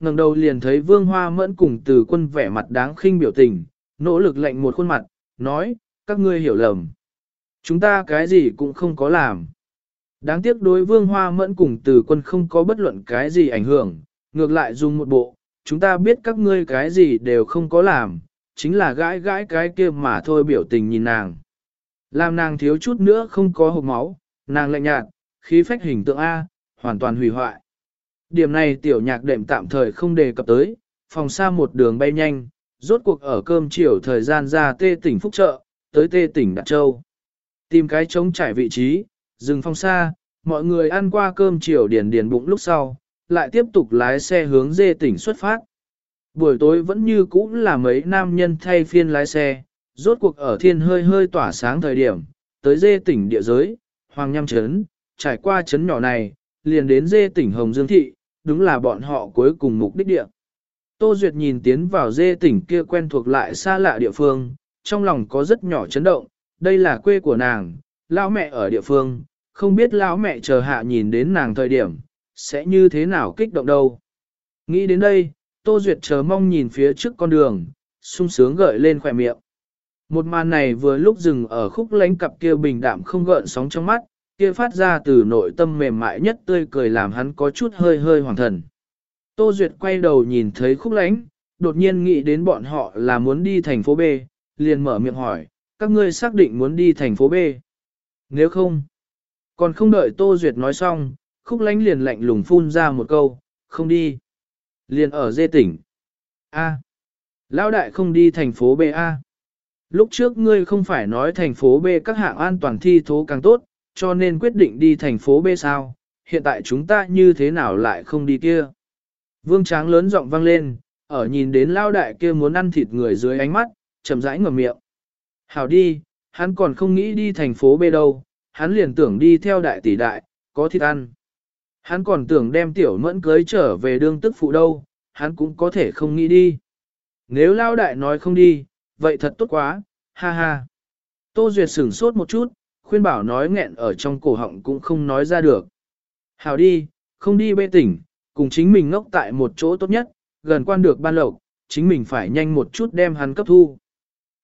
ngẩng đầu liền thấy vương hoa mẫn cùng từ quân vẻ mặt đáng khinh biểu tình, nỗ lực lạnh một khuôn mặt, nói, các ngươi hiểu lầm. Chúng ta cái gì cũng không có làm. Đáng tiếc đối vương hoa mẫn cùng từ quân không có bất luận cái gì ảnh hưởng, ngược lại dùng một bộ, chúng ta biết các ngươi cái gì đều không có làm, chính là gãi gãi cái kia mà thôi biểu tình nhìn nàng. Làm nàng thiếu chút nữa không có hộp máu, nàng lạnh nhạt, khí phách hình tượng A, hoàn toàn hủy hoại. Điểm này tiểu nhạc đệm tạm thời không đề cập tới, phòng xa một đường bay nhanh, rốt cuộc ở cơm chiều thời gian ra tê tỉnh Phúc Trợ, tới tê tỉnh Đạt Châu. Tìm cái trống trải vị trí, dừng phong xa, mọi người ăn qua cơm chiều điền điền bụng lúc sau, lại tiếp tục lái xe hướng dê tỉnh xuất phát. Buổi tối vẫn như cũ là mấy nam nhân thay phiên lái xe, rốt cuộc ở thiên hơi hơi tỏa sáng thời điểm, tới dê tỉnh địa giới, Hoàng Nham Trấn, trải qua trấn nhỏ này, liền đến dê tỉnh Hồng Dương Thị, đúng là bọn họ cuối cùng mục đích địa. Tô Duyệt nhìn tiến vào dê tỉnh kia quen thuộc lại xa lạ địa phương, trong lòng có rất nhỏ chấn động, đây là quê của nàng, lão mẹ ở địa phương, không biết lão mẹ chờ hạ nhìn đến nàng thời điểm, sẽ như thế nào kích động đâu. Nghĩ đến đây, Tô Duyệt chờ mong nhìn phía trước con đường, sung sướng gợi lên khỏe miệng. Một màn này vừa lúc dừng ở khúc lánh cặp kia bình đạm không gợn sóng trong mắt, kia phát ra từ nội tâm mềm mại nhất tươi cười làm hắn có chút hơi hơi hoàng thần. Tô Duyệt quay đầu nhìn thấy khúc lánh, đột nhiên nghĩ đến bọn họ là muốn đi thành phố B, liền mở miệng hỏi, các ngươi xác định muốn đi thành phố B. Nếu không, còn không đợi Tô Duyệt nói xong, khúc lánh liền lạnh lùng phun ra một câu, không đi. Liền ở dê tỉnh. A. Lão đại không đi thành phố B A. Lúc trước ngươi không phải nói thành phố B các hạng an toàn thi thố càng tốt, cho nên quyết định đi thành phố B sao, hiện tại chúng ta như thế nào lại không đi kia. Vương tráng lớn giọng vang lên, ở nhìn đến lao đại kia muốn ăn thịt người dưới ánh mắt, chậm rãi ngầm miệng. Hảo đi, hắn còn không nghĩ đi thành phố B đâu, hắn liền tưởng đi theo đại tỷ đại, có thịt ăn. Hắn còn tưởng đem tiểu mẫn cưới trở về đương tức phụ đâu, hắn cũng có thể không nghĩ đi. Nếu lao đại nói không đi, vậy thật tốt quá, ha ha. Tô Duyệt sửng sốt một chút, khuyên bảo nói nghẹn ở trong cổ họng cũng không nói ra được. Hảo đi, không đi bê tỉnh, cùng chính mình ngốc tại một chỗ tốt nhất, gần quan được ban lộc, chính mình phải nhanh một chút đem hắn cấp thu.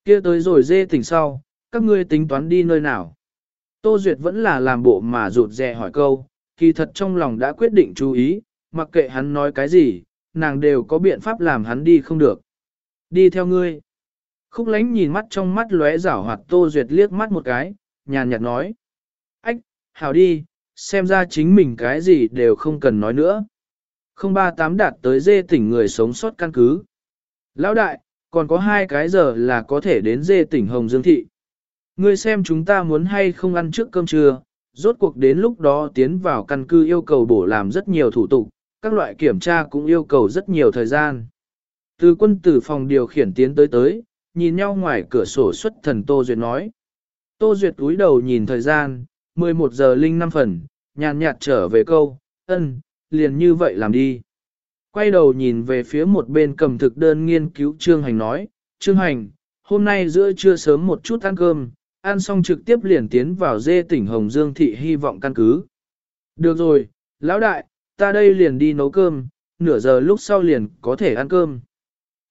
kia tới rồi dê tỉnh sau, các ngươi tính toán đi nơi nào. Tô Duyệt vẫn là làm bộ mà rụt rè hỏi câu, kỳ thật trong lòng đã quyết định chú ý, mặc kệ hắn nói cái gì, nàng đều có biện pháp làm hắn đi không được. Đi theo ngươi. Khúc lánh nhìn mắt trong mắt lóe rảo hoạt Tô Duyệt liếc mắt một cái, nhàn nhạt nói. Ách, hảo đi, xem ra chính mình cái gì đều không cần nói nữa. Không ba tám đạt tới dê tỉnh người sống sót căn cứ. Lão đại, còn có hai cái giờ là có thể đến dê tỉnh Hồng Dương Thị. Ngươi xem chúng ta muốn hay không ăn trước cơm trưa, rốt cuộc đến lúc đó tiến vào căn cứ yêu cầu bổ làm rất nhiều thủ tục, các loại kiểm tra cũng yêu cầu rất nhiều thời gian. Từ quân tử phòng điều khiển tiến tới tới, nhìn nhau ngoài cửa sổ xuất thần Tô Duyệt nói. Tô Duyệt túi đầu nhìn thời gian, 11 giờ linh 5 phần, nhàn nhạt trở về câu, ân, liền như vậy làm đi. Quay đầu nhìn về phía một bên cầm thực đơn nghiên cứu Trương Hành nói, Trương Hành, hôm nay giữa trưa sớm một chút ăn cơm, ăn xong trực tiếp liền tiến vào dê tỉnh Hồng Dương Thị hy vọng căn cứ. Được rồi, lão đại, ta đây liền đi nấu cơm, nửa giờ lúc sau liền có thể ăn cơm.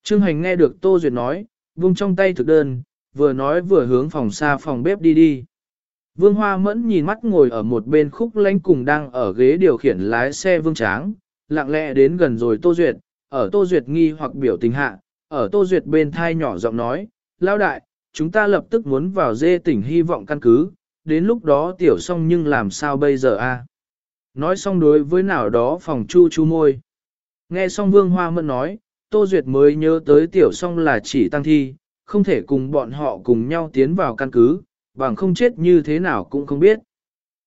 Trương Hành nghe được Tô Duyệt nói, vung trong tay thực đơn, vừa nói vừa hướng phòng xa phòng bếp đi đi. Vương Hoa Mẫn nhìn mắt ngồi ở một bên khúc lánh cùng đang ở ghế điều khiển lái xe Vương Tráng, lặng lẽ đến gần rồi Tô Duyệt, ở Tô Duyệt nghi hoặc biểu tình hạ, ở Tô Duyệt bên thai nhỏ giọng nói, lao đại, chúng ta lập tức muốn vào dê tỉnh hy vọng căn cứ, đến lúc đó tiểu xong nhưng làm sao bây giờ a? Nói xong đối với nào đó phòng chu chu môi. Nghe xong Vương Hoa Mẫn nói, Tô Duyệt mới nhớ tới tiểu xong là chỉ tăng thi, không thể cùng bọn họ cùng nhau tiến vào căn cứ, bằng không chết như thế nào cũng không biết.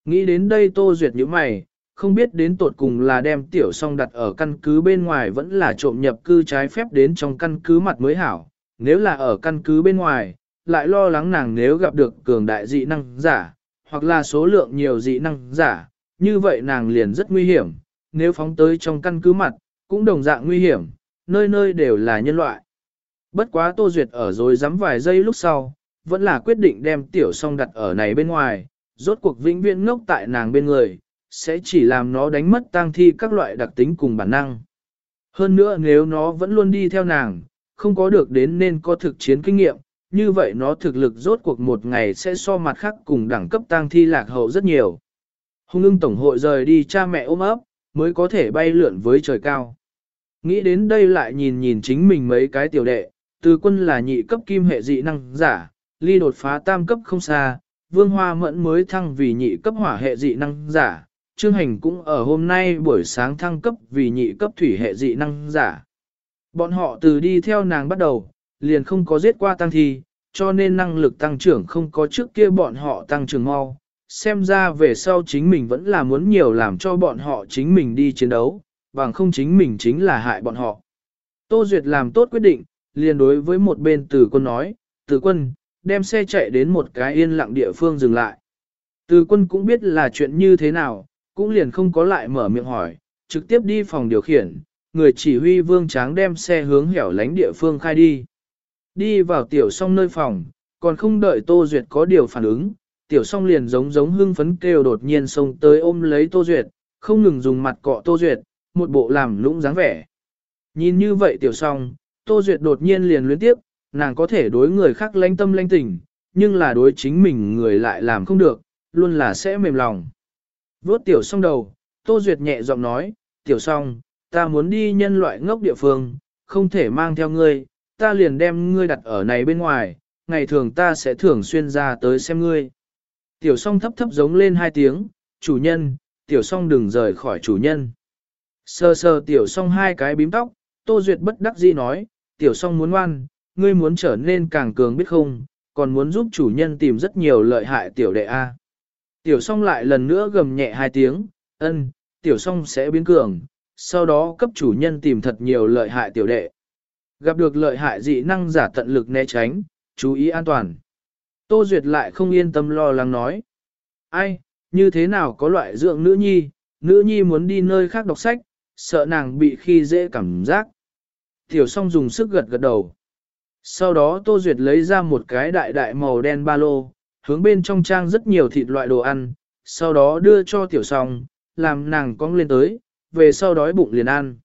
Nghĩ đến đây Tô Duyệt như mày, không biết đến tột cùng là đem tiểu song đặt ở căn cứ bên ngoài vẫn là trộm nhập cư trái phép đến trong căn cứ mặt mới hảo. Nếu là ở căn cứ bên ngoài, lại lo lắng nàng nếu gặp được cường đại dị năng giả, hoặc là số lượng nhiều dị năng giả, như vậy nàng liền rất nguy hiểm. Nếu phóng tới trong căn cứ mặt, cũng đồng dạng nguy hiểm, nơi nơi đều là nhân loại. Bất quá Tô Duyệt ở rồi dám vài giây lúc sau, vẫn là quyết định đem tiểu song đặt ở này bên ngoài, rốt cuộc vĩnh viễn ngốc tại nàng bên người, sẽ chỉ làm nó đánh mất tang thi các loại đặc tính cùng bản năng. Hơn nữa nếu nó vẫn luôn đi theo nàng, không có được đến nên có thực chiến kinh nghiệm, như vậy nó thực lực rốt cuộc một ngày sẽ so mặt khác cùng đẳng cấp tang thi lạc hậu rất nhiều. Hùng ưng tổng hội rời đi cha mẹ ôm ấp, mới có thể bay lượn với trời cao. Nghĩ đến đây lại nhìn nhìn chính mình mấy cái tiểu đệ, từ quân là nhị cấp kim hệ dị năng giả, ly đột phá tam cấp không xa, vương hoa mẫn mới thăng vì nhị cấp hỏa hệ dị năng giả, trương hành cũng ở hôm nay buổi sáng thăng cấp vì nhị cấp thủy hệ dị năng giả. Bọn họ từ đi theo nàng bắt đầu, liền không có giết qua tăng thi, cho nên năng lực tăng trưởng không có trước kia bọn họ tăng trưởng mau. Xem ra về sau chính mình vẫn là muốn nhiều làm cho bọn họ chính mình đi chiến đấu, bằng không chính mình chính là hại bọn họ. Tô Duyệt làm tốt quyết định, liền đối với một bên tử quân nói, tử quân, đem xe chạy đến một cái yên lặng địa phương dừng lại. Tử quân cũng biết là chuyện như thế nào, cũng liền không có lại mở miệng hỏi, trực tiếp đi phòng điều khiển, người chỉ huy vương tráng đem xe hướng hẻo lánh địa phương khai đi. Đi vào tiểu song nơi phòng, còn không đợi Tô Duyệt có điều phản ứng, tiểu song liền giống giống hưng phấn kêu đột nhiên xông tới ôm lấy Tô Duyệt, không ngừng dùng mặt cọ Tô Duyệt, một bộ làm lũng dáng vẻ. Nhìn như vậy tiểu song, Tô Duyệt đột nhiên liền luyến tiếp, nàng có thể đối người khác lanh tâm lanh tình, nhưng là đối chính mình người lại làm không được, luôn là sẽ mềm lòng. Vốt tiểu song đầu, Tô Duyệt nhẹ giọng nói, tiểu song, ta muốn đi nhân loại ngốc địa phương, không thể mang theo ngươi, ta liền đem ngươi đặt ở này bên ngoài, ngày thường ta sẽ thường xuyên ra tới xem ngươi. Tiểu song thấp thấp giống lên hai tiếng, chủ nhân, tiểu song đừng rời khỏi chủ nhân. Sơ sơ tiểu song hai cái bím tóc, Tô Duyệt bất đắc dĩ nói, tiểu song muốn ngoan, ngươi muốn trở nên càng cường biết không, còn muốn giúp chủ nhân tìm rất nhiều lợi hại tiểu đệ A. Tiểu song lại lần nữa gầm nhẹ hai tiếng, ân, tiểu song sẽ biến cường, sau đó cấp chủ nhân tìm thật nhiều lợi hại tiểu đệ. Gặp được lợi hại dị năng giả tận lực né tránh, chú ý an toàn. Tô Duyệt lại không yên tâm lo lắng nói. Ai, như thế nào có loại dưỡng nữ nhi, nữ nhi muốn đi nơi khác đọc sách, sợ nàng bị khi dễ cảm giác. Tiểu song dùng sức gật gật đầu. Sau đó Tô Duyệt lấy ra một cái đại đại màu đen ba lô, hướng bên trong trang rất nhiều thịt loại đồ ăn, sau đó đưa cho tiểu song, làm nàng cong lên tới, về sau đói bụng liền ăn.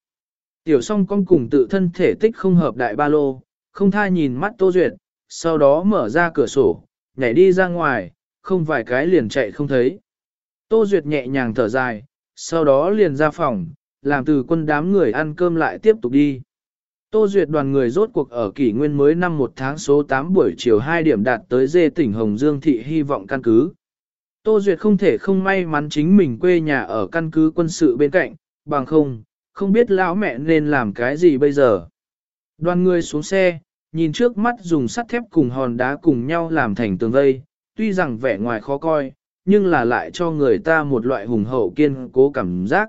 Tiểu song con cùng tự thân thể tích không hợp đại ba lô, không tha nhìn mắt Tô Duyệt, sau đó mở ra cửa sổ, nhảy đi ra ngoài, không vài cái liền chạy không thấy. Tô Duyệt nhẹ nhàng thở dài, sau đó liền ra phòng, làm từ quân đám người ăn cơm lại tiếp tục đi. Tô Duyệt đoàn người rốt cuộc ở kỷ nguyên mới năm một tháng số 8 buổi chiều 2 điểm đạt tới dê tỉnh Hồng Dương thị hy vọng căn cứ. Tô Duyệt không thể không may mắn chính mình quê nhà ở căn cứ quân sự bên cạnh, bằng không, không biết lão mẹ nên làm cái gì bây giờ. Đoàn người xuống xe, nhìn trước mắt dùng sắt thép cùng hòn đá cùng nhau làm thành tường vây, tuy rằng vẻ ngoài khó coi, nhưng là lại cho người ta một loại hùng hậu kiên cố cảm giác.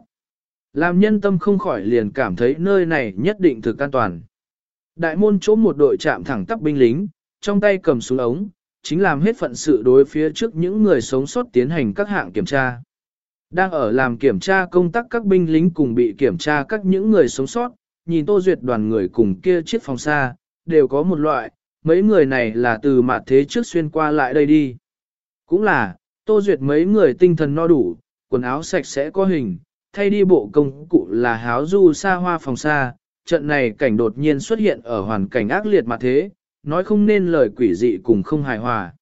Làm nhân tâm không khỏi liền cảm thấy nơi này nhất định thực an toàn. Đại môn chỗ một đội chạm thẳng tắp binh lính, trong tay cầm súng ống, chính làm hết phận sự đối phía trước những người sống sót tiến hành các hạng kiểm tra. Đang ở làm kiểm tra công tác các binh lính cùng bị kiểm tra các những người sống sót, nhìn Tô Duyệt đoàn người cùng kia chiếc phòng xa, đều có một loại, mấy người này là từ mặt thế trước xuyên qua lại đây đi. Cũng là, Tô Duyệt mấy người tinh thần no đủ, quần áo sạch sẽ có hình, thay đi bộ công cụ là háo du xa hoa phòng xa, trận này cảnh đột nhiên xuất hiện ở hoàn cảnh ác liệt mà thế, nói không nên lời quỷ dị cùng không hài hòa.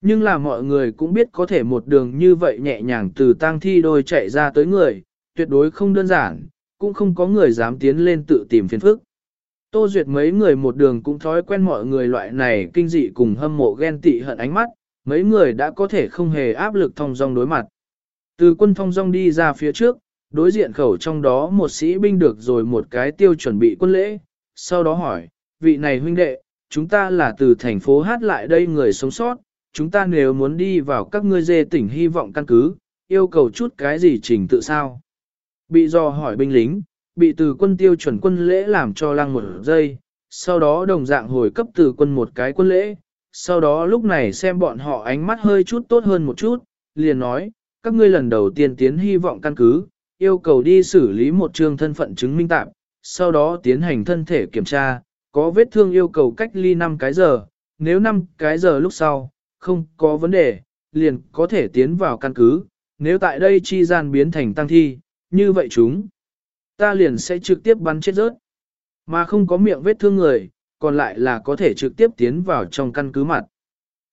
Nhưng là mọi người cũng biết có thể một đường như vậy nhẹ nhàng từ tang thi đôi chạy ra tới người, tuyệt đối không đơn giản, cũng không có người dám tiến lên tự tìm phiền phức. Tô Duyệt mấy người một đường cũng thói quen mọi người loại này kinh dị cùng hâm mộ ghen tị hận ánh mắt, mấy người đã có thể không hề áp lực thông dong đối mặt. Từ quân thông dong đi ra phía trước, đối diện khẩu trong đó một sĩ binh được rồi một cái tiêu chuẩn bị quân lễ, sau đó hỏi, vị này huynh đệ, chúng ta là từ thành phố hát lại đây người sống sót, chúng ta nếu muốn đi vào các ngươi dê tỉnh hy vọng căn cứ, yêu cầu chút cái gì trình tự sao? Bị do hỏi binh lính, bị từ quân tiêu chuẩn quân lễ làm cho lăng một giây, sau đó đồng dạng hồi cấp từ quân một cái quân lễ, sau đó lúc này xem bọn họ ánh mắt hơi chút tốt hơn một chút, liền nói, các ngươi lần đầu tiên tiến hy vọng căn cứ, yêu cầu đi xử lý một trường thân phận chứng minh tạm, sau đó tiến hành thân thể kiểm tra, có vết thương yêu cầu cách ly 5 cái giờ, nếu 5 cái giờ lúc sau, không có vấn đề, liền có thể tiến vào căn cứ, nếu tại đây chi gian biến thành tăng thi, như vậy chúng ta liền sẽ trực tiếp bắn chết rớt. Mà không có miệng vết thương người, còn lại là có thể trực tiếp tiến vào trong căn cứ mặt.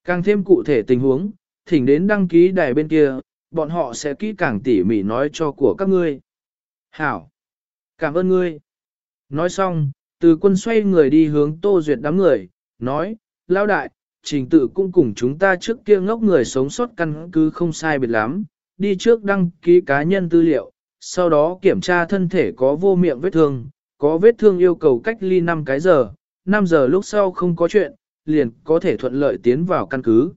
Càng thêm cụ thể tình huống, thỉnh đến đăng ký đài bên kia, bọn họ sẽ kỹ càng tỉ mỉ nói cho của các ngươi. Hảo! Cảm ơn ngươi! Nói xong, từ quân xoay người đi hướng Tô Duyệt đám người, nói, lao đại, trình tự cũng cùng chúng ta trước kia ngốc người sống sót căn cứ không sai biệt lắm, đi trước đăng ký cá nhân tư liệu, sau đó kiểm tra thân thể có vô miệng vết thương, có vết thương yêu cầu cách ly 5 cái giờ, 5 giờ lúc sau không có chuyện, liền có thể thuận lợi tiến vào căn cứ.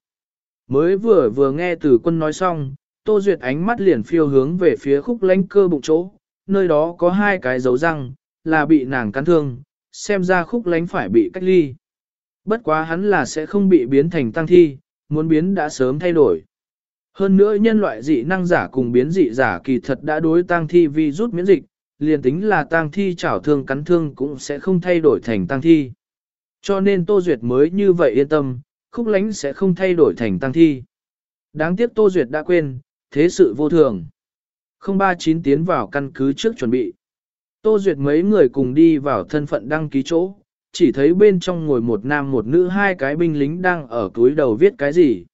Mới vừa vừa nghe từ quân nói xong, Tô Duyệt ánh mắt liền phiêu hướng về phía khúc lánh cơ bụng chỗ, nơi đó có hai cái dấu răng, là bị nàng cắn thương, xem ra khúc lánh phải bị cách ly. Bất quá hắn là sẽ không bị biến thành tăng thi, muốn biến đã sớm thay đổi. Hơn nữa nhân loại dị năng giả cùng biến dị giả kỳ thật đã đối tăng thi vi rút miễn dịch, liền tính là tăng thi chảo thương cắn thương cũng sẽ không thay đổi thành tăng thi. Cho nên Tô Duyệt mới như vậy yên tâm, khúc lánh sẽ không thay đổi thành tăng thi. Đáng tiếc Tô Duyệt đã quên, thế sự vô thường. 039 tiến vào căn cứ trước chuẩn bị. Tô Duyệt mấy người cùng đi vào thân phận đăng ký chỗ, chỉ thấy bên trong ngồi một nam một nữ hai cái binh lính đang ở túi đầu viết cái gì.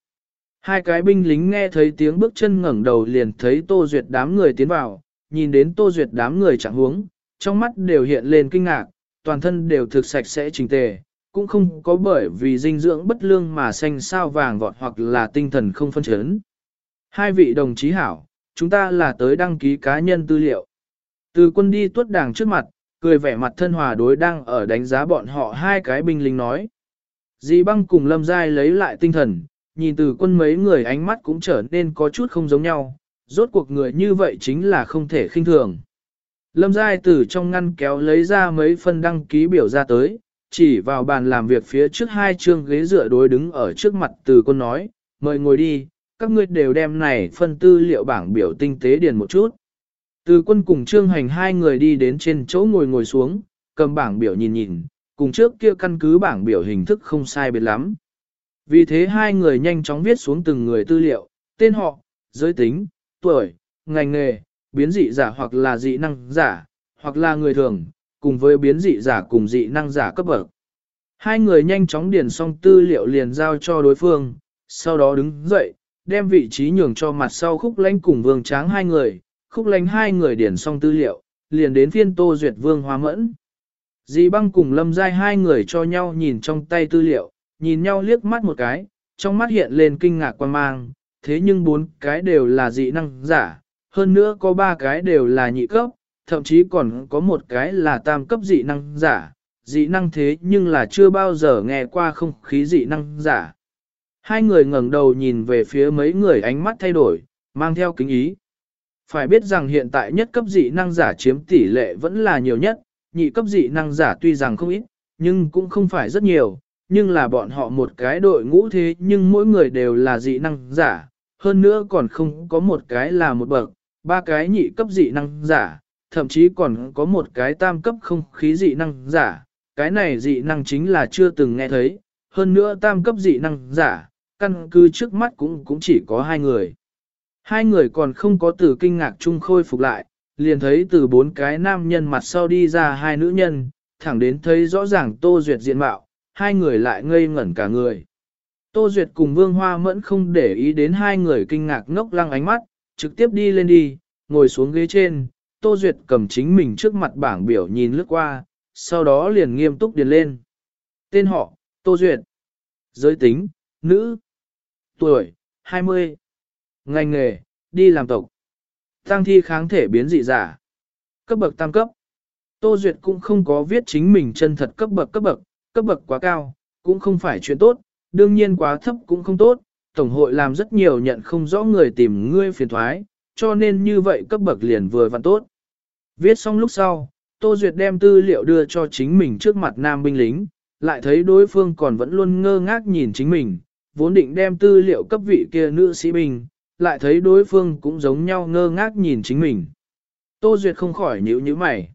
Hai cái binh lính nghe thấy tiếng bước chân ngẩng đầu liền thấy Tô Duyệt đám người tiến vào, nhìn đến Tô Duyệt đám người chẳng huống, trong mắt đều hiện lên kinh ngạc, toàn thân đều thực sạch sẽ trình tề, cũng không có bởi vì dinh dưỡng bất lương mà xanh sao vàng vọt hoặc là tinh thần không phân chấn. Hai vị đồng chí hảo, chúng ta là tới đăng ký cá nhân tư liệu. Từ quân đi tuất đảng trước mặt, cười vẻ mặt thân hòa đối đang ở đánh giá bọn họ hai cái binh lính nói. Dì băng cùng lâm giai lấy lại tinh thần, nhìn từ quân mấy người ánh mắt cũng trở nên có chút không giống nhau, rốt cuộc người như vậy chính là không thể khinh thường. Lâm giai từ trong ngăn kéo lấy ra mấy phân đăng ký biểu ra tới, chỉ vào bàn làm việc phía trước hai chương ghế dựa đối đứng ở trước mặt từ quân nói, mời ngồi đi, các ngươi đều đem này phân tư liệu bảng biểu tinh tế điền một chút. Từ quân cùng trương hành hai người đi đến trên chỗ ngồi ngồi xuống, cầm bảng biểu nhìn nhìn, cùng trước kia căn cứ bảng biểu hình thức không sai biệt lắm. Vì thế hai người nhanh chóng viết xuống từng người tư liệu, tên họ, giới tính, tuổi, ngành nghề, biến dị giả hoặc là dị năng giả, hoặc là người thường, cùng với biến dị giả cùng dị năng giả cấp bậc. Hai người nhanh chóng điền xong tư liệu liền giao cho đối phương, sau đó đứng dậy, đem vị trí nhường cho mặt sau khúc lãnh cùng vương tráng hai người, khúc lãnh hai người điền xong tư liệu, liền đến phiên tô duyệt vương hóa mẫn. Dì băng cùng lâm giai hai người cho nhau nhìn trong tay tư liệu, nhìn nhau liếc mắt một cái, trong mắt hiện lên kinh ngạc quan mang, thế nhưng bốn cái đều là dị năng giả, hơn nữa có ba cái đều là nhị cấp, thậm chí còn có một cái là tam cấp dị năng giả, dị năng thế nhưng là chưa bao giờ nghe qua không khí dị năng giả. Hai người ngẩng đầu nhìn về phía mấy người ánh mắt thay đổi, mang theo kính ý. Phải biết rằng hiện tại nhất cấp dị năng giả chiếm tỷ lệ vẫn là nhiều nhất, nhị cấp dị năng giả tuy rằng không ít, nhưng cũng không phải rất nhiều, nhưng là bọn họ một cái đội ngũ thế nhưng mỗi người đều là dị năng giả, hơn nữa còn không có một cái là một bậc, ba cái nhị cấp dị năng giả, thậm chí còn có một cái tam cấp không khí dị năng giả, cái này dị năng chính là chưa từng nghe thấy, hơn nữa tam cấp dị năng giả, căn cứ trước mắt cũng cũng chỉ có hai người. Hai người còn không có từ kinh ngạc chung khôi phục lại, liền thấy từ bốn cái nam nhân mặt sau đi ra hai nữ nhân, thẳng đến thấy rõ ràng Tô Duyệt diện mạo, hai người lại ngây ngẩn cả người. Tô Duyệt cùng Vương Hoa Mẫn không để ý đến hai người kinh ngạc ngốc lăng ánh mắt, trực tiếp đi lên đi, ngồi xuống ghế trên, Tô Duyệt cầm chính mình trước mặt bảng biểu nhìn lướt qua, sau đó liền nghiêm túc điền lên. Tên họ, Tô Duyệt. Giới tính, nữ. Tuổi, 20. Ngành nghề, đi làm tộc. Tăng thi kháng thể biến dị giả. Cấp bậc tam cấp. Tô Duyệt cũng không có viết chính mình chân thật cấp bậc cấp bậc, cấp bậc quá cao, cũng không phải chuyện tốt, đương nhiên quá thấp cũng không tốt. Tổng hội làm rất nhiều nhận không rõ người tìm ngươi phiền thoái, cho nên như vậy cấp bậc liền vừa vặn tốt. Viết xong lúc sau, Tô Duyệt đem tư liệu đưa cho chính mình trước mặt nam binh lính, lại thấy đối phương còn vẫn luôn ngơ ngác nhìn chính mình, vốn định đem tư liệu cấp vị kia nữ sĩ bình, lại thấy đối phương cũng giống nhau ngơ ngác nhìn chính mình. Tô Duyệt không khỏi nhíu nhíu mày.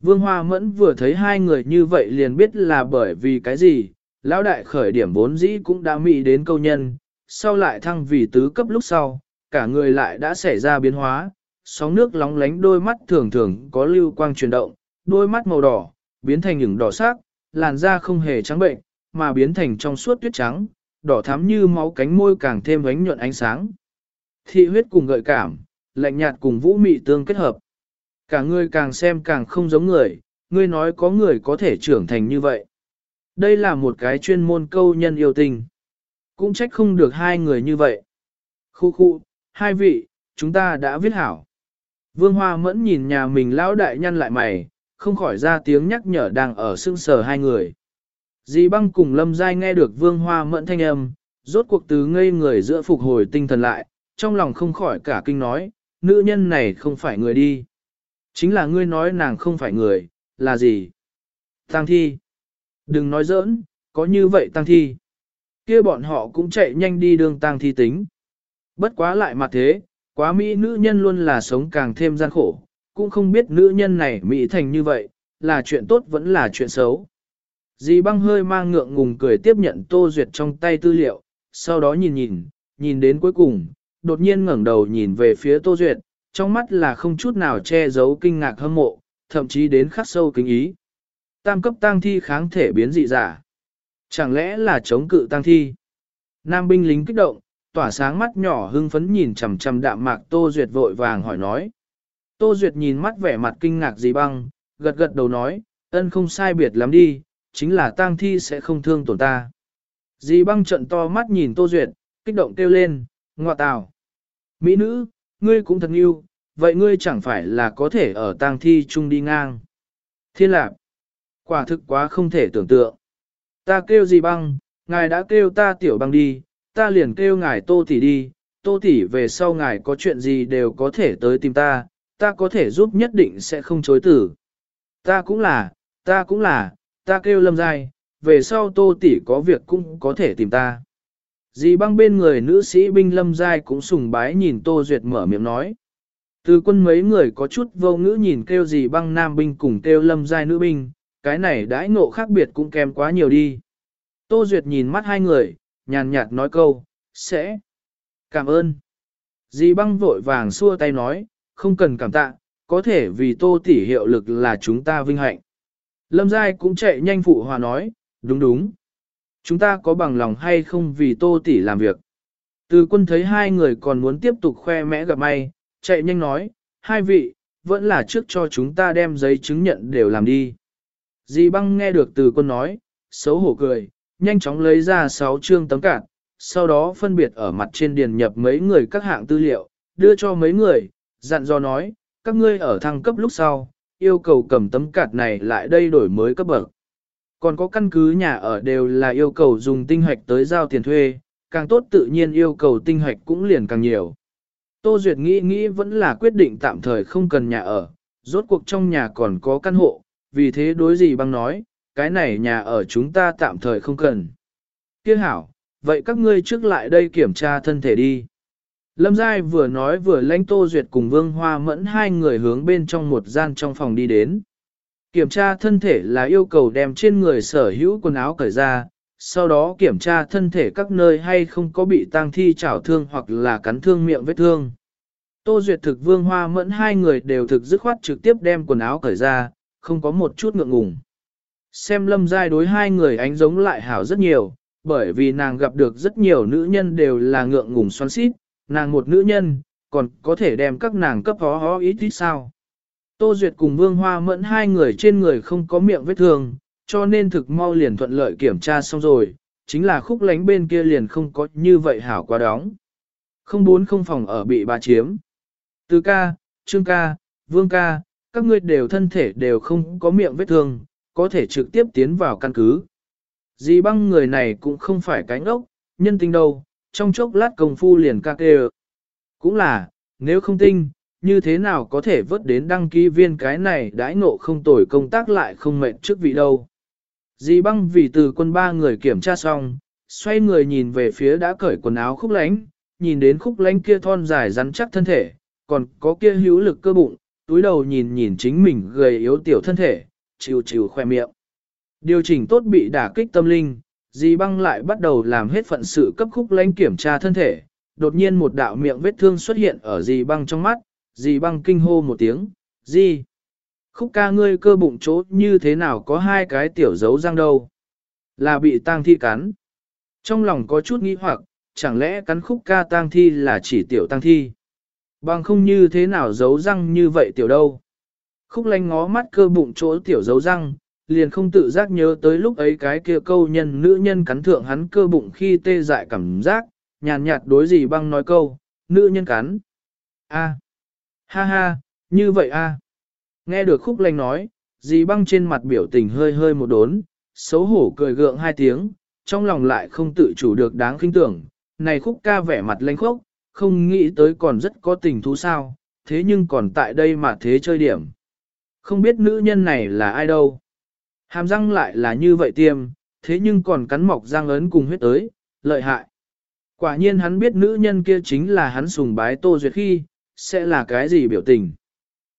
Vương Hoa Mẫn vừa thấy hai người như vậy liền biết là bởi vì cái gì, lão đại khởi điểm vốn dĩ cũng đã mị đến câu nhân, sau lại thăng vì tứ cấp lúc sau, cả người lại đã xảy ra biến hóa, sóng nước lóng lánh đôi mắt thường thường có lưu quang chuyển động, đôi mắt màu đỏ, biến thành những đỏ sắc, làn da không hề trắng bệnh, mà biến thành trong suốt tuyết trắng, đỏ thắm như máu cánh môi càng thêm ánh nhuận ánh sáng. Thị huyết cùng gợi cảm, lạnh nhạt cùng vũ mị tương kết hợp. Cả người càng xem càng không giống người, ngươi nói có người có thể trưởng thành như vậy. Đây là một cái chuyên môn câu nhân yêu tình. Cũng trách không được hai người như vậy. Khu khu, hai vị, chúng ta đã viết hảo. Vương Hoa mẫn nhìn nhà mình lão đại nhân lại mày, không khỏi ra tiếng nhắc nhở đang ở sưng sờ hai người. Dì băng cùng lâm dai nghe được vương hoa mẫn thanh âm, rốt cuộc từ ngây người giữa phục hồi tinh thần lại, trong lòng không khỏi cả kinh nói, nữ nhân này không phải người đi. Chính là ngươi nói nàng không phải người, là gì? Tăng thi. Đừng nói giỡn, có như vậy tăng thi. kia bọn họ cũng chạy nhanh đi đường tăng thi tính. Bất quá lại mặt thế, quá mỹ nữ nhân luôn là sống càng thêm gian khổ, cũng không biết nữ nhân này mỹ thành như vậy, là chuyện tốt vẫn là chuyện xấu. Dì băng hơi mang ngượng ngùng cười tiếp nhận Tô Duyệt trong tay tư liệu, sau đó nhìn nhìn, nhìn đến cuối cùng, đột nhiên ngẩng đầu nhìn về phía Tô Duyệt, trong mắt là không chút nào che giấu kinh ngạc hâm mộ, thậm chí đến khắc sâu kính ý. Tam cấp tăng thi kháng thể biến dị giả. Chẳng lẽ là chống cự tăng thi? Nam binh lính kích động, tỏa sáng mắt nhỏ hưng phấn nhìn chằm chằm đạm mạc Tô Duyệt vội vàng hỏi nói. Tô Duyệt nhìn mắt vẻ mặt kinh ngạc dì băng, gật gật đầu nói, ân không sai biệt lắm đi, chính là tang thi sẽ không thương tổn ta. Dì băng trận to mắt nhìn Tô Duyệt, kích động kêu lên, ngọa tào. Mỹ nữ, ngươi cũng thật yêu, vậy ngươi chẳng phải là có thể ở tang thi chung đi ngang. Thiên lạc, quả thực quá không thể tưởng tượng. Ta kêu dì băng, ngài đã kêu ta tiểu băng đi, ta liền kêu ngài tô tỷ đi, tô tỷ về sau ngài có chuyện gì đều có thể tới tìm ta, ta có thể giúp nhất định sẽ không chối tử. Ta cũng là, ta cũng là, ta kêu lâm giai, về sau tô tỷ có việc cũng có thể tìm ta. Dì băng bên người nữ sĩ binh lâm giai cũng sùng bái nhìn tô duyệt mở miệng nói. Từ quân mấy người có chút vô ngữ nhìn kêu dì băng nam binh cùng kêu lâm giai nữ binh, cái này đãi ngộ khác biệt cũng kém quá nhiều đi. Tô duyệt nhìn mắt hai người, nhàn nhạt nói câu, sẽ. Cảm ơn. Dì băng vội vàng xua tay nói, không cần cảm tạ, có thể vì tô tỷ hiệu lực là chúng ta vinh hạnh. Lâm Giai cũng chạy nhanh phụ hòa nói, đúng đúng. Chúng ta có bằng lòng hay không vì tô tỷ làm việc. Từ quân thấy hai người còn muốn tiếp tục khoe mẽ gặp may, chạy nhanh nói, hai vị, vẫn là trước cho chúng ta đem giấy chứng nhận đều làm đi. Dì băng nghe được từ quân nói, xấu hổ cười, nhanh chóng lấy ra sáu chương tấm cản, sau đó phân biệt ở mặt trên điền nhập mấy người các hạng tư liệu, đưa cho mấy người, dặn dò nói, các ngươi ở thăng cấp lúc sau, yêu cầu cầm tấm cạt này lại đây đổi mới cấp bậc. Còn có căn cứ nhà ở đều là yêu cầu dùng tinh hoạch tới giao tiền thuê, càng tốt tự nhiên yêu cầu tinh hoạch cũng liền càng nhiều. Tô Duyệt nghĩ nghĩ vẫn là quyết định tạm thời không cần nhà ở, rốt cuộc trong nhà còn có căn hộ, vì thế đối gì băng nói, cái này nhà ở chúng ta tạm thời không cần. Kiếc hảo, vậy các ngươi trước lại đây kiểm tra thân thể đi. Lâm Giai vừa nói vừa lãnh Tô Duyệt cùng Vương Hoa Mẫn hai người hướng bên trong một gian trong phòng đi đến. Kiểm tra thân thể là yêu cầu đem trên người sở hữu quần áo cởi ra, sau đó kiểm tra thân thể các nơi hay không có bị tang thi chảo thương hoặc là cắn thương miệng vết thương. Tô Duyệt thực Vương Hoa Mẫn hai người đều thực dứt khoát trực tiếp đem quần áo cởi ra, không có một chút ngượng ngùng. Xem Lâm Giai đối hai người ánh giống lại hảo rất nhiều, bởi vì nàng gặp được rất nhiều nữ nhân đều là ngượng ngùng xoắn xít, nàng một nữ nhân, còn có thể đem các nàng cấp hó hó ít ít sao. Tô Duyệt cùng Vương Hoa mẫn hai người trên người không có miệng vết thương, cho nên thực mau liền thuận lợi kiểm tra xong rồi, chính là khúc lánh bên kia liền không có như vậy hảo quá đóng. Không bốn không phòng ở bị bà chiếm. Từ ca, Trương ca, Vương ca, các ngươi đều thân thể đều không có miệng vết thương, có thể trực tiếp tiến vào căn cứ. Dì băng người này cũng không phải cánh ốc, nhân tình đâu, trong chốc lát công phu liền ca kê Cũng là, nếu không tinh, như thế nào có thể vớt đến đăng ký viên cái này đãi ngộ không tồi công tác lại không mệnh trước vị đâu. Dì băng vì từ quân ba người kiểm tra xong, xoay người nhìn về phía đã cởi quần áo khúc lánh, nhìn đến khúc lánh kia thon dài rắn chắc thân thể, còn có kia hữu lực cơ bụng, túi đầu nhìn nhìn chính mình gầy yếu tiểu thân thể, chịu chịu khoe miệng. Điều chỉnh tốt bị đả kích tâm linh, Dì băng lại bắt đầu làm hết phận sự cấp khúc lãnh kiểm tra thân thể, đột nhiên một đạo miệng vết thương xuất hiện ở dì băng trong mắt, dì băng kinh hô một tiếng, Dì, Khúc ca ngươi cơ bụng chỗ như thế nào có hai cái tiểu dấu răng đâu? Là bị tang thi cắn. Trong lòng có chút nghi hoặc, chẳng lẽ cắn khúc ca tang thi là chỉ tiểu tang thi? Bằng không như thế nào giấu răng như vậy tiểu đâu? Khúc lanh ngó mắt cơ bụng chỗ tiểu dấu răng, liền không tự giác nhớ tới lúc ấy cái kia câu nhân nữ nhân cắn thượng hắn cơ bụng khi tê dại cảm giác, nhàn nhạt đối gì băng nói câu, nữ nhân cắn. A. Ha ha, như vậy a. Nghe được khúc lanh nói, dì băng trên mặt biểu tình hơi hơi một đốn, xấu hổ cười gượng hai tiếng, trong lòng lại không tự chủ được đáng khinh tưởng, này khúc ca vẻ mặt lanh khốc, không nghĩ tới còn rất có tình thú sao, thế nhưng còn tại đây mà thế chơi điểm. Không biết nữ nhân này là ai đâu. Hàm răng lại là như vậy tiêm, thế nhưng còn cắn mọc răng ấn cùng huyết tới, lợi hại. Quả nhiên hắn biết nữ nhân kia chính là hắn sùng bái Tô Duyệt khi, sẽ là cái gì biểu tình.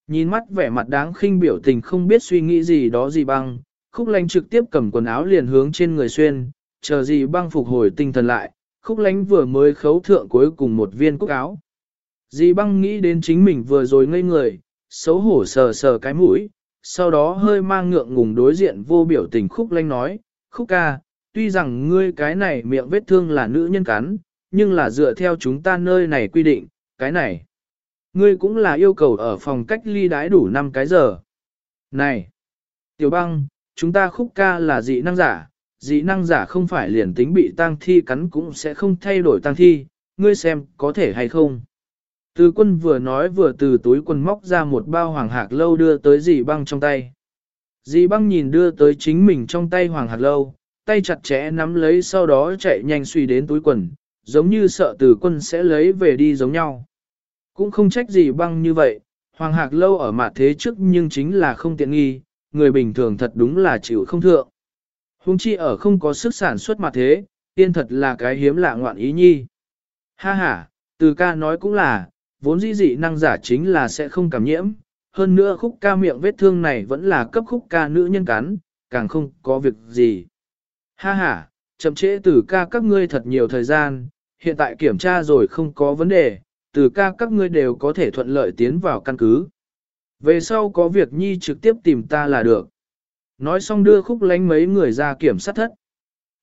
Nhìn mắt vẻ mặt đáng khinh biểu tình không biết suy nghĩ gì đó gì băng, khúc lánh trực tiếp cầm quần áo liền hướng trên người xuyên, chờ gì băng phục hồi tinh thần lại, khúc lánh vừa mới khấu thượng cuối cùng một viên cúc áo. Dì băng nghĩ đến chính mình vừa rồi ngây người, xấu hổ sờ sờ cái mũi, sau đó hơi mang ngượng ngùng đối diện vô biểu tình khúc lanh nói, khúc ca, tuy rằng ngươi cái này miệng vết thương là nữ nhân cắn, nhưng là dựa theo chúng ta nơi này quy định, cái này. Ngươi cũng là yêu cầu ở phòng cách ly đái đủ 5 cái giờ. Này! Tiểu băng, chúng ta khúc ca là dị năng giả, dị năng giả không phải liền tính bị tang thi cắn cũng sẽ không thay đổi tang thi, ngươi xem có thể hay không. Từ quân vừa nói vừa từ túi quần móc ra một bao hoàng hạc lâu đưa tới dì băng trong tay. Dì băng nhìn đưa tới chính mình trong tay hoàng hạc lâu, tay chặt chẽ nắm lấy sau đó chạy nhanh suy đến túi quần, giống như sợ từ quân sẽ lấy về đi giống nhau. Cũng không trách gì băng như vậy, hoàng hạc lâu ở mặt thế trước nhưng chính là không tiện nghi, người bình thường thật đúng là chịu không thượng. Hùng chi ở không có sức sản xuất mặt thế, tiên thật là cái hiếm lạ ngoạn ý nhi. Ha ha, từ ca nói cũng là, vốn dĩ dị năng giả chính là sẽ không cảm nhiễm, hơn nữa khúc ca miệng vết thương này vẫn là cấp khúc ca nữ nhân cắn, càng không có việc gì. Ha ha, chậm trễ từ ca các ngươi thật nhiều thời gian, hiện tại kiểm tra rồi không có vấn đề, từ ca các ngươi đều có thể thuận lợi tiến vào căn cứ. Về sau có việc nhi trực tiếp tìm ta là được. Nói xong đưa khúc lánh mấy người ra kiểm sát thất.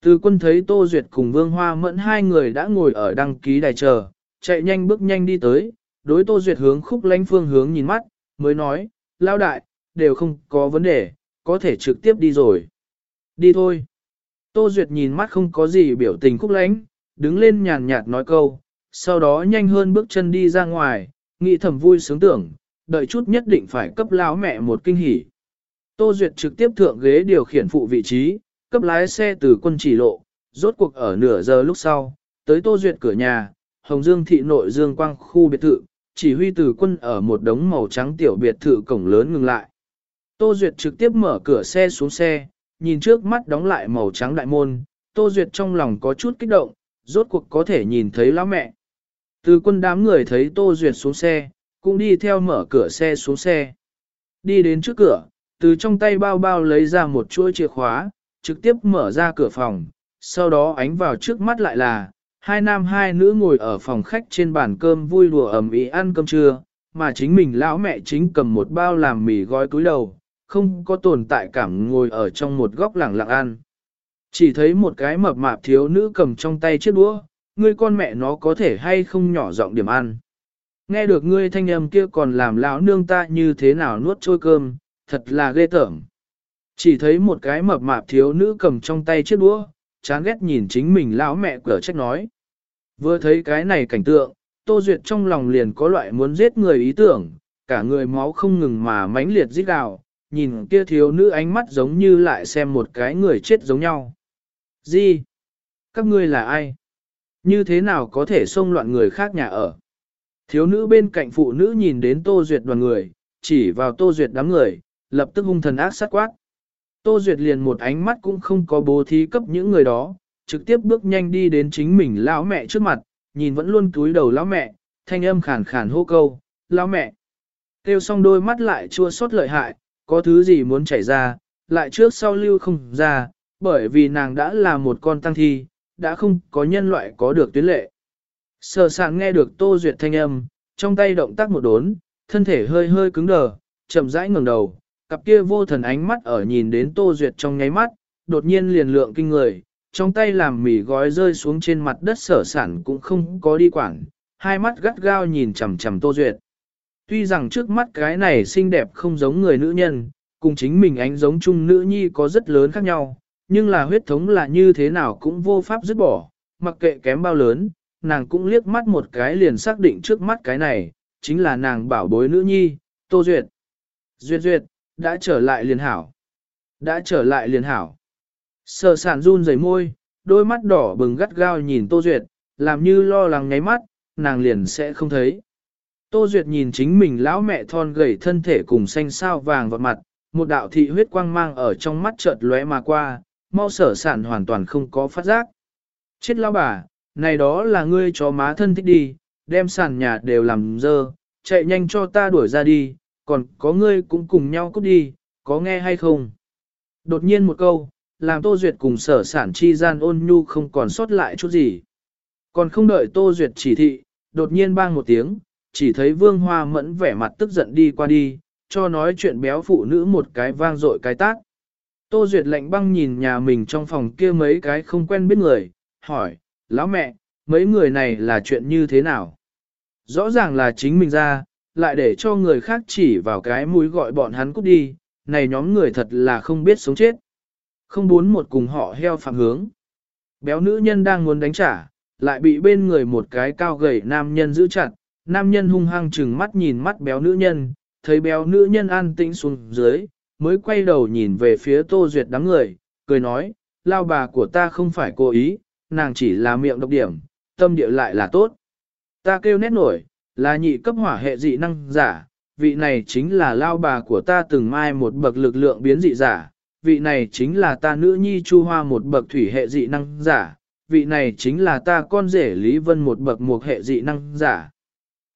Từ quân thấy Tô Duyệt cùng Vương Hoa Mẫn hai người đã ngồi ở đăng ký đài chờ, chạy nhanh bước nhanh đi tới, đối Tô Duyệt hướng khúc lánh phương hướng nhìn mắt, mới nói, lao đại, đều không có vấn đề, có thể trực tiếp đi rồi. Đi thôi. Tô Duyệt nhìn mắt không có gì biểu tình khúc lánh, đứng lên nhàn nhạt nói câu, sau đó nhanh hơn bước chân đi ra ngoài, nghĩ thầm vui sướng tưởng, đợi chút nhất định phải cấp lão mẹ một kinh hỉ. Tô Duyệt trực tiếp thượng ghế điều khiển phụ vị trí, cấp lái xe từ quân chỉ lộ, rốt cuộc ở nửa giờ lúc sau, tới Tô Duyệt cửa nhà, Hồng Dương thị nội Dương Quang khu biệt thự, chỉ huy từ quân ở một đống màu trắng tiểu biệt thự cổng lớn ngừng lại. Tô Duyệt trực tiếp mở cửa xe xuống xe, nhìn trước mắt đóng lại màu trắng đại môn, Tô Duyệt trong lòng có chút kích động, rốt cuộc có thể nhìn thấy lão mẹ. Từ quân đám người thấy Tô Duyệt xuống xe, cũng đi theo mở cửa xe xuống xe. Đi đến trước cửa, từ trong tay bao bao lấy ra một chuỗi chìa khóa, trực tiếp mở ra cửa phòng, sau đó ánh vào trước mắt lại là, hai nam hai nữ ngồi ở phòng khách trên bàn cơm vui đùa ẩm ý ăn cơm trưa, mà chính mình lão mẹ chính cầm một bao làm mì gói túi đầu, không có tồn tại cảm ngồi ở trong một góc lẳng lặng ăn. Chỉ thấy một cái mập mạp thiếu nữ cầm trong tay chiếc đũa, ngươi con mẹ nó có thể hay không nhỏ giọng điểm ăn. Nghe được ngươi thanh âm kia còn làm lão nương ta như thế nào nuốt trôi cơm, thật là ghê tởm. Chỉ thấy một cái mập mạp thiếu nữ cầm trong tay chiếc đũa, chán ghét nhìn chính mình lão mẹ cửa trách nói. Vừa thấy cái này cảnh tượng, Tô Duyệt trong lòng liền có loại muốn giết người ý tưởng, cả người máu không ngừng mà mãnh liệt giết gào, nhìn kia thiếu nữ ánh mắt giống như lại xem một cái người chết giống nhau. Gì? Các ngươi là ai? Như thế nào có thể xông loạn người khác nhà ở? Thiếu nữ bên cạnh phụ nữ nhìn đến Tô Duyệt đoàn người, chỉ vào Tô Duyệt đám người, lập tức hung thần ác sát quát. Tô Duyệt liền một ánh mắt cũng không có bố thí cấp những người đó, trực tiếp bước nhanh đi đến chính mình lão mẹ trước mặt, nhìn vẫn luôn túi đầu lão mẹ, thanh âm khàn khàn hô câu, lão mẹ. Kêu xong đôi mắt lại chua xót lợi hại, có thứ gì muốn chảy ra, lại trước sau lưu không ra, bởi vì nàng đã là một con tăng thi, đã không có nhân loại có được tuyến lệ. Sở sạn nghe được Tô Duyệt thanh âm, trong tay động tác một đốn, thân thể hơi hơi cứng đờ, chậm rãi ngẩng đầu, cặp kia vô thần ánh mắt ở nhìn đến Tô Duyệt trong nháy mắt, đột nhiên liền lượng kinh người, trong tay làm mì gói rơi xuống trên mặt đất sở sản cũng không có đi quảng, hai mắt gắt gao nhìn chằm chằm Tô Duyệt. Tuy rằng trước mắt cái này xinh đẹp không giống người nữ nhân, cùng chính mình ánh giống chung nữ nhi có rất lớn khác nhau, nhưng là huyết thống là như thế nào cũng vô pháp dứt bỏ, mặc kệ kém bao lớn, nàng cũng liếc mắt một cái liền xác định trước mắt cái này, chính là nàng bảo bối nữ nhi, Tô Duyệt. Duyệt Duyệt, đã trở lại liền hảo. Đã trở lại liền hảo. Sở sản run rẩy môi, đôi mắt đỏ bừng gắt gao nhìn Tô Duyệt, làm như lo lắng nháy mắt, nàng liền sẽ không thấy. Tô Duyệt nhìn chính mình lão mẹ thon gầy thân thể cùng xanh sao vàng vào mặt, một đạo thị huyết quang mang ở trong mắt chợt lóe mà qua, mau sở sản hoàn toàn không có phát giác. Chết lão bà, này đó là ngươi cho má thân thích đi, đem sàn nhà đều làm dơ, chạy nhanh cho ta đuổi ra đi, còn có ngươi cũng cùng nhau cút đi, có nghe hay không? Đột nhiên một câu, làm Tô Duyệt cùng sở sản chi gian ôn nhu không còn sót lại chút gì. Còn không đợi Tô Duyệt chỉ thị, đột nhiên bang một tiếng, chỉ thấy vương hoa mẫn vẻ mặt tức giận đi qua đi, cho nói chuyện béo phụ nữ một cái vang dội cái tác. Tô Duyệt lạnh băng nhìn nhà mình trong phòng kia mấy cái không quen biết người, hỏi, lão mẹ, mấy người này là chuyện như thế nào? Rõ ràng là chính mình ra, lại để cho người khác chỉ vào cái mũi gọi bọn hắn cút đi, này nhóm người thật là không biết sống chết. Không muốn một cùng họ heo phạm hướng. Béo nữ nhân đang muốn đánh trả, lại bị bên người một cái cao gầy nam nhân giữ chặt, nam nhân hung hăng chừng mắt nhìn mắt béo nữ nhân, thấy béo nữ nhân an tĩnh xuống dưới, mới quay đầu nhìn về phía Tô Duyệt đám người, cười nói, lao bà của ta không phải cố ý, nàng chỉ là miệng độc điểm, tâm địa lại là tốt. Ta kêu nét nổi, là nhị cấp hỏa hệ dị năng giả, vị này chính là lao bà của ta từng mai một bậc lực lượng biến dị giả, vị này chính là ta nữ nhi chu hoa một bậc thủy hệ dị năng giả, vị này chính là ta con rể Lý Vân một bậc một hệ dị năng giả.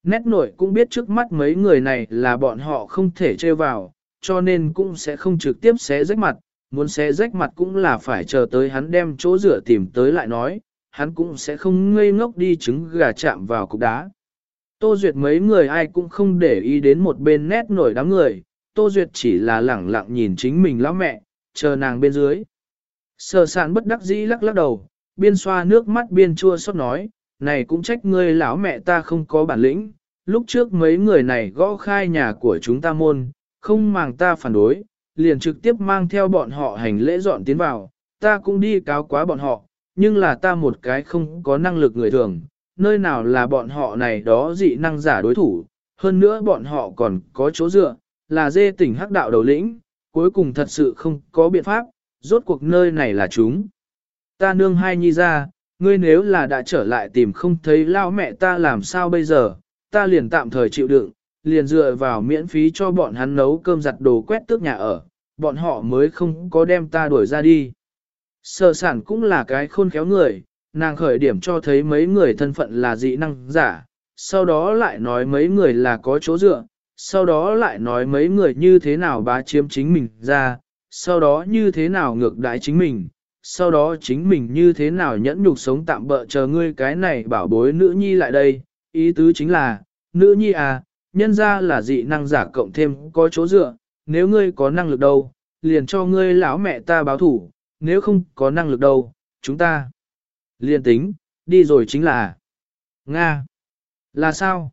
Nét nổi cũng biết trước mắt mấy người này là bọn họ không thể trêu vào, cho nên cũng sẽ không trực tiếp xé rách mặt, muốn xé rách mặt cũng là phải chờ tới hắn đem chỗ rửa tìm tới lại nói, hắn cũng sẽ không ngây ngốc đi trứng gà chạm vào cục đá. Tô Duyệt mấy người ai cũng không để ý đến một bên nét nổi đám người, Tô Duyệt chỉ là lẳng lặng nhìn chính mình lão mẹ, chờ nàng bên dưới. Sở sản bất đắc dĩ lắc lắc đầu, biên xoa nước mắt biên chua xót nói, này cũng trách ngươi lão mẹ ta không có bản lĩnh, lúc trước mấy người này gõ khai nhà của chúng ta môn, không màng ta phản đối, liền trực tiếp mang theo bọn họ hành lễ dọn tiến vào, ta cũng đi cáo quá bọn họ, nhưng là ta một cái không có năng lực người thường, nơi nào là bọn họ này đó dị năng giả đối thủ, hơn nữa bọn họ còn có chỗ dựa, là dê tỉnh hắc đạo đầu lĩnh, cuối cùng thật sự không có biện pháp, rốt cuộc nơi này là chúng. Ta nương hai nhi ra, ngươi nếu là đã trở lại tìm không thấy lao mẹ ta làm sao bây giờ, ta liền tạm thời chịu đựng, liền dựa vào miễn phí cho bọn hắn nấu cơm giặt đồ quét tước nhà ở, bọn họ mới không có đem ta đuổi ra đi. Sở sản cũng là cái khôn khéo người, nàng khởi điểm cho thấy mấy người thân phận là dị năng giả, sau đó lại nói mấy người là có chỗ dựa, sau đó lại nói mấy người như thế nào bá chiếm chính mình ra, sau đó như thế nào ngược đãi chính mình, sau đó chính mình như thế nào nhẫn nhục sống tạm bỡ chờ ngươi cái này bảo bối nữ nhi lại đây, ý tứ chính là, nữ nhi à, nhân ra là dị năng giả cộng thêm có chỗ dựa, nếu ngươi có năng lực đâu, liền cho ngươi lão mẹ ta báo thủ, nếu không có năng lực đâu, chúng ta liên tính, đi rồi chính là Nga. Là sao?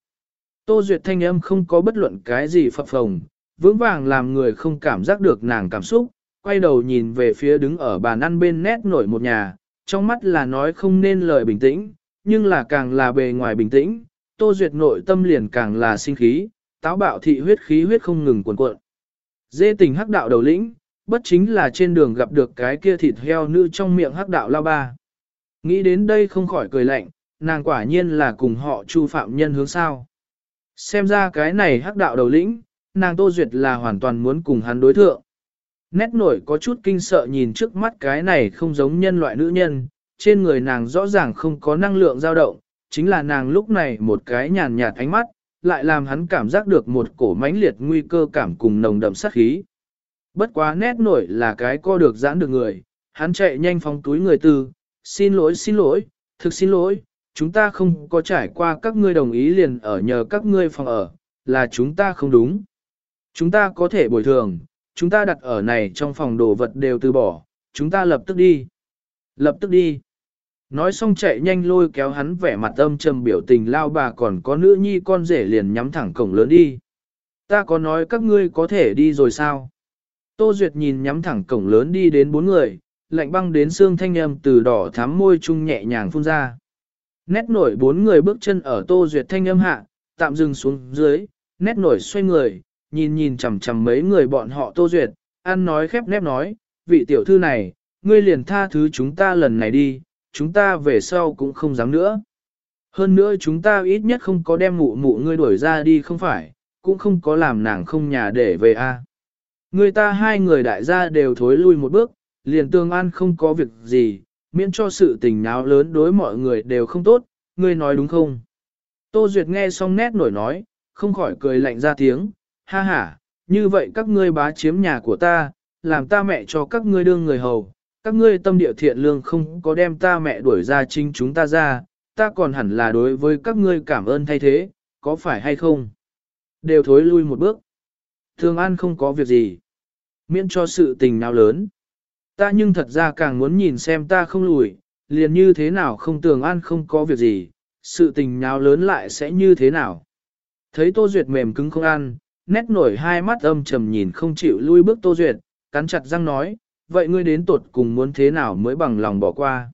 Tô Duyệt thanh âm không có bất luận cái gì phập phồng, vững vàng làm người không cảm giác được nàng cảm xúc, quay đầu nhìn về phía đứng ở bàn ăn bên nét nổi một nhà, trong mắt là nói không nên lời bình tĩnh, nhưng là càng là bề ngoài bình tĩnh, Tô Duyệt nội tâm liền càng là sinh khí, táo bạo thị huyết khí huyết không ngừng cuồn cuộn. Dê tình hắc đạo đầu lĩnh, bất chính là trên đường gặp được cái kia thịt heo nữ trong miệng hắc đạo lao ba. Nghĩ đến đây không khỏi cười lạnh, nàng quả nhiên là cùng họ chu phạm nhân hướng sao. Xem ra cái này hắc đạo đầu lĩnh, nàng Tô Duyệt là hoàn toàn muốn cùng hắn đối thượng. Nét nổi có chút kinh sợ nhìn trước mắt cái này không giống nhân loại nữ nhân, trên người nàng rõ ràng không có năng lượng dao động, chính là nàng lúc này một cái nhàn nhạt ánh mắt, lại làm hắn cảm giác được một cổ mãnh liệt nguy cơ cảm cùng nồng đậm sát khí. Bất quá nét nổi là cái co được giãn được người, hắn chạy nhanh phóng túi người tư, xin lỗi xin lỗi, thực xin lỗi, chúng ta không có trải qua các ngươi đồng ý liền ở nhờ các ngươi phòng ở, là chúng ta không đúng. Chúng ta có thể bồi thường, chúng ta đặt ở này trong phòng đồ vật đều từ bỏ, chúng ta lập tức đi. Lập tức đi. Nói xong chạy nhanh lôi kéo hắn vẻ mặt âm trầm biểu tình lao bà còn có nữ nhi con rể liền nhắm thẳng cổng lớn đi. Ta có nói các ngươi có thể đi rồi sao? Tô Duyệt nhìn nhắm thẳng cổng lớn đi đến bốn người, lạnh băng đến xương thanh âm từ đỏ thắm môi trung nhẹ nhàng phun ra. Nét nổi bốn người bước chân ở Tô Duyệt thanh âm hạ, tạm dừng xuống dưới, nét nổi xoay người, nhìn nhìn chằm chằm mấy người bọn họ Tô Duyệt, ăn nói khép nép nói, vị tiểu thư này, ngươi liền tha thứ chúng ta lần này đi, chúng ta về sau cũng không dám nữa. Hơn nữa chúng ta ít nhất không có đem mụ mụ ngươi đuổi ra đi không phải, cũng không có làm nàng không nhà để về a. Người ta hai người đại gia đều thối lui một bước, liền tương an không có việc gì, miễn cho sự tình náo lớn đối mọi người đều không tốt, ngươi nói đúng không? Tô Duyệt nghe xong nét nổi nói, không khỏi cười lạnh ra tiếng, ha ha, như vậy các ngươi bá chiếm nhà của ta, làm ta mẹ cho các ngươi đương người hầu, các ngươi tâm địa thiện lương không có đem ta mẹ đuổi ra chính chúng ta ra, ta còn hẳn là đối với các ngươi cảm ơn thay thế, có phải hay không? Đều thối lui một bước. Thường An không có việc gì. Miễn cho sự tình nào lớn. Ta nhưng thật ra càng muốn nhìn xem ta không lùi, liền như thế nào không tường an không có việc gì, sự tình nào lớn lại sẽ như thế nào. Thấy Tô Duyệt mềm cứng không ăn, nét nổi hai mắt âm trầm nhìn không chịu lui bước Tô Duyệt, cắn chặt răng nói, vậy ngươi đến tột cùng muốn thế nào mới bằng lòng bỏ qua.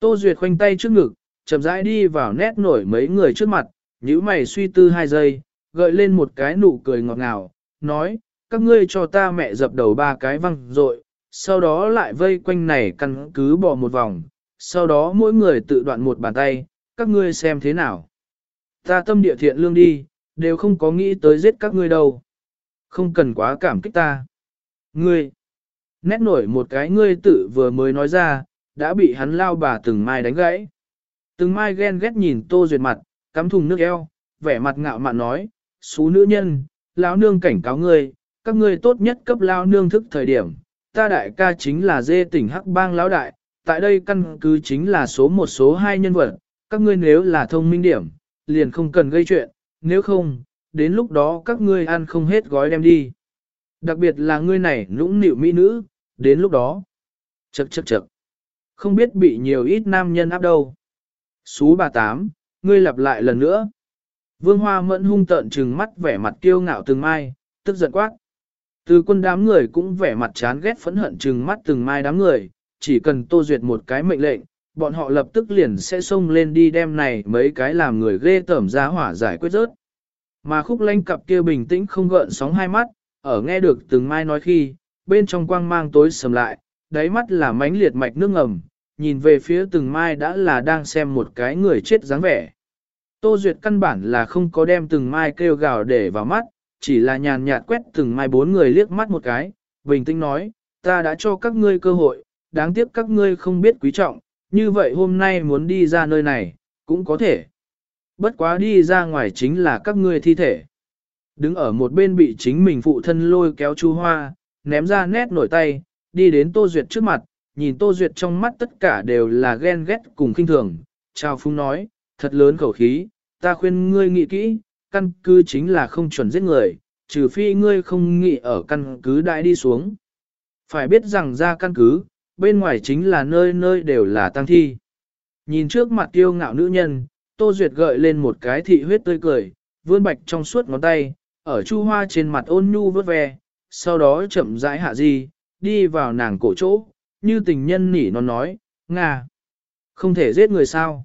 Tô Duyệt khoanh tay trước ngực, chậm rãi đi vào nét nổi mấy người trước mặt, nhíu mày suy tư hai giây, gợi lên một cái nụ cười ngọt ngào, nói, các ngươi cho ta mẹ dập đầu ba cái văng rồi, sau đó lại vây quanh này căn cứ bỏ một vòng, sau đó mỗi người tự đoạn một bàn tay, các ngươi xem thế nào. Ta tâm địa thiện lương đi, đều không có nghĩ tới giết các ngươi đâu. Không cần quá cảm kích ta. Ngươi, nét nổi một cái ngươi tự vừa mới nói ra, đã bị hắn lao bà từng mai đánh gãy. Từng mai ghen ghét nhìn tô duyệt mặt, cắm thùng nước eo, vẻ mặt ngạo mạn nói, xú nữ nhân, lão nương cảnh cáo ngươi, các ngươi tốt nhất cấp lao nương thức thời điểm, ta đại ca chính là dê tỉnh Hắc Bang lão đại, tại đây căn cứ chính là số một số hai nhân vật, các ngươi nếu là thông minh điểm, liền không cần gây chuyện, nếu không, đến lúc đó các ngươi ăn không hết gói đem đi. Đặc biệt là ngươi này nũng nịu mỹ nữ, đến lúc đó, chậc chậc chậc, không biết bị nhiều ít nam nhân áp đâu. Xú bà tám, ngươi lặp lại lần nữa. Vương Hoa mẫn hung tợn trừng mắt vẻ mặt kiêu ngạo từng mai, tức giận quát. Từ quân đám người cũng vẻ mặt chán ghét phẫn hận trừng mắt từng mai đám người, chỉ cần tô duyệt một cái mệnh lệnh, bọn họ lập tức liền sẽ xông lên đi đem này mấy cái làm người ghê tởm ra hỏa giải quyết rớt. Mà khúc lanh cặp kia bình tĩnh không gợn sóng hai mắt, ở nghe được từng mai nói khi, bên trong quang mang tối sầm lại, đáy mắt là mánh liệt mạch nước ngầm, nhìn về phía từng mai đã là đang xem một cái người chết dáng vẻ. Tô Duyệt căn bản là không có đem từng mai kêu gào để vào mắt, chỉ là nhàn nhạt quét từng mai bốn người liếc mắt một cái, bình tĩnh nói, ta đã cho các ngươi cơ hội, đáng tiếc các ngươi không biết quý trọng, như vậy hôm nay muốn đi ra nơi này, cũng có thể. Bất quá đi ra ngoài chính là các ngươi thi thể. Đứng ở một bên bị chính mình phụ thân lôi kéo chú hoa, ném ra nét nổi tay, đi đến Tô Duyệt trước mặt, nhìn Tô Duyệt trong mắt tất cả đều là ghen ghét cùng kinh thường. Chào Phung nói, thật lớn khẩu khí, ta khuyên ngươi nghĩ kỹ, căn cứ chính là không chuẩn giết người, trừ phi ngươi không nghĩ ở căn cứ đại đi xuống. Phải biết rằng ra căn cứ, bên ngoài chính là nơi nơi đều là tăng thi. Nhìn trước mặt tiêu ngạo nữ nhân, Tô Duyệt gợi lên một cái thị huyết tươi cười, vươn bạch trong suốt ngón tay, ở chu hoa trên mặt ôn nhu vớt ve, sau đó chậm rãi hạ di, đi vào nàng cổ chỗ, như tình nhân nỉ nó nói, Nga, không thể giết người sao.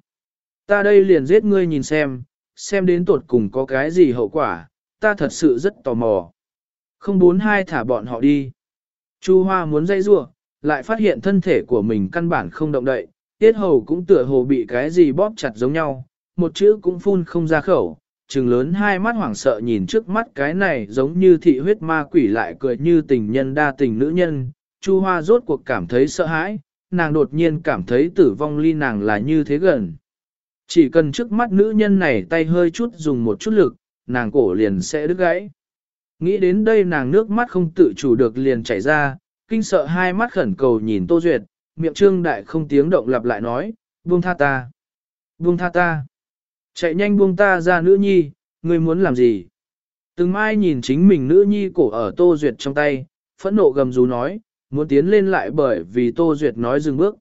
Ta đây liền giết ngươi nhìn xem, xem đến tuột cùng có cái gì hậu quả, ta thật sự rất tò mò. Không bốn hai thả bọn họ đi. Chu Hoa muốn dây rua, lại phát hiện thân thể của mình căn bản không động đậy, tiết hầu cũng tựa hồ bị cái gì bóp chặt giống nhau, một chữ cũng phun không ra khẩu, trừng lớn hai mắt hoảng sợ nhìn trước mắt cái này giống như thị huyết ma quỷ lại cười như tình nhân đa tình nữ nhân, Chu Hoa rốt cuộc cảm thấy sợ hãi, nàng đột nhiên cảm thấy tử vong ly nàng là như thế gần. Chỉ cần trước mắt nữ nhân này tay hơi chút dùng một chút lực, nàng cổ liền sẽ đứt gãy. Nghĩ đến đây nàng nước mắt không tự chủ được liền chảy ra, kinh sợ hai mắt khẩn cầu nhìn Tô Duyệt, miệng trương đại không tiếng động lặp lại nói, buông tha ta, buông tha ta, chạy nhanh buông ta ra nữ nhi, ngươi muốn làm gì? Từng mai nhìn chính mình nữ nhi cổ ở Tô Duyệt trong tay, phẫn nộ gầm rú nói, muốn tiến lên lại bởi vì Tô Duyệt nói dừng bước.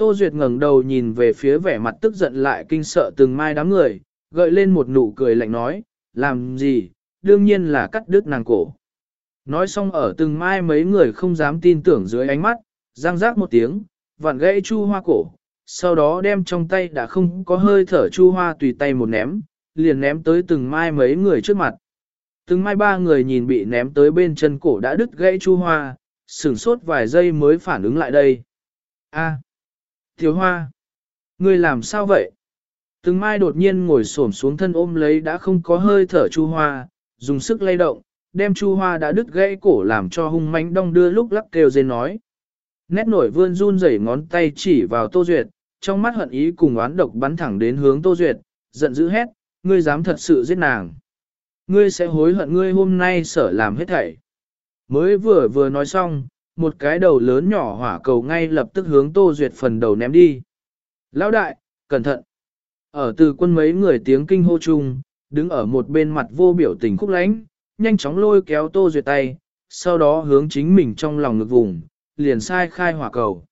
Tô Duyệt ngẩng đầu nhìn về phía vẻ mặt tức giận lại kinh sợ từng mai đám người, gợi lên một nụ cười lạnh nói, làm gì, đương nhiên là cắt đứt nàng cổ. Nói xong ở từng mai mấy người không dám tin tưởng dưới ánh mắt, răng rác một tiếng, vặn gãy chu hoa cổ, sau đó đem trong tay đã không có hơi thở chu hoa tùy tay một ném, liền ném tới từng mai mấy người trước mặt. Từng mai ba người nhìn bị ném tới bên chân cổ đã đứt gãy chu hoa, sửng sốt vài giây mới phản ứng lại đây. A, Thiếu Hoa, ngươi làm sao vậy? Từng mai đột nhiên ngồi xổm xuống thân ôm lấy đã không có hơi thở chu hoa, dùng sức lay động, đem chu hoa đã đứt gãy cổ làm cho hung mãnh đong đưa lúc lắc kêu dên nói. Nét nổi vươn run rẩy ngón tay chỉ vào Tô Duyệt, trong mắt hận ý cùng oán độc bắn thẳng đến hướng Tô Duyệt, giận dữ hét, ngươi dám thật sự giết nàng. Ngươi sẽ hối hận ngươi hôm nay sở làm hết thảy. Mới vừa vừa nói xong, một cái đầu lớn nhỏ hỏa cầu ngay lập tức hướng Tô Duyệt phần đầu ném đi. Lão đại, cẩn thận. Ở từ quân mấy người tiếng kinh hô chung, đứng ở một bên mặt vô biểu tình khúc lánh, nhanh chóng lôi kéo Tô Duyệt tay, sau đó hướng chính mình trong lòng ngực vùng, liền sai khai hỏa cầu.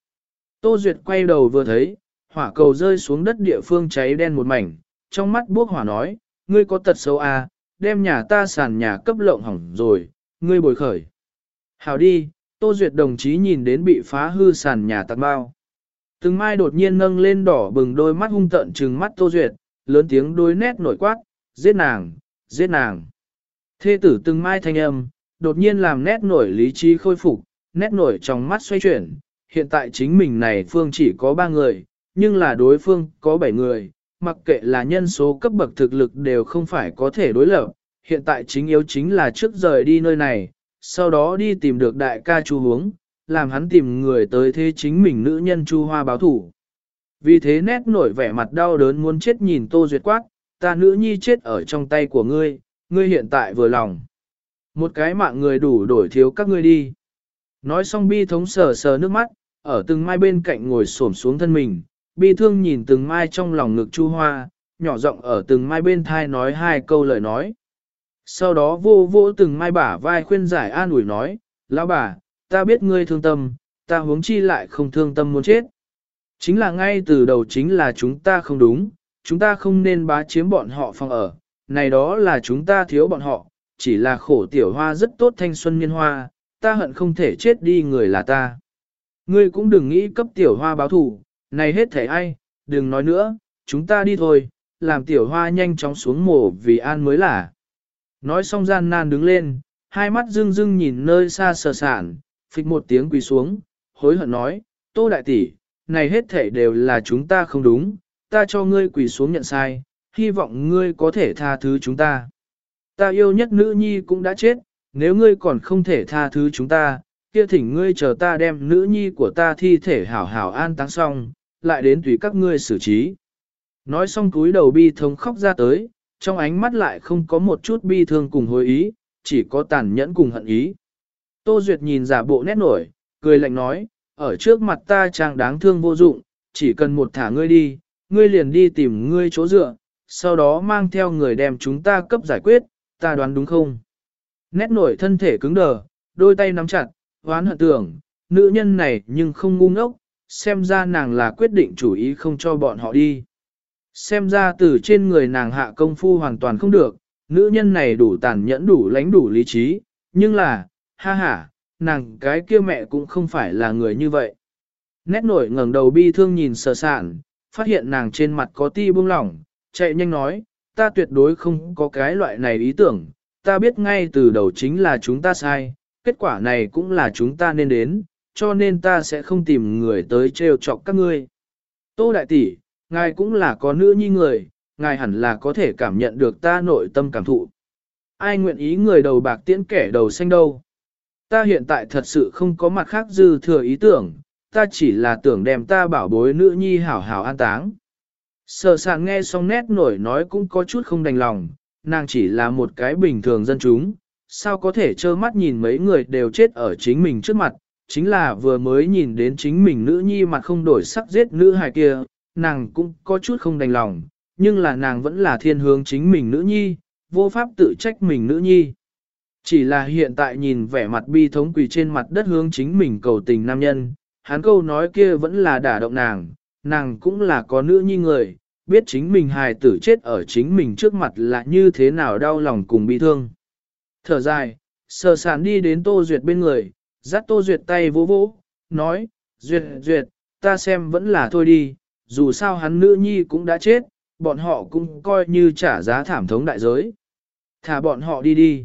Tô Duyệt quay đầu vừa thấy, hỏa cầu rơi xuống đất địa phương cháy đen một mảnh, trong mắt buốc hỏa nói, ngươi có tật xấu à, đem nhà ta sàn nhà cấp lộng hỏng rồi, ngươi bồi khởi. Hào đi, Tô Duyệt đồng chí nhìn đến bị phá hư sàn nhà tạc bao. Từng mai đột nhiên nâng lên đỏ bừng đôi mắt hung tận trừng mắt Tô Duyệt, lớn tiếng đôi nét nổi quát, giết nàng, giết nàng. Thê tử từng mai thanh âm, đột nhiên làm nét nổi lý trí khôi phục, nét nổi trong mắt xoay chuyển. Hiện tại chính mình này phương chỉ có ba người, nhưng là đối phương có bảy người, mặc kệ là nhân số cấp bậc thực lực đều không phải có thể đối lập. Hiện tại chính yếu chính là trước rời đi nơi này, sau đó đi tìm được đại ca Chu Hướng, làm hắn tìm người tới thế chính mình nữ nhân Chu Hoa báo thủ. Vì thế nét nổi vẻ mặt đau đớn muốn chết nhìn Tô Duyệt quát, ta nữ nhi chết ở trong tay của ngươi, ngươi hiện tại vừa lòng. Một cái mạng người đủ đổi thiếu các ngươi đi. Nói xong bi thống sờ sờ nước mắt, ở từng mai bên cạnh ngồi xổm xuống thân mình, bi thương nhìn từng mai trong lòng ngực Chu Hoa, nhỏ giọng ở từng mai bên thai nói hai câu lời nói. Sau đó vô vô từng mai bả vai khuyên giải an ủi nói, lão bà, ta biết ngươi thương tâm, ta huống chi lại không thương tâm muốn chết. Chính là ngay từ đầu chính là chúng ta không đúng, chúng ta không nên bá chiếm bọn họ phòng ở, này đó là chúng ta thiếu bọn họ, chỉ là khổ tiểu hoa rất tốt thanh xuân niên hoa, ta hận không thể chết đi người là ta. Ngươi cũng đừng nghĩ cấp tiểu hoa báo thù, này hết thể ai, đừng nói nữa, chúng ta đi thôi, làm tiểu hoa nhanh chóng xuống mổ vì an mới là. Nói xong gian nan đứng lên, hai mắt dưng dưng nhìn nơi xa sờ sản, phịch một tiếng quỳ xuống, hối hận nói, tô đại tỷ, này hết thể đều là chúng ta không đúng, ta cho ngươi quỳ xuống nhận sai, hy vọng ngươi có thể tha thứ chúng ta. Ta yêu nhất nữ nhi cũng đã chết, nếu ngươi còn không thể tha thứ chúng ta, kia thỉnh ngươi chờ ta đem nữ nhi của ta thi thể hảo hảo an táng xong, lại đến tùy các ngươi xử trí. Nói xong cúi đầu bi thống khóc ra tới, trong ánh mắt lại không có một chút bi thương cùng hối ý, chỉ có tàn nhẫn cùng hận ý. Tô Duyệt nhìn giả bộ nét nổi, cười lạnh nói, ở trước mặt ta chàng đáng thương vô dụng, chỉ cần một thả ngươi đi, ngươi liền đi tìm ngươi chỗ dựa, sau đó mang theo người đem chúng ta cấp giải quyết, ta đoán đúng không? Nét nổi thân thể cứng đờ, đôi tay nắm chặt, hoán hận tưởng, nữ nhân này nhưng không ngu ngốc, xem ra nàng là quyết định chủ ý không cho bọn họ đi. Xem ra từ trên người nàng hạ công phu hoàn toàn không được, nữ nhân này đủ tàn nhẫn đủ lãnh đủ lý trí, nhưng là, ha ha, nàng cái kia mẹ cũng không phải là người như vậy. Nét nổi ngẩng đầu bi thương nhìn sờ sạn, phát hiện nàng trên mặt có ti buông lỏng, chạy nhanh nói, ta tuyệt đối không có cái loại này ý tưởng, ta biết ngay từ đầu chính là chúng ta sai, kết quả này cũng là chúng ta nên đến, cho nên ta sẽ không tìm người tới trêu chọc các ngươi. Tô đại tỷ, ngài cũng là có nữ nhi người, ngài hẳn là có thể cảm nhận được ta nội tâm cảm thụ. Ai nguyện ý người đầu bạc tiễn kẻ đầu xanh đâu. Ta hiện tại thật sự không có mặt khác dư thừa ý tưởng, ta chỉ là tưởng đem ta bảo bối nữ nhi hảo hảo an táng. Sở sàng nghe xong nét nổi nói cũng có chút không đành lòng, nàng chỉ là một cái bình thường dân chúng, sao có thể trơ mắt nhìn mấy người đều chết ở chính mình trước mặt, chính là vừa mới nhìn đến chính mình nữ nhi mặt không đổi sắc giết nữ hài kia, nàng cũng có chút không đành lòng, nhưng là nàng vẫn là thiên hướng chính mình nữ nhi, vô pháp tự trách mình nữ nhi. Chỉ là hiện tại nhìn vẻ mặt bi thống quỳ trên mặt đất hướng chính mình cầu tình nam nhân, hắn câu nói kia vẫn là đả động nàng, nàng cũng là có nữ nhi người, biết chính mình hài tử chết ở chính mình trước mặt là như thế nào đau lòng cùng bi thương. Thở dài, sờ sàn đi đến Tô Duyệt bên người, dắt Tô Duyệt tay vỗ vỗ, nói, Duyệt, Duyệt, ta xem vẫn là thôi đi, dù sao hắn nữ nhi cũng đã chết, bọn họ cũng coi như trả giá thảm thống đại giới. Thả bọn họ đi đi.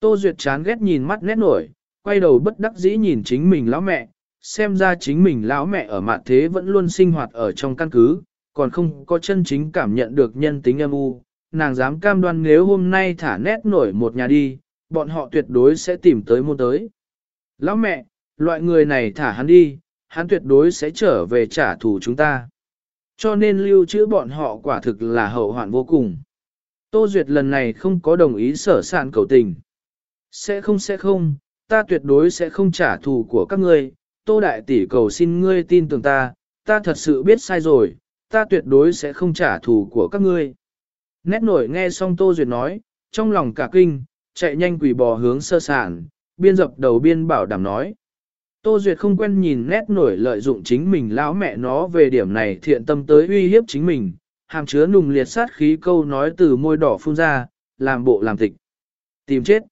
Tô Duyệt chán ghét nhìn mắt nét nổi, quay đầu bất đắc dĩ nhìn chính mình lão mẹ, xem ra chính mình lão mẹ ở mặt thế vẫn luôn sinh hoạt ở trong căn cứ, còn không có chân chính cảm nhận được nhân tính âm u. Nàng dám cam đoan nếu hôm nay thả nét nổi một nhà đi, bọn họ tuyệt đối sẽ tìm tới môn tới. Lão mẹ, loại người này thả hắn đi, hắn tuyệt đối sẽ trở về trả thù chúng ta. Cho nên lưu trữ bọn họ quả thực là hậu hoạn vô cùng. Tô Duyệt lần này không có đồng ý sở sản cầu tình. Sẽ không sẽ không, ta tuyệt đối sẽ không trả thù của các ngươi. Tô Đại Tỷ cầu xin ngươi tin tưởng ta, ta thật sự biết sai rồi, ta tuyệt đối sẽ không trả thù của các ngươi. Nét nổi nghe xong Tô Duyệt nói, trong lòng cả kinh, chạy nhanh quỷ bò hướng sơ sản, biên dập đầu biên bảo đảm nói. Tô Duyệt không quen nhìn nét nổi lợi dụng chính mình lão mẹ nó về điểm này thiện tâm tới uy hiếp chính mình, hàm chứa nùng liệt sát khí câu nói từ môi đỏ phun ra, làm bộ làm tịch. Tìm chết.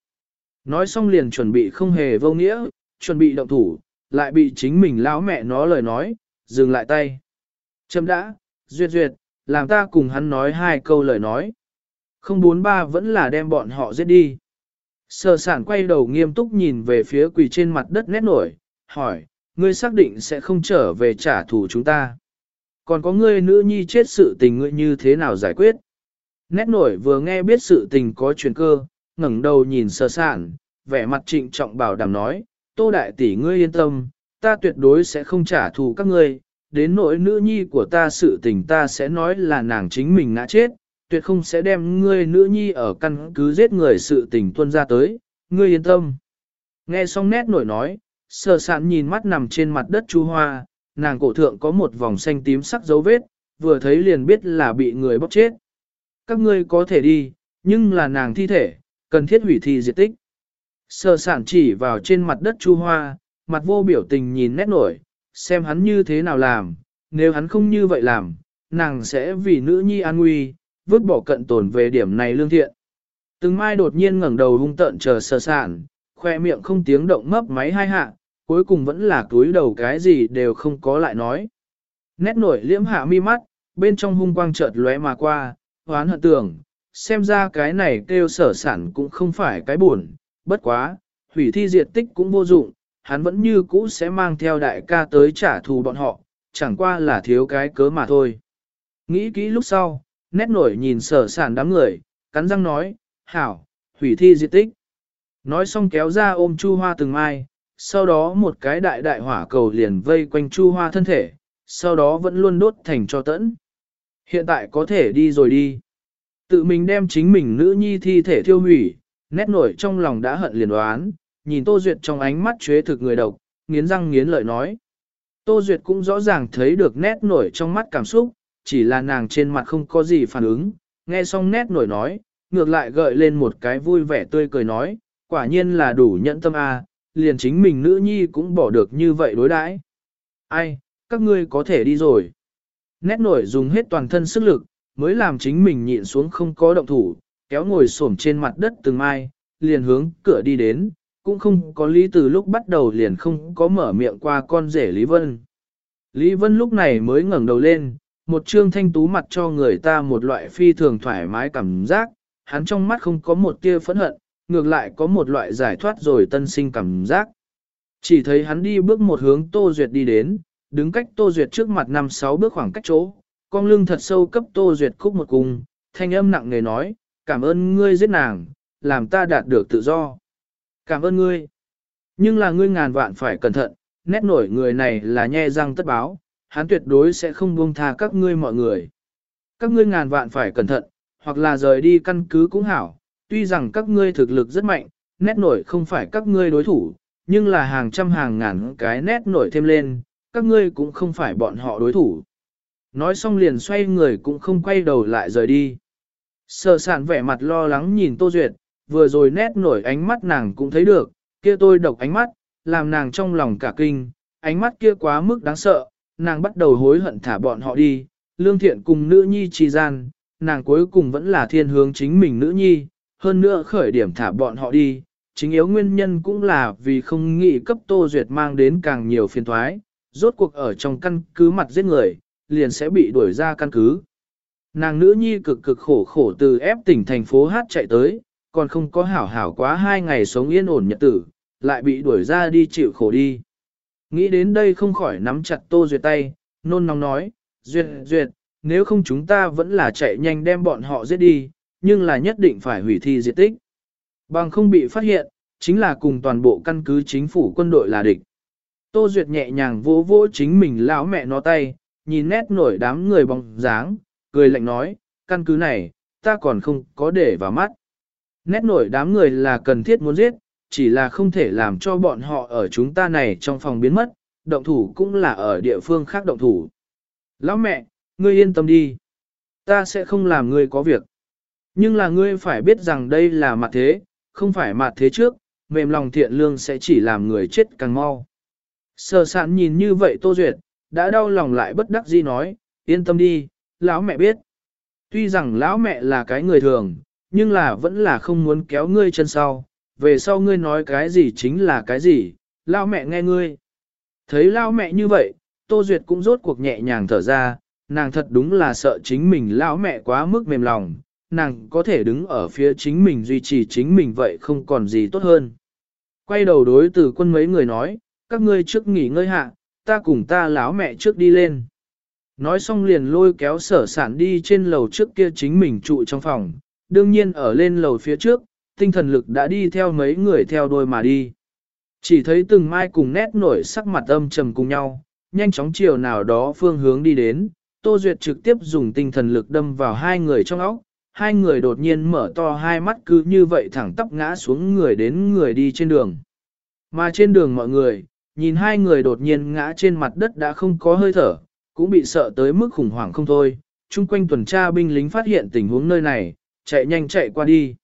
Nói xong liền chuẩn bị không hề vô nghĩa, chuẩn bị động thủ, lại bị chính mình lão mẹ nó lời nói, dừng lại tay. Châm đã, duyệt duyệt, làm ta cùng hắn nói hai câu lời nói. Không bốn ba vẫn là đem bọn họ giết đi. Sở sản quay đầu nghiêm túc nhìn về phía quỳ trên mặt đất nét nổi, hỏi, ngươi xác định sẽ không trở về trả thù chúng ta. Còn có ngươi nữ nhi chết sự tình ngươi như thế nào giải quyết? Nét nổi vừa nghe biết sự tình có chuyển cơ, ngẩng đầu nhìn sơ sản, vẻ mặt trịnh trọng bảo đảm nói, tô đại tỷ ngươi yên tâm, ta tuyệt đối sẽ không trả thù các ngươi, đến nỗi nữ nhi của ta sự tình ta sẽ nói là nàng chính mình ngã chết, tuyệt không sẽ đem ngươi nữ nhi ở căn cứ giết người sự tình tuân ra tới, ngươi yên tâm. Nghe xong nét nổi nói, sở sản nhìn mắt nằm trên mặt đất chu hoa, nàng cổ thượng có một vòng xanh tím sắc dấu vết, vừa thấy liền biết là bị người bóc chết. Các ngươi có thể đi, nhưng là nàng thi thể, cần thiết hủy thi diệt tích. Sở sản chỉ vào trên mặt đất chu hoa, mặt vô biểu tình nhìn nét nổi, xem hắn như thế nào làm, nếu hắn không như vậy làm, nàng sẽ vì nữ nhi an nguy, vứt bỏ cận tồn về điểm này lương thiện. Từng mai đột nhiên ngẩng đầu hung tợn chờ Sở sản, khoe miệng không tiếng động mấp máy hai hạ, cuối cùng vẫn là túi đầu cái gì đều không có lại nói. Nét nổi liễm hạ mi mắt, bên trong hung quang chợt lóe mà qua, hoán hận tưởng, xem ra cái này kêu sở sản cũng không phải cái buồn, bất quá, hủy thi diệt tích cũng vô dụng, hắn vẫn như cũ sẽ mang theo đại ca tới trả thù bọn họ, chẳng qua là thiếu cái cớ mà thôi. Nghĩ kỹ lúc sau, nét nổi nhìn sở sản đám người, cắn răng nói, hảo, hủy thi diệt tích. Nói xong kéo ra ôm chu hoa từng mai, sau đó một cái đại đại hỏa cầu liền vây quanh chu hoa thân thể, sau đó vẫn luôn đốt thành cho tẫn. Hiện tại có thể đi rồi đi. Tự mình đem chính mình nữ nhi thi thể thiêu hủy, nét nổi trong lòng đã hận liền đoán, nhìn Tô Duyệt trong ánh mắt chế thực người độc, nghiến răng nghiến lợi nói. Tô Duyệt cũng rõ ràng thấy được nét nổi trong mắt cảm xúc, chỉ là nàng trên mặt không có gì phản ứng, nghe xong nét nổi nói, ngược lại gợi lên một cái vui vẻ tươi cười nói, quả nhiên là đủ nhẫn tâm a, liền chính mình nữ nhi cũng bỏ được như vậy đối đãi. Ai, các ngươi có thể đi rồi. Nét nổi dùng hết toàn thân sức lực, mới làm chính mình nhịn xuống không có động thủ, kéo ngồi xổm trên mặt đất từng mai, liền hướng cửa đi đến, cũng không có lý từ lúc bắt đầu liền không có mở miệng qua con rể Lý Vân. Lý Vân lúc này mới ngẩng đầu lên, một trương thanh tú mặt cho người ta một loại phi thường thoải mái cảm giác, hắn trong mắt không có một tia phẫn hận, ngược lại có một loại giải thoát rồi tân sinh cảm giác. Chỉ thấy hắn đi bước một hướng Tô Duyệt đi đến, đứng cách Tô Duyệt trước mặt năm sáu bước khoảng cách chỗ, con lưng thật sâu cấp Tô Duyệt khúc một cung, thanh âm nặng nề nói, cảm ơn ngươi giết nàng, làm ta đạt được tự do. Cảm ơn ngươi. Nhưng là ngươi ngàn vạn phải cẩn thận, nét nổi người này là nhe răng tất báo, hắn tuyệt đối sẽ không buông tha các ngươi mọi người. Các ngươi ngàn vạn phải cẩn thận, hoặc là rời đi căn cứ cũng hảo, tuy rằng các ngươi thực lực rất mạnh, nét nổi không phải các ngươi đối thủ, nhưng là hàng trăm hàng ngàn cái nét nổi thêm lên, các ngươi cũng không phải bọn họ đối thủ. Nói xong liền xoay người cũng không quay đầu lại rời đi. Sở sản vẻ mặt lo lắng nhìn Tô Duyệt, vừa rồi nét nổi ánh mắt nàng cũng thấy được, kia tôi độc ánh mắt, làm nàng trong lòng cả kinh, ánh mắt kia quá mức đáng sợ, nàng bắt đầu hối hận thả bọn họ đi, lương thiện cùng nữ nhi trì gian, nàng cuối cùng vẫn là thiên hướng chính mình nữ nhi, hơn nữa khởi điểm thả bọn họ đi, chính yếu nguyên nhân cũng là vì không nghĩ cấp Tô Duyệt mang đến càng nhiều phiền thoái, rốt cuộc ở trong căn cứ mặt giết người, liền sẽ bị đuổi ra căn cứ. Nàng nữ nhi cực cực khổ khổ từ ép tỉnh thành phố hát chạy tới, còn không có hảo hảo quá hai ngày sống yên ổn nhật tử, lại bị đuổi ra đi chịu khổ đi. Nghĩ đến đây không khỏi nắm chặt Tô Duyệt tay, nôn nóng nói, Duyệt, Duyệt, nếu không chúng ta vẫn là chạy nhanh đem bọn họ giết đi, nhưng là nhất định phải hủy thi diệt tích. Bằng không bị phát hiện, chính là cùng toàn bộ căn cứ chính phủ quân đội là địch. Tô Duyệt nhẹ nhàng vỗ vỗ chính mình lão mẹ nó tay, nhìn nét nổi đám người bóng dáng, cười lạnh nói, căn cứ này, ta còn không có để vào mắt. Nét nổi đám người là cần thiết muốn giết, chỉ là không thể làm cho bọn họ ở chúng ta này trong phòng biến mất, động thủ cũng là ở địa phương khác động thủ. Lão mẹ, ngươi yên tâm đi. Ta sẽ không làm ngươi có việc. Nhưng là ngươi phải biết rằng đây là mặt thế, không phải mặt thế trước, mềm lòng thiện lương sẽ chỉ làm người chết càng mau. Sở sản nhìn như vậy Tô Duyệt, đã đau lòng lại bất đắc dĩ nói, yên tâm đi, lão mẹ biết. Tuy rằng lão mẹ là cái người thường, nhưng là vẫn là không muốn kéo ngươi chân sau, về sau ngươi nói cái gì chính là cái gì, lão mẹ nghe ngươi. Thấy lão mẹ như vậy, Tô Duyệt cũng rốt cuộc nhẹ nhàng thở ra, nàng thật đúng là sợ chính mình lão mẹ quá mức mềm lòng, nàng có thể đứng ở phía chính mình duy trì chính mình vậy không còn gì tốt hơn. Quay đầu đối từ quân mấy người nói, các ngươi trước nghỉ ngơi hạ, ta cùng ta lão mẹ trước đi lên. Nói xong liền lôi kéo sở sản đi trên lầu trước kia chính mình trụ trong phòng, đương nhiên ở lên lầu phía trước, tinh thần lực đã đi theo mấy người theo đôi mà đi. Chỉ thấy từng mai cùng nét nổi sắc mặt âm trầm cùng nhau, nhanh chóng chiều nào đó phương hướng đi đến, Tô Duyệt trực tiếp dùng tinh thần lực đâm vào hai người trong óc, hai người đột nhiên mở to hai mắt cứ như vậy thẳng tắp ngã xuống người đến người đi trên đường. Mà trên đường mọi người, nhìn hai người đột nhiên ngã trên mặt đất đã không có hơi thở, cũng bị sợ tới mức khủng hoảng không thôi, chung quanh tuần tra binh lính phát hiện tình huống nơi này, chạy nhanh chạy qua đi.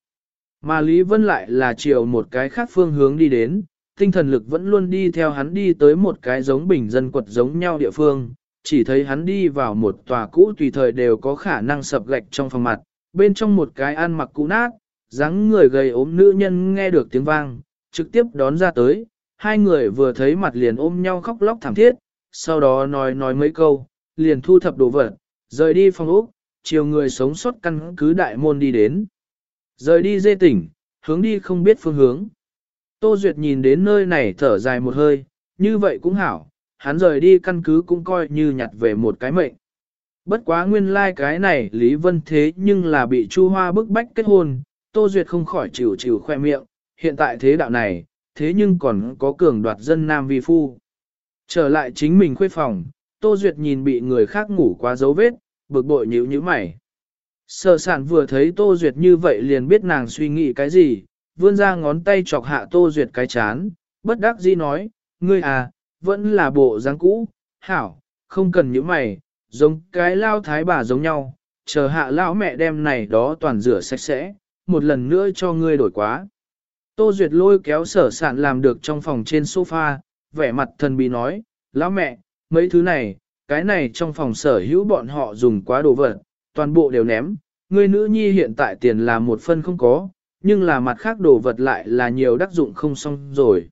Mà Lý Vân lại là chiều một cái khác phương hướng đi đến, tinh thần lực vẫn luôn đi theo hắn đi tới một cái giống bình dân quật giống nhau địa phương, chỉ thấy hắn đi vào một tòa cũ tùy thời đều có khả năng sập gạch trong phòng mặt, bên trong một cái ăn mặc cũ nát, dáng người gầy ốm nữ nhân nghe được tiếng vang, trực tiếp đón ra tới, hai người vừa thấy mặt liền ôm nhau khóc lóc thảm thiết, sau đó nói nói mấy câu, liền thu thập đồ vật, rời đi phòng ốc, chiều người sống sót căn cứ đại môn đi đến. Rời đi dê tỉnh, hướng đi không biết phương hướng. Tô Duyệt nhìn đến nơi này thở dài một hơi, như vậy cũng hảo, hắn rời đi căn cứ cũng coi như nhặt về một cái mệnh. Bất quá nguyên lai like cái này Lý Vân thế nhưng là bị Chu Hoa bức bách kết hôn, Tô Duyệt không khỏi chịu chịu khoe miệng, hiện tại thế đạo này, thế nhưng còn có cường đoạt dân nam vi phu. Trở lại chính mình khuê phòng, Tô Duyệt nhìn bị người khác ngủ quá dấu vết, bực bội nhíu nhíu mày. Sở sản vừa thấy Tô Duyệt như vậy liền biết nàng suy nghĩ cái gì, vươn ra ngón tay chọc hạ Tô Duyệt cái chán, bất đắc dĩ nói, ngươi à, vẫn là bộ dáng cũ, hảo, không cần những mày, giống cái lao thái bà giống nhau, chờ hạ lão mẹ đem này đó toàn rửa sạch sẽ, một lần nữa cho ngươi đổi quá. Tô Duyệt lôi kéo sở sản làm được trong phòng trên sofa, vẻ mặt thần bí nói, lão mẹ, mấy thứ này, cái này trong phòng sở hữu bọn họ dùng quá đồ vật, toàn bộ đều ném, ngươi nữ nhi hiện tại tiền là một phân không có, nhưng là mặt khác đồ vật lại là nhiều đắc dụng không xong rồi.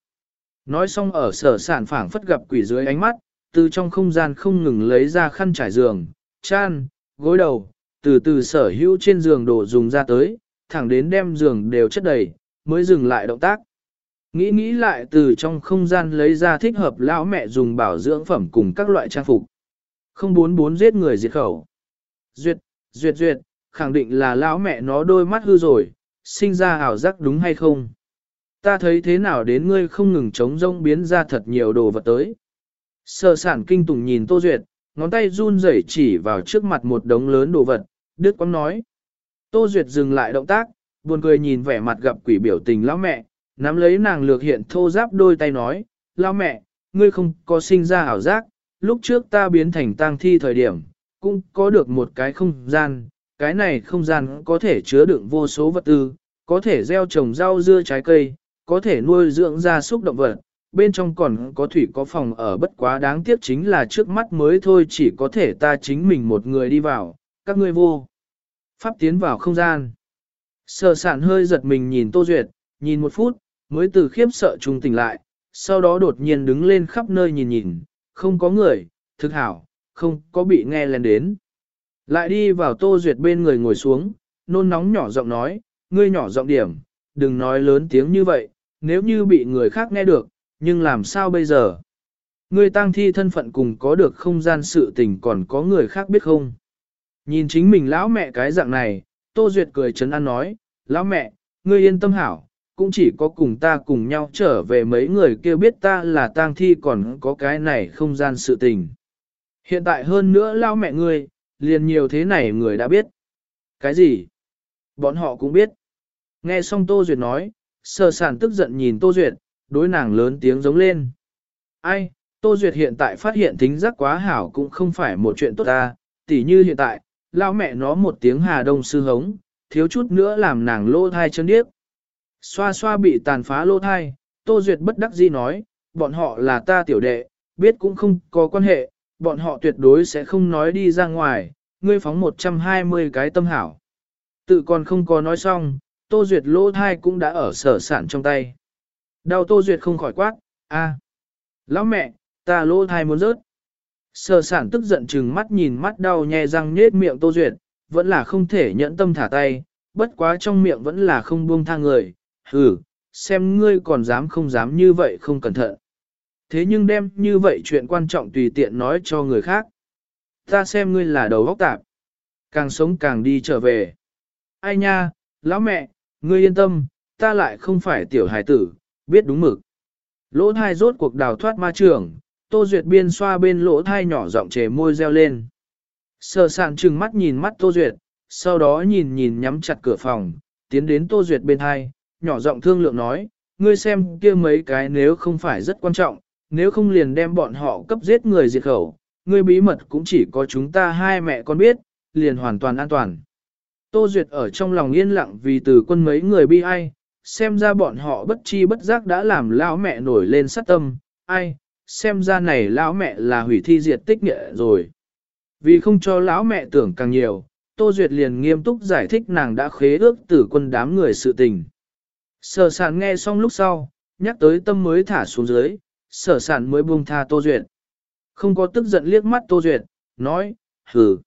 Nói xong ở sở sản phảng phất gặp quỷ dưới ánh mắt, từ trong không gian không ngừng lấy ra khăn trải giường, chan, gối đầu, từ từ sở hữu trên giường đồ dùng ra tới, thẳng đến đem giường đều chất đầy, mới dừng lại động tác. Nghĩ nghĩ lại từ trong không gian lấy ra thích hợp lão mẹ dùng bảo dưỡng phẩm cùng các loại trang phục. Không bốn bốn giết người diệt khẩu. Duyệt, duyệt duyệt, khẳng định là lão mẹ nó đôi mắt hư rồi, sinh ra ảo giác đúng hay không? Ta thấy thế nào đến ngươi không ngừng chống rông biến ra thật nhiều đồ vật tới. Sở sản kinh tủng nhìn Tô Duyệt, ngón tay run rẩy chỉ vào trước mặt một đống lớn đồ vật, Đức Quang nói. Tô Duyệt dừng lại động tác, buồn cười nhìn vẻ mặt gặp quỷ biểu tình lão mẹ, nắm lấy nàng lược hiện thô giáp đôi tay nói, lão mẹ, ngươi không có sinh ra ảo giác, lúc trước ta biến thành tang thi thời điểm, cũng có được một cái không gian, cái này không gian có thể chứa đựng vô số vật tư, có thể gieo trồng rau dưa trái cây, có thể nuôi dưỡng gia súc động vật, bên trong còn có thủy có phòng ở bất quá đáng tiếc chính là trước mắt mới thôi chỉ có thể ta chính mình một người đi vào, các ngươi vô. Pháp tiến vào không gian. Sở sản hơi giật mình nhìn Tô Duyệt, nhìn một phút, mới từ khiếp sợ trung tỉnh lại, sau đó đột nhiên đứng lên khắp nơi nhìn nhìn, không có người, thực hảo, không có bị nghe lên đến. Lại đi vào Tô Duyệt bên người ngồi xuống, nôn nóng nhỏ giọng nói, ngươi nhỏ giọng điểm, đừng nói lớn tiếng như vậy, nếu như bị người khác nghe được, nhưng làm sao bây giờ? Ngươi tang thi thân phận cùng có được không gian sự tình còn có người khác biết không? Nhìn chính mình lão mẹ cái dạng này, Tô Duyệt cười chấn an nói, lão mẹ, ngươi yên tâm hảo, cũng chỉ có cùng ta cùng nhau trở về mấy người kêu biết ta là tang thi còn có cái này không gian sự tình. Hiện tại hơn nữa lão mẹ ngươi, liền nhiều thế này người đã biết. Cái gì? Bọn họ cũng biết. Nghe xong Tô Duyệt nói, sở sản tức giận nhìn Tô Duyệt, đối nàng lớn tiếng giống lên. Ai, Tô Duyệt hiện tại phát hiện tính giác quá hảo cũng không phải một chuyện tốt ta, tỉ như hiện tại, lão mẹ nó một tiếng hà đông sư hống, thiếu chút nữa làm nàng lô thai chân điếc. Xoa xoa bị tàn phá lô thai, Tô Duyệt bất đắc dĩ nói, bọn họ là ta tiểu đệ, biết cũng không có quan hệ, bọn họ tuyệt đối sẽ không nói đi ra ngoài, ngươi phóng 120 cái tâm hảo. Tự còn không có nói xong, Tô Duyệt lô thai cũng đã ở sở sản trong tay. Đau Tô Duyệt không khỏi quát, a, Lão mẹ, ta lô thai muốn rớt. Sở sản tức giận chừng mắt nhìn mắt đau nhè răng nhết miệng Tô Duyệt, vẫn là không thể nhẫn tâm thả tay, bất quá trong miệng vẫn là không buông tha người, hừ, xem ngươi còn dám không dám như vậy không cẩn thận. Thế nhưng đem như vậy chuyện quan trọng tùy tiện nói cho người khác. Ta xem ngươi là đầu óc tạp. Càng sống càng đi trở về. Ai nha, lão mẹ, ngươi yên tâm, ta lại không phải tiểu hài tử, biết đúng mực. Lỗ thai rốt cuộc đào thoát ma trường, Tô Duyệt biên xoa bên lỗ thai nhỏ giọng chế môi reo lên. Sở sạn trừng mắt nhìn mắt Tô Duyệt, sau đó nhìn nhìn nhắm chặt cửa phòng, tiến đến Tô Duyệt bên hai, nhỏ giọng thương lượng nói, ngươi xem kia mấy cái nếu không phải rất quan trọng, nếu không liền đem bọn họ cấp giết người diệt khẩu, ngươi bí mật cũng chỉ có chúng ta hai mẹ con biết, liền hoàn toàn an toàn. Tô Duyệt ở trong lòng yên lặng vì từ quân mấy người bi ai, xem ra bọn họ bất chi bất giác đã làm lão mẹ nổi lên sát tâm, ai, xem ra này lão mẹ là hủy thi diệt tích nghệ rồi. Vì không cho lão mẹ tưởng càng nhiều, Tô Duyệt liền nghiêm túc giải thích nàng đã khế ước tử quân đám người sự tình. Sở sản nghe xong lúc sau, nhắc tới tâm mới thả xuống dưới, sở sản mới buông tha Tô Duyệt. Không có tức giận liếc mắt Tô Duyệt, nói, hừ.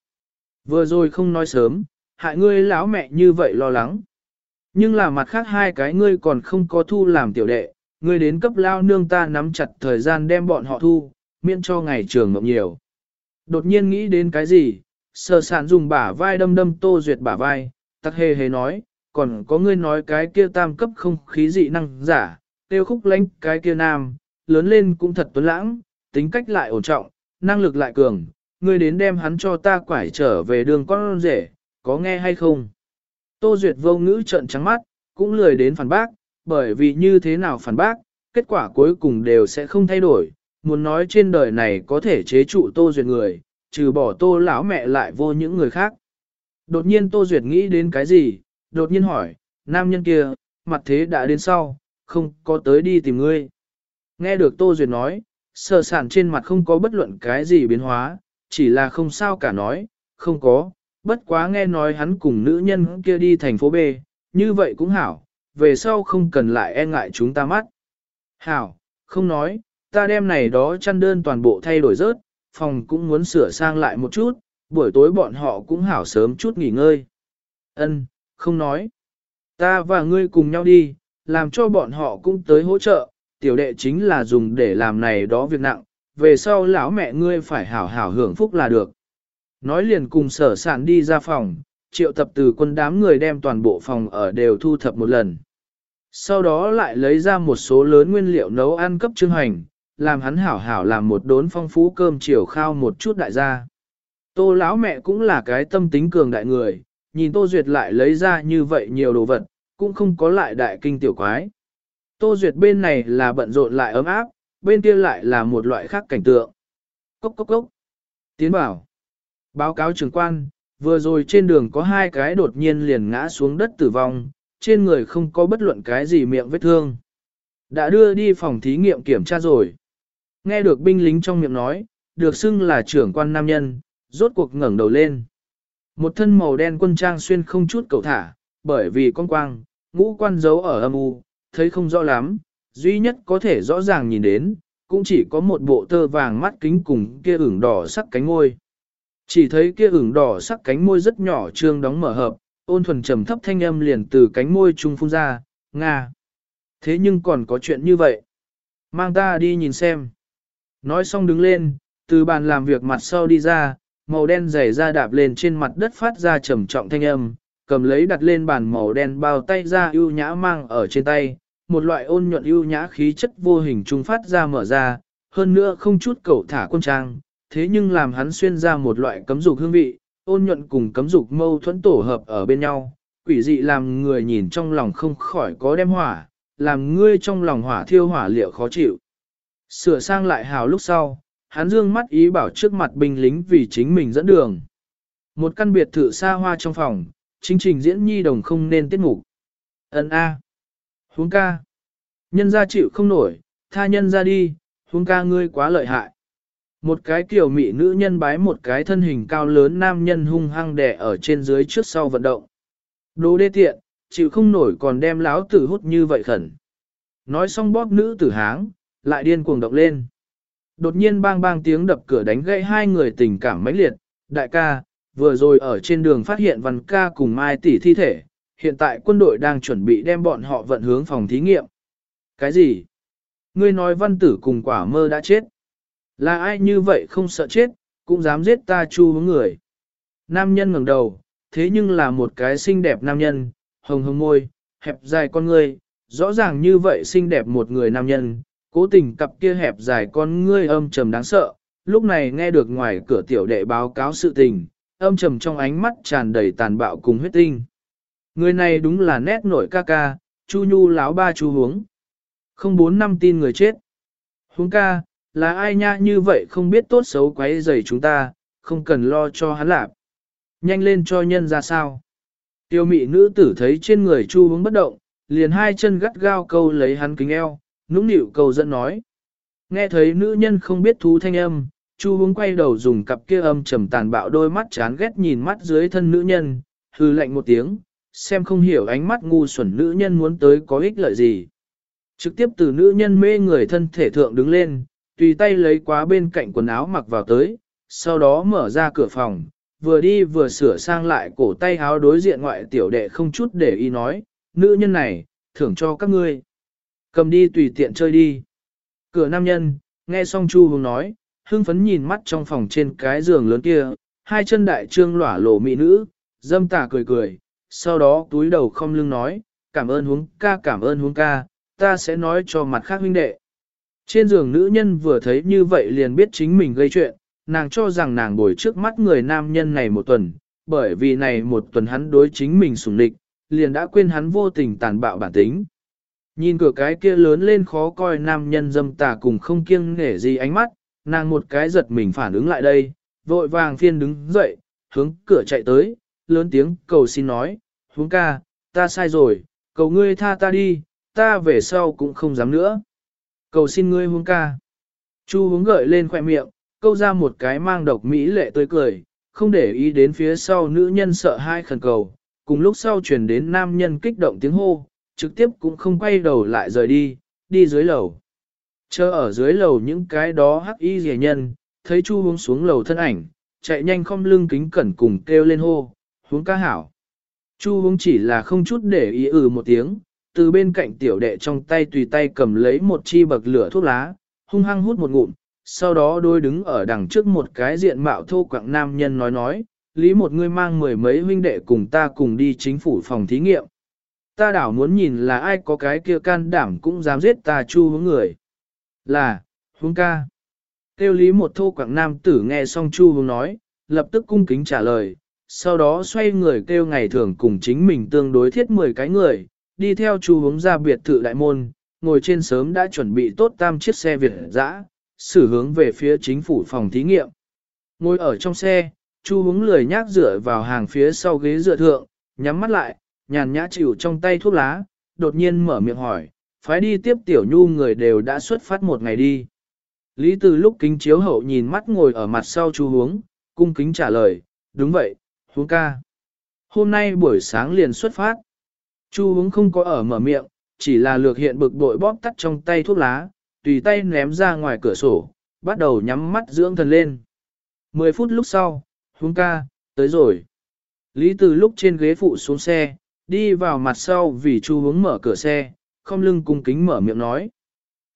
Vừa rồi không nói sớm, hại ngươi lão mẹ như vậy lo lắng. Nhưng là mặt khác hai cái ngươi còn không có thu làm tiểu đệ, ngươi đến cấp lao nương ta nắm chặt thời gian đem bọn họ thu, miễn cho ngày trường ngộng nhiều. Đột nhiên nghĩ đến cái gì, sờ sản dùng bả vai đâm đâm Tô Duyệt bả vai, tắc hề hề nói, còn có ngươi nói cái kia tam cấp không khí dị năng giả, tiêu khúc lánh cái kia nam, lớn lên cũng thật tuấn lãng, tính cách lại ổn trọng, năng lực lại cường, ngươi đến đem hắn cho ta quải trở về đường con rể, có nghe hay không? Tô Duyệt vô ngữ trợn trắng mắt, cũng lười đến phản bác, bởi vì như thế nào phản bác, kết quả cuối cùng đều sẽ không thay đổi, muốn nói trên đời này có thể chế trụ Tô Duyệt người, trừ bỏ Tô lão mẹ lại vô những người khác. Đột nhiên Tô Duyệt nghĩ đến cái gì, đột nhiên hỏi, nam nhân kia, mặt thế đã đến sau, không có tới đi tìm ngươi. Nghe được Tô Duyệt nói, sở sản trên mặt không có bất luận cái gì biến hóa, chỉ là không sao cả nói, không có, bất quá nghe nói hắn cùng nữ nhân kia đi thành phố B, như vậy cũng hảo, về sau không cần lại e ngại chúng ta mắt. Hảo, không nói, ta đem này đó chăn đơn toàn bộ thay đổi rớt, phòng cũng muốn sửa sang lại một chút, buổi tối bọn họ cũng hảo sớm chút nghỉ ngơi. Ân, không nói. Ta và ngươi cùng nhau đi, làm cho bọn họ cũng tới hỗ trợ, tiểu đệ chính là dùng để làm này đó việc nặng, về sau lão mẹ ngươi phải hảo hảo hưởng phúc là được. Nói liền cùng sở sản đi ra phòng, triệu tập từ quân đám người đem toàn bộ phòng ở đều thu thập một lần. Sau đó lại lấy ra một số lớn nguyên liệu nấu ăn cấp trương hành, làm hắn hảo hảo làm một đốn phong phú cơm chiều khao một chút đại gia. Tô lão mẹ cũng là cái tâm tính cường đại người, nhìn Tô Duyệt lại lấy ra như vậy nhiều đồ vật, cũng không có lại đại kinh tiểu quái. Tô Duyệt bên này là bận rộn lại ấm áp, bên kia lại là một loại khác cảnh tượng. Cốc cốc cốc. Tiến bảo. Báo cáo trưởng quan, vừa rồi trên đường có hai cái đột nhiên liền ngã xuống đất tử vong, trên người không có bất luận cái gì miệng vết thương. Đã đưa đi phòng thí nghiệm kiểm tra rồi. Nghe được binh lính trong miệng nói, được xưng là trưởng quan nam nhân, rốt cuộc ngẩng đầu lên. Một thân màu đen quân trang xuyên không chút cầu thả, bởi vì con quang, ngũ quan giấu ở âm u, thấy không rõ lắm, duy nhất có thể rõ ràng nhìn đến, cũng chỉ có một bộ tơ vàng mắt kính cùng kia ửng đỏ sắc cánh môi. Chỉ thấy kia ửng đỏ sắc cánh môi rất nhỏ trương đóng mở hợp, ôn thuần trầm thấp thanh âm liền từ cánh môi trung phun ra, Nga. Thế nhưng còn có chuyện như vậy. Mang ta đi nhìn xem. Nói xong đứng lên, từ bàn làm việc mặt sau đi ra, màu đen dày ra đạp lên trên mặt đất phát ra trầm trọng thanh âm, cầm lấy đặt lên bàn màu đen bao tay ra ưu nhã mang ở trên tay, một loại ôn nhuận ưu nhã khí chất vô hình trung phát ra mở ra, hơn nữa không chút cậu thả quân trang, thế nhưng làm hắn xuyên ra một loại cấm dục hương vị, ôn nhuận cùng cấm dục mâu thuẫn tổ hợp ở bên nhau, quỷ dị làm người nhìn trong lòng không khỏi có đem hỏa, làm ngươi trong lòng hỏa thiêu hỏa liệu khó chịu. Sửa sang lại hào lúc sau, hắn dương mắt ý bảo trước mặt binh lính vì chính mình dẫn đường. Một căn biệt thự xa hoa trong phòng, chính trình diễn nhi đồng không nên tiết mục. Ấn A. Huống ca. Nhân ra chịu không nổi, tha nhân ra đi, huống ca ngươi quá lợi hại. Một cái kiểu mị nữ nhân bái một cái thân hình cao lớn nam nhân hung hăng đè ở trên dưới trước sau vận động. Đồ đê tiện, chịu không nổi còn đem láo tử hút như vậy khẩn. Nói xong bóp nữ tử háng, lại điên cuồng động lên. Đột nhiên bang bang tiếng đập cửa đánh gãy hai người tình cảm mãnh liệt, đại ca, vừa rồi ở trên đường phát hiện văn ca cùng Mai tỷ thi thể, hiện tại quân đội đang chuẩn bị đem bọn họ vận hướng phòng thí nghiệm. Cái gì? Ngươi nói văn tử cùng quả mơ đã chết. Là ai như vậy không sợ chết, cũng dám giết ta chu hướng người. Nam nhân ngẩng đầu, thế nhưng là một cái xinh đẹp nam nhân, hồng hồng môi, hẹp dài con ngươi, rõ ràng như vậy xinh đẹp một người nam nhân, cố tình cặp kia hẹp dài con ngươi âm trầm đáng sợ, lúc này nghe được ngoài cửa tiểu đệ báo cáo sự tình, âm trầm trong ánh mắt tràn đầy tàn bạo cùng huyết tinh. Người này đúng là nét nổi ca ca, chu nhu láo ba chu hướng. Không bốn năm tin người chết. Hướng ca, là ai nha như vậy không biết tốt xấu quấy rầy chúng ta, không cần lo cho hắn lạp. Nhanh lên cho nhân ra sao. Tiêu mị nữ tử thấy trên người chu hướng bất động, liền hai chân gắt gao câu lấy hắn kính eo, nũng nịu cầu dẫn nói. Nghe thấy nữ nhân không biết thú thanh âm, chu hướng quay đầu dùng cặp kia âm trầm tàn bạo đôi mắt chán ghét nhìn mắt dưới thân nữ nhân, hư lạnh một tiếng, xem không hiểu ánh mắt ngu xuẩn nữ nhân muốn tới có ích lợi gì. Trực tiếp từ nữ nhân mê người thân thể thượng đứng lên, tùy tay lấy quá bên cạnh quần áo mặc vào tới, sau đó mở ra cửa phòng, vừa đi vừa sửa sang lại cổ tay áo đối diện ngoại tiểu đệ không chút để ý nói, nữ nhân này, thưởng cho các ngươi. Cầm đi tùy tiện chơi đi. Cửa nam nhân, nghe xong Chu Hùng nói, hưng phấn nhìn mắt trong phòng trên cái giường lớn kia, hai chân đại trương lỏa lộ mỹ nữ, dâm tà cười cười, sau đó túi đầu không lưng nói, cảm ơn huống ca cảm ơn huống ca, ta sẽ nói cho mặt khác huynh đệ. Trên giường nữ nhân vừa thấy như vậy liền biết chính mình gây chuyện, nàng cho rằng nàng bồi trước mắt người nam nhân này một tuần, bởi vì này một tuần hắn đối chính mình sủng địch, liền đã quên hắn vô tình tàn bạo bản tính. Nhìn cửa cái kia lớn lên khó coi nam nhân dâm tà cùng không kiêng nể gì ánh mắt, nàng một cái giật mình phản ứng lại đây, vội vàng phiên đứng dậy, hướng cửa chạy tới, lớn tiếng cầu xin nói, huống ca, ta sai rồi, cầu ngươi tha ta đi, ta về sau cũng không dám nữa. Cầu xin ngươi huống ca. Chu hướng gợi lên khoẻ miệng, câu ra một cái mang độc mỹ lệ tươi cười, không để ý đến phía sau nữ nhân sợ hai khẩn cầu, cùng lúc sau truyền đến nam nhân kích động tiếng hô, trực tiếp cũng không quay đầu lại rời đi, đi dưới lầu. Chờ ở dưới lầu những cái đó hắc y rẻ nhân, thấy chu hướng xuống lầu thân ảnh, chạy nhanh không lưng kính cẩn cùng kêu lên hô, hướng ca hảo. Chu hướng chỉ là không chút để ý ừ một tiếng, từ bên cạnh tiểu đệ trong tay tùy tay cầm lấy một chi bậc lửa thuốc lá, hung hăng hút một ngụm, sau đó đôi đứng ở đằng trước một cái diện mạo thô quạng nam nhân nói nói, lý một người mang mười mấy huynh đệ cùng ta cùng đi chính phủ phòng thí nghiệm. Ta đảo muốn nhìn là ai có cái kia can đảm cũng dám giết ta chu hướng người. Là, hướng ca. Tiêu lý một thô quảng nam tử nghe xong chu hướng nói, lập tức cung kính trả lời, sau đó xoay người kêu ngày thường cùng chính mình tương đối thiết 10 cái người, đi theo chu hướng ra biệt thự đại môn, ngồi trên sớm đã chuẩn bị tốt tam chiếc xe Việt dã, xử hướng về phía chính phủ phòng thí nghiệm. Ngồi ở trong xe, Chu hướng lười nhác dựa vào hàng phía sau ghế dựa thượng, nhắm mắt lại, nhàn nhã chịu trong tay thuốc lá, đột nhiên mở miệng hỏi, phái đi tiếp tiểu nhu người đều đã xuất phát một ngày đi. Lý từ lúc kính chiếu hậu nhìn mắt ngồi ở mặt sau chu hướng, cung kính trả lời, đúng vậy, hướng ca. Hôm nay buổi sáng liền xuất phát. Chu hướng không có ở mở miệng, chỉ là lược hiện bực bội bóp tắt trong tay thuốc lá, tùy tay ném ra ngoài cửa sổ, bắt đầu nhắm mắt dưỡng thần lên. Mười phút lúc sau, hướng ca, tới rồi. Lý từ lúc trên ghế phụ xuống xe, đi vào mặt sau vì chu hướng mở cửa xe, không lưng cung kính mở miệng nói.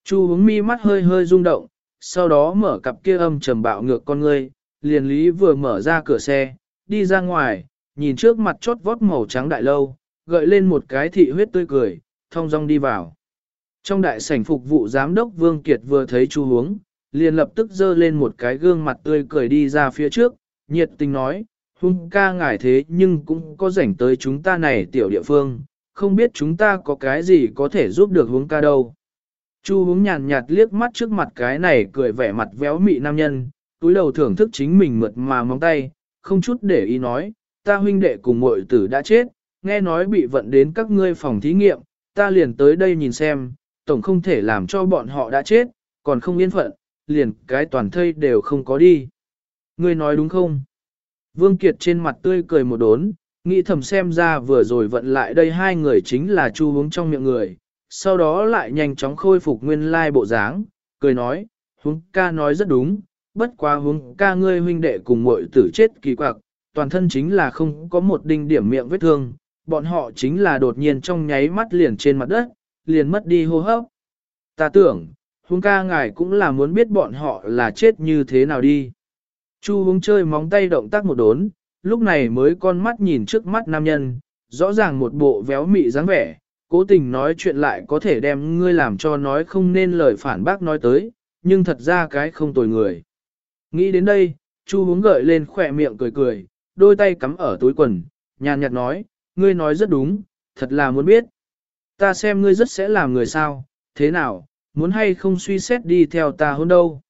Chu hướng mi mắt hơi hơi rung động, sau đó mở cặp kia âm trầm bạo ngược con ngươi, liền lý vừa mở ra cửa xe, đi ra ngoài, nhìn trước mặt chốt vót màu trắng đại lâu, gợi lên một cái thị huyết tươi cười, thong dong đi vào. Trong đại sảnh phục vụ giám đốc Vương Kiệt vừa thấy Chu Hướng, liền lập tức dơ lên một cái gương mặt tươi cười đi ra phía trước, nhiệt tình nói, hung ca ngài thế nhưng cũng có rảnh tới chúng ta này tiểu địa phương, không biết chúng ta có cái gì có thể giúp được Hung ca đâu. Chu hướng nhàn nhạt liếc mắt trước mặt cái này cười vẻ mặt véo mị nam nhân, túi đầu thưởng thức chính mình mượt mà móng tay, không chút để ý nói, ta huynh đệ cùng muội tử đã chết, nghe nói bị vận đến các ngươi phòng thí nghiệm, ta liền tới đây nhìn xem, tổng không thể làm cho bọn họ đã chết, còn không yên phận, liền cái toàn thây đều không có đi. Ngươi nói đúng không? Vương Kiệt trên mặt tươi cười một đốn, nghĩ thầm xem ra vừa rồi vận lại đây hai người chính là chu hướng trong miệng người, sau đó lại nhanh chóng khôi phục nguyên lai bộ dáng, cười nói, hướng ca nói rất đúng, bất quá hướng ca ngươi huynh đệ cùng muội tử chết kỳ quặc, toàn thân chính là không có một đinh điểm miệng vết thương, bọn họ chính là đột nhiên trong nháy mắt liền trên mặt đất, liền mất đi hô hấp. Ta tưởng, huống ca ngài cũng là muốn biết bọn họ là chết như thế nào đi. Chu hướng chơi móng tay động tác một đốn, lúc này mới con mắt nhìn trước mắt nam nhân, rõ ràng một bộ véo mị dáng vẻ, cố tình nói chuyện lại có thể đem ngươi làm cho nói không nên lời phản bác nói tới, nhưng thật ra cái không tồi người. Nghĩ đến đây, Chu hướng gợi lên khỏe miệng cười cười, đôi tay cắm ở túi quần, nhàn nhạt nói, ngươi nói rất đúng, thật là muốn biết. Ta xem ngươi rất sẽ làm người sao, thế nào, muốn hay không suy xét đi theo ta hôn đâu.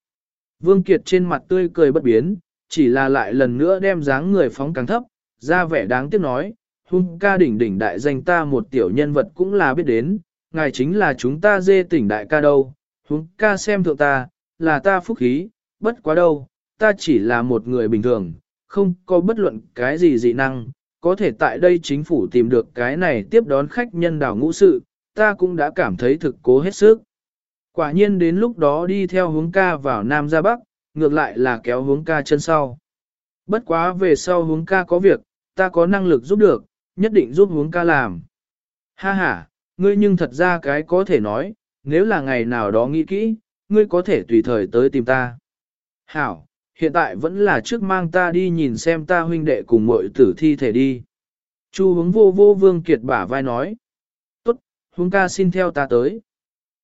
Vương Kiệt trên mặt tươi cười bất biến, chỉ là lại lần nữa đem dáng người phóng càng thấp, ra vẻ đáng tiếc nói, hung ca đỉnh đỉnh đại danh ta một tiểu nhân vật cũng là biết đến, ngài chính là chúng ta dê tỉnh đại ca đâu, hung ca xem thượng ta, là ta phúc khí, bất quá đâu, ta chỉ là một người bình thường, không có bất luận cái gì dị năng, có thể tại đây chính phủ tìm được cái này tiếp đón khách nhân đảo ngũ sự, ta cũng đã cảm thấy thực cố hết sức. Quả nhiên đến lúc đó đi theo hướng ca vào Nam ra Bắc, ngược lại là kéo hướng ca chân sau. Bất quá về sau hướng ca có việc, ta có năng lực giúp được, nhất định giúp hướng ca làm. Ha ha, ngươi nhưng thật ra cái có thể nói, nếu là ngày nào đó nghĩ kỹ, ngươi có thể tùy thời tới tìm ta. Hảo, hiện tại vẫn là trước mang ta đi nhìn xem ta huynh đệ cùng mọi tử thi thể đi. Chu hướng vô vô Vương Kiệt bả vai nói. Tốt, hướng ca xin theo ta tới.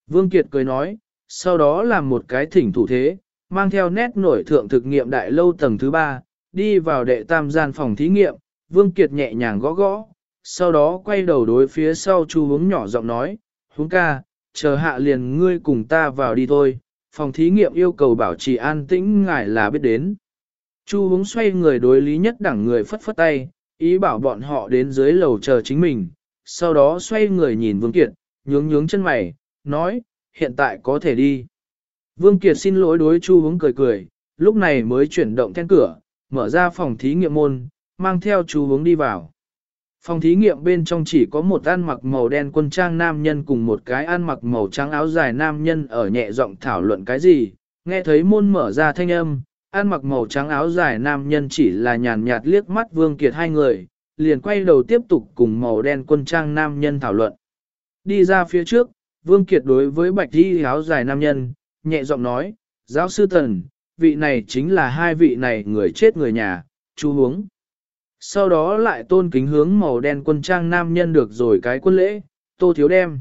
Vương Kiệt cười nói, sau đó làm một cái thỉnh thủ thế, mang theo nét nổi thượng thực nghiệm đại lâu tầng thứ ba, đi vào đệ tam gian phòng thí nghiệm, Vương Kiệt nhẹ nhàng gõ gõ, sau đó quay đầu đối phía sau Chu hướng nhỏ giọng nói, hướng ca, chờ hạ liền ngươi cùng ta vào đi thôi, phòng thí nghiệm yêu cầu bảo trì an tĩnh ngài là biết đến. Chu hướng xoay người đối lý nhất đẳng người phất phất tay, ý bảo bọn họ đến dưới lầu chờ chính mình, sau đó xoay người nhìn Vương Kiệt, nhướng nhướng chân mày, nói, hiện tại có thể đi. Vương Kiệt xin lỗi đối Chu hướng cười cười, lúc này mới chuyển động then cửa, mở ra phòng thí nghiệm môn, mang theo Chu hướng đi vào. Phòng thí nghiệm bên trong chỉ có một ăn mặc màu đen quân trang nam nhân cùng một cái ăn mặc màu trắng áo dài nam nhân ở nhẹ giọng thảo luận cái gì, nghe thấy môn mở ra thanh âm, ăn mặc màu trắng áo dài nam nhân chỉ là nhàn nhạt liếc mắt Vương Kiệt hai người, liền quay đầu tiếp tục cùng màu đen quân trang nam nhân thảo luận. Đi ra phía trước, Vương Kiệt đối với bạch y áo dài nam nhân, nhẹ giọng nói, giáo sư thần, vị này chính là hai vị này người chết người nhà, chú uống sau đó lại tôn kính hướng màu đen quân trang nam nhân được rồi cái quân lễ, tô thiếu đem.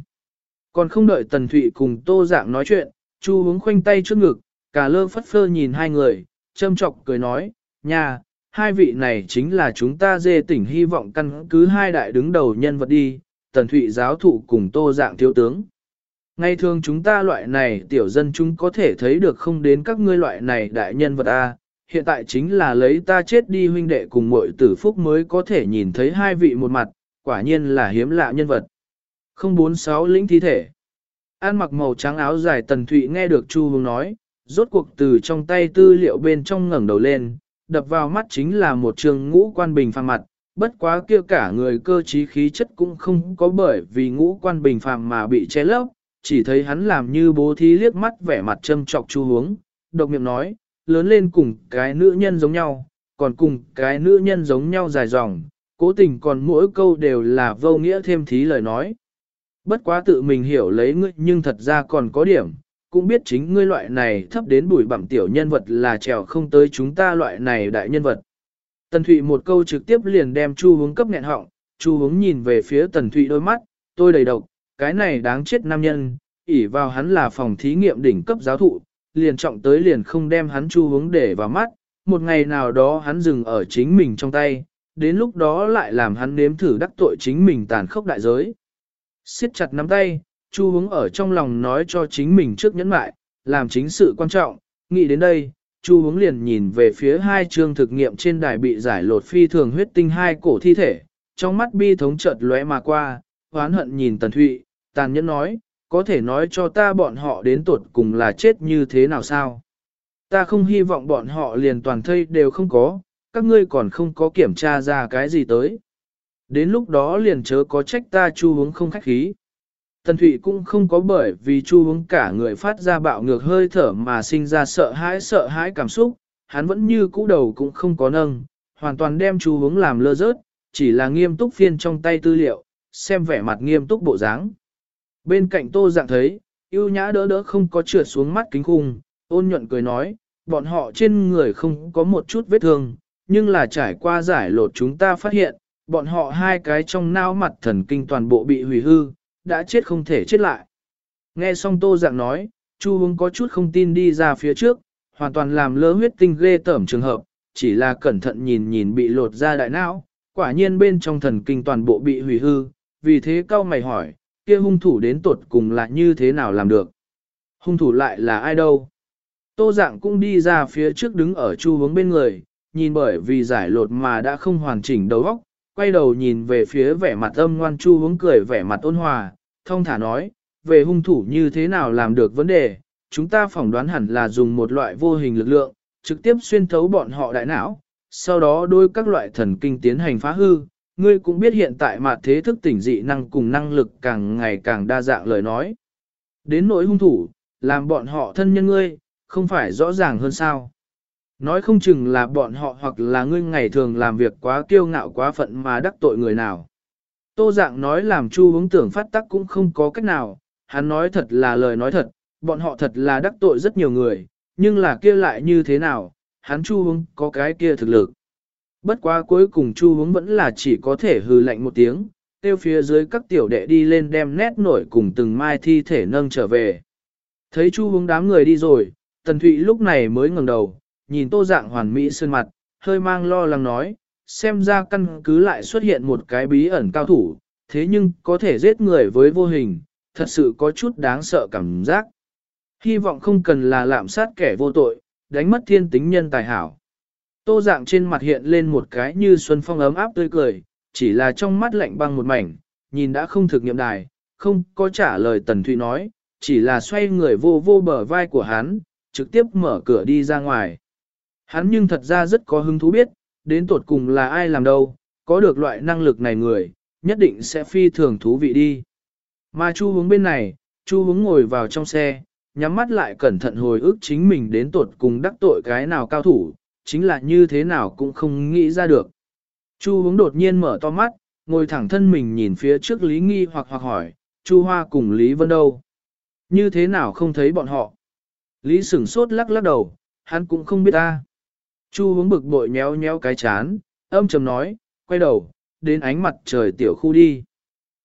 Còn không đợi tần thụy cùng tô dạng nói chuyện, chu hướng khoanh tay trước ngực, cả lơ phất phơ nhìn hai người, châm chọc cười nói, nhà, hai vị này chính là chúng ta dê tỉnh hy vọng căn cứ hai đại đứng đầu nhân vật đi, tần thụy giáo thụ cùng tô dạng thiếu tướng. Ngày thường chúng ta loại này tiểu dân chúng có thể thấy được không đến các ngươi loại này đại nhân vật A, hiện tại chính là lấy ta chết đi huynh đệ cùng muội tử phúc mới có thể nhìn thấy hai vị một mặt, quả nhiên là hiếm lạ nhân vật. 046 lĩnh thi thể. An mặc màu trắng áo dài tần thụy nghe được Chu Hướng nói, rốt cuộc từ trong tay tư liệu bên trong ngẩng đầu lên, đập vào mắt chính là một trường ngũ quan bình phàm mặt, bất quá kia cả người cơ trí khí chất cũng không có bởi vì ngũ quan bình phàm mà bị che lấp, chỉ thấy hắn làm như bố thí liếc mắt vẻ mặt châm trọc Chu Hướng, độc miệng nói, lớn lên cùng cái nữ nhân giống nhau, còn cùng cái nữ nhân giống nhau dài dòng, cố tình còn mỗi câu đều là vô nghĩa thêm thí lời nói. Bất quá tự mình hiểu lấy ngươi nhưng thật ra còn có điểm, cũng biết chính ngươi loại này thấp đến bụi bẩm tiểu nhân vật là trèo không tới chúng ta loại này đại nhân vật. Tần Thụy một câu trực tiếp liền đem Chu hướng cấp nghẹn họng, Chu hướng nhìn về phía Tần Thụy đôi mắt, tôi đầy độc, cái này đáng chết nam nhân, ỉ vào hắn là phòng thí nghiệm đỉnh cấp giáo thụ, liền trọng tới liền không đem hắn Chu hướng để vào mắt, một ngày nào đó hắn dừng ở chính mình trong tay, đến lúc đó lại làm hắn nếm thử đắc tội chính mình tàn khốc đại giới. Siết chặt nắm tay, Chu hướng ở trong lòng nói cho chính mình trước nhẫn mại, làm chính sự quan trọng, nghĩ đến đây, Chu hướng liền nhìn về phía hai chương thực nghiệm trên đài bị giải lột phi thường huyết tinh hai cổ thi thể, trong mắt bi thống chợt lóe mà qua, hoán hận nhìn Tần Thụy, tàn nhẫn nói, có thể nói cho ta bọn họ đến tuột cùng là chết như thế nào sao? Ta không hy vọng bọn họ liền toàn thây đều không có, các ngươi còn không có kiểm tra ra cái gì tới. Đến lúc đó liền chớ có trách ta chu hướng không khách khí. Tần Thụy cũng không có bởi vì chu hướng cả người phát ra bạo ngược hơi thở mà sinh ra sợ hãi sợ hãi cảm xúc, hắn vẫn như cũ đầu cũng không có nâng, hoàn toàn đem chu hướng làm lơ rớt, chỉ là nghiêm túc phiên trong tay tư liệu, xem vẻ mặt nghiêm túc bộ dáng. Bên cạnh tô dạng thấy, yêu nhã đỡ đỡ không có trượt xuống mắt kính khung, ôn nhuận cười nói, bọn họ trên người không có một chút vết thương, nhưng là trải qua giải lột chúng ta phát hiện, bọn họ hai cái trong não mặt thần kinh toàn bộ bị hủy hư, đã chết không thể chết lại. Nghe xong tô dạng nói, Chu Hướng có chút không tin đi ra phía trước, hoàn toàn làm lỡ huyết tinh ghê tởm trường hợp, chỉ là cẩn thận nhìn nhìn bị lột ra đại não, quả nhiên bên trong thần kinh toàn bộ bị hủy hư, vì thế cao mày hỏi, kia hung thủ đến tột cùng là như thế nào làm được? Hung thủ lại là ai đâu? Tô dạng cũng đi ra phía trước đứng ở Chu Hướng bên người, nhìn bởi vì giải lột mà đã không hoàn chỉnh đầu óc, quay đầu nhìn về phía vẻ mặt âm ngoan chu hướng cười vẻ mặt ôn hòa, thông thả nói, về hung thủ như thế nào làm được vấn đề, chúng ta phỏng đoán hẳn là dùng một loại vô hình lực lượng, trực tiếp xuyên thấu bọn họ đại não, sau đó đôi các loại thần kinh tiến hành phá hư. Ngươi cũng biết hiện tại mà thế thức tỉnh dị năng cùng năng lực càng ngày càng đa dạng lời nói. Đến nỗi hung thủ, làm bọn họ thân nhân ngươi, không phải rõ ràng hơn sao. Nói không chừng là bọn họ hoặc là ngươi ngày thường làm việc quá kiêu ngạo quá phận mà đắc tội người nào. Tô dạng nói làm chu hướng tưởng phát tắc cũng không có cách nào, hắn nói thật là lời nói thật, bọn họ thật là đắc tội rất nhiều người, nhưng là kia lại như thế nào, hắn chu hướng có cái kia thực lực. Bất quá cuối cùng chu hướng vẫn là chỉ có thể hừ lạnh một tiếng, tiêu phía dưới các tiểu đệ đi lên đem nét nổi cùng từng mai thi thể nâng trở về. Thấy chu hướng đám người đi rồi, tần thụy lúc này mới ngẩng đầu, nhìn tô dạng hoàn mỹ sơn mặt, hơi mang lo lắng nói, xem ra căn cứ lại xuất hiện một cái bí ẩn cao thủ, thế nhưng có thể giết người với vô hình, thật sự có chút đáng sợ cảm giác. Hy vọng không cần là lạm sát kẻ vô tội, đánh mất thiên tính nhân tài hảo. Tô dạng trên mặt hiện lên một cái như xuân phong ấm áp tươi cười, chỉ là trong mắt lạnh băng một mảnh, nhìn đã không thực nghiệm đài, không có trả lời Tần Thụy nói, chỉ là xoay người vô vô bờ vai của hắn, trực tiếp mở cửa đi ra ngoài. Hắn nhưng thật ra rất có hứng thú biết, đến tuột cùng là ai làm đâu, có được loại năng lực này người, nhất định sẽ phi thường thú vị đi. Mà Chu hướng bên này, Chu hướng ngồi vào trong xe, nhắm mắt lại cẩn thận hồi ức chính mình đến tuột cùng đắc tội cái nào cao thủ, chính là như thế nào cũng không nghĩ ra được. Chu hướng đột nhiên mở to mắt, ngồi thẳng thân mình nhìn phía trước Lý Nghi hoặc hoặc hỏi, Chu Hoa cùng Lý Vân đâu? Như thế nào không thấy bọn họ? Lý sửng sốt lắc lắc đầu, hắn cũng không biết ta. Chu hướng bực bội nhéo nhéo cái chán, âm trầm nói, quay đầu, đến ánh mặt trời tiểu khu đi.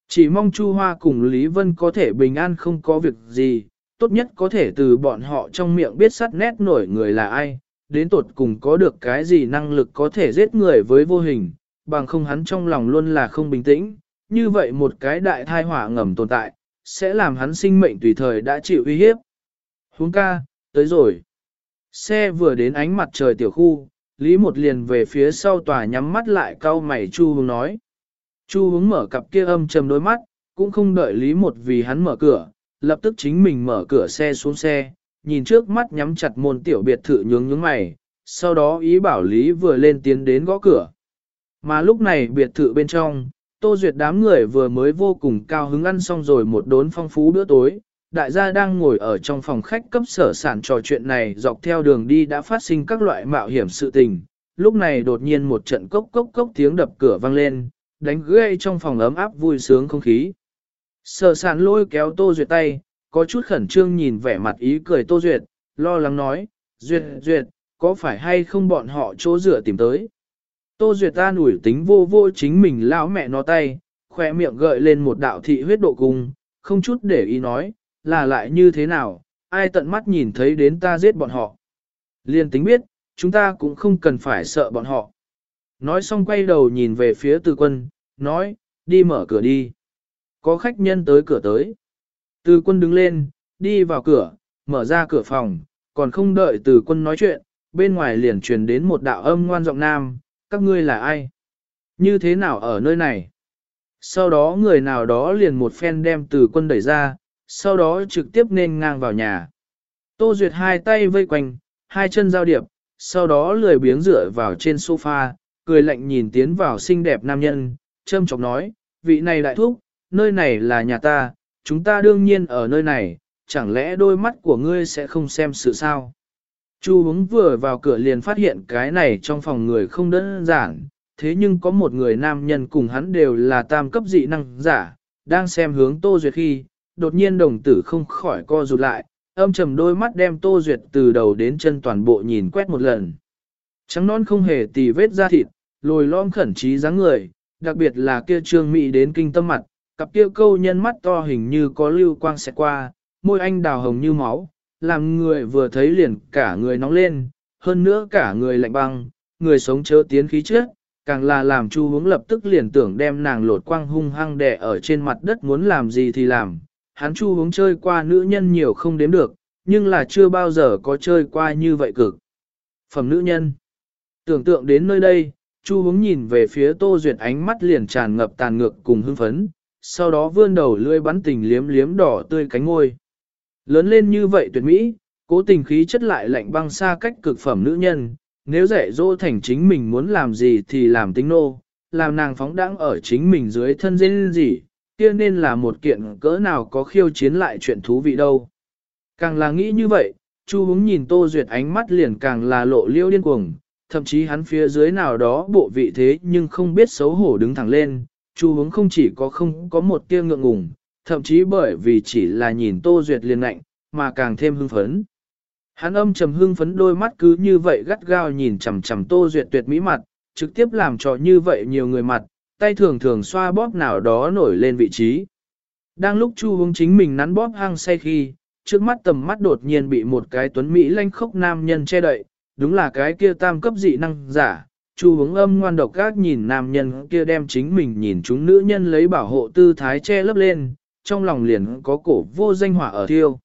Chỉ mong Chu Hoa cùng Lý Vân có thể bình an không có việc gì, tốt nhất có thể từ bọn họ trong miệng biết sắt nét nổi người là ai, đến tột cùng có được cái gì năng lực có thể giết người với vô hình, bằng không hắn trong lòng luôn là không bình tĩnh, như vậy một cái đại thai hỏa ngầm tồn tại, sẽ làm hắn sinh mệnh tùy thời đã chịu uy hiếp. Huống ca, tới rồi. Xe vừa đến ánh mặt trời tiểu khu, Lý một liền về phía sau tòa nhắm mắt lại cau mày Chu hướng nói. Chu hướng mở cặp kia âm trầm đôi mắt, cũng không đợi Lý một vì hắn mở cửa, lập tức chính mình mở cửa xe xuống xe, nhìn trước mắt nhắm chặt môn tiểu biệt thự nhướng nhướng mày, sau đó ý bảo Lý vừa lên tiến đến gõ cửa. Mà lúc này biệt thự bên trong, Tô Duyệt đám người vừa mới vô cùng cao hứng ăn xong rồi một đốn phong phú bữa tối, đại gia đang ngồi ở trong phòng khách cấp sở sản trò chuyện này dọc theo đường đi đã phát sinh các loại mạo hiểm sự tình. Lúc này đột nhiên một trận cốc cốc cốc tiếng đập cửa vang lên, đánh gây trong phòng ấm áp vui sướng không khí. Sở sản lôi kéo Tô Duyệt tay, có chút khẩn trương nhìn vẻ mặt ý cười Tô Duyệt, lo lắng nói, Duyệt, Duyệt, có phải hay không bọn họ chỗ rửa tìm tới? Tô Duyệt ta nủi tính vô vô chính mình lão mẹ nó tay, khỏe miệng gợi lên một đạo thị huyết độ cung, không chút để ý nói, là lại như thế nào, ai tận mắt nhìn thấy đến ta giết bọn họ. Liên tính biết, chúng ta cũng không cần phải sợ bọn họ. Nói xong quay đầu nhìn về phía từ quân, nói, đi mở cửa đi. Có khách nhân tới cửa tới. Từ quân đứng lên, đi vào cửa, mở ra cửa phòng, còn không đợi từ quân nói chuyện, bên ngoài liền truyền đến một đạo âm ngoan giọng nam, các ngươi là ai? Như thế nào ở nơi này? Sau đó người nào đó liền một phen đem từ quân đẩy ra, sau đó trực tiếp nên ngang vào nhà. Tô Duyệt hai tay vây quanh, hai chân giao điệp, sau đó lười biếng dựa vào trên sofa, cười lạnh nhìn tiến vào xinh đẹp nam nhân, châm chọc nói, vị này đại thúc, nơi này là nhà ta, chúng ta đương nhiên ở nơi này, chẳng lẽ đôi mắt của ngươi sẽ không xem sự sao? Chu hướng vừa vào cửa liền phát hiện cái này trong phòng người không đơn giản, thế nhưng có một người nam nhân cùng hắn đều là tam cấp dị năng giả, đang xem hướng Tô Duyệt khi, đột nhiên đồng tử không khỏi co rụt lại, âm trầm đôi mắt đem Tô Duyệt từ đầu đến chân toàn bộ nhìn quét một lần. Trắng non không hề tì vết da thịt, lồi lom khẩn trí dáng người, đặc biệt là kia trương mị đến kinh tâm mặt, cặp kia câu nhân mắt to hình như có lưu quang xẹt qua, môi anh đào hồng như máu, làm người vừa thấy liền cả người nóng lên, hơn nữa cả người lạnh băng, người sống chớ tiến khí trước, càng là làm Chu Hướng lập tức liền tưởng đem nàng lột quang hung hăng đè ở trên mặt đất muốn làm gì thì làm. Hắn Chu Hướng chơi qua nữ nhân nhiều không đếm được, nhưng là chưa bao giờ có chơi qua như vậy cực. Phẩm nữ nhân. Tưởng tượng đến nơi đây, Chu Hướng nhìn về phía Tô Duyệt ánh mắt liền tràn ngập tàn ngược cùng hưng phấn, sau đó vươn đầu lưỡi bắn tình liếm liếm đỏ tươi cánh ngôi. Lớn lên như vậy tuyệt mỹ, cố tình khí chất lại lạnh băng xa cách cực phẩm nữ nhân, nếu dạy dỗ thành chính mình muốn làm gì thì làm tính nô, làm nàng phóng đãng ở chính mình dưới thân dên gì, kia nên là một kiện cỡ nào có khiêu chiến lại chuyện thú vị đâu. Càng là nghĩ như vậy, Chu hướng nhìn Tô Duyệt ánh mắt liền càng là lộ liêu điên cuồng, thậm chí hắn phía dưới nào đó bộ vị thế nhưng không biết xấu hổ đứng thẳng lên, Chu hướng không chỉ có không có một tia ngượng ngùng, thậm chí bởi vì chỉ là nhìn Tô Duyệt liền lạnh, mà càng thêm hưng phấn. Hắn âm trầm hưng phấn đôi mắt cứ như vậy gắt gao nhìn chằm chằm Tô Duyệt tuyệt mỹ mặt, trực tiếp làm cho như vậy nhiều người mặt, tay thường thường xoa bóp nào đó nổi lên vị trí. Đang lúc Chu Hướng chính mình nắn bóp hang say khi, trước mắt tầm mắt đột nhiên bị một cái tuấn mỹ lanh khốc nam nhân che đậy, đúng là cái kia tam cấp dị năng giả. Chu hướng âm ngoan độc gác nhìn nam nhân kia đem chính mình nhìn chúng nữ nhân lấy bảo hộ tư thái che lấp lên, trong lòng liền có cổ vô danh hỏa ở thiêu.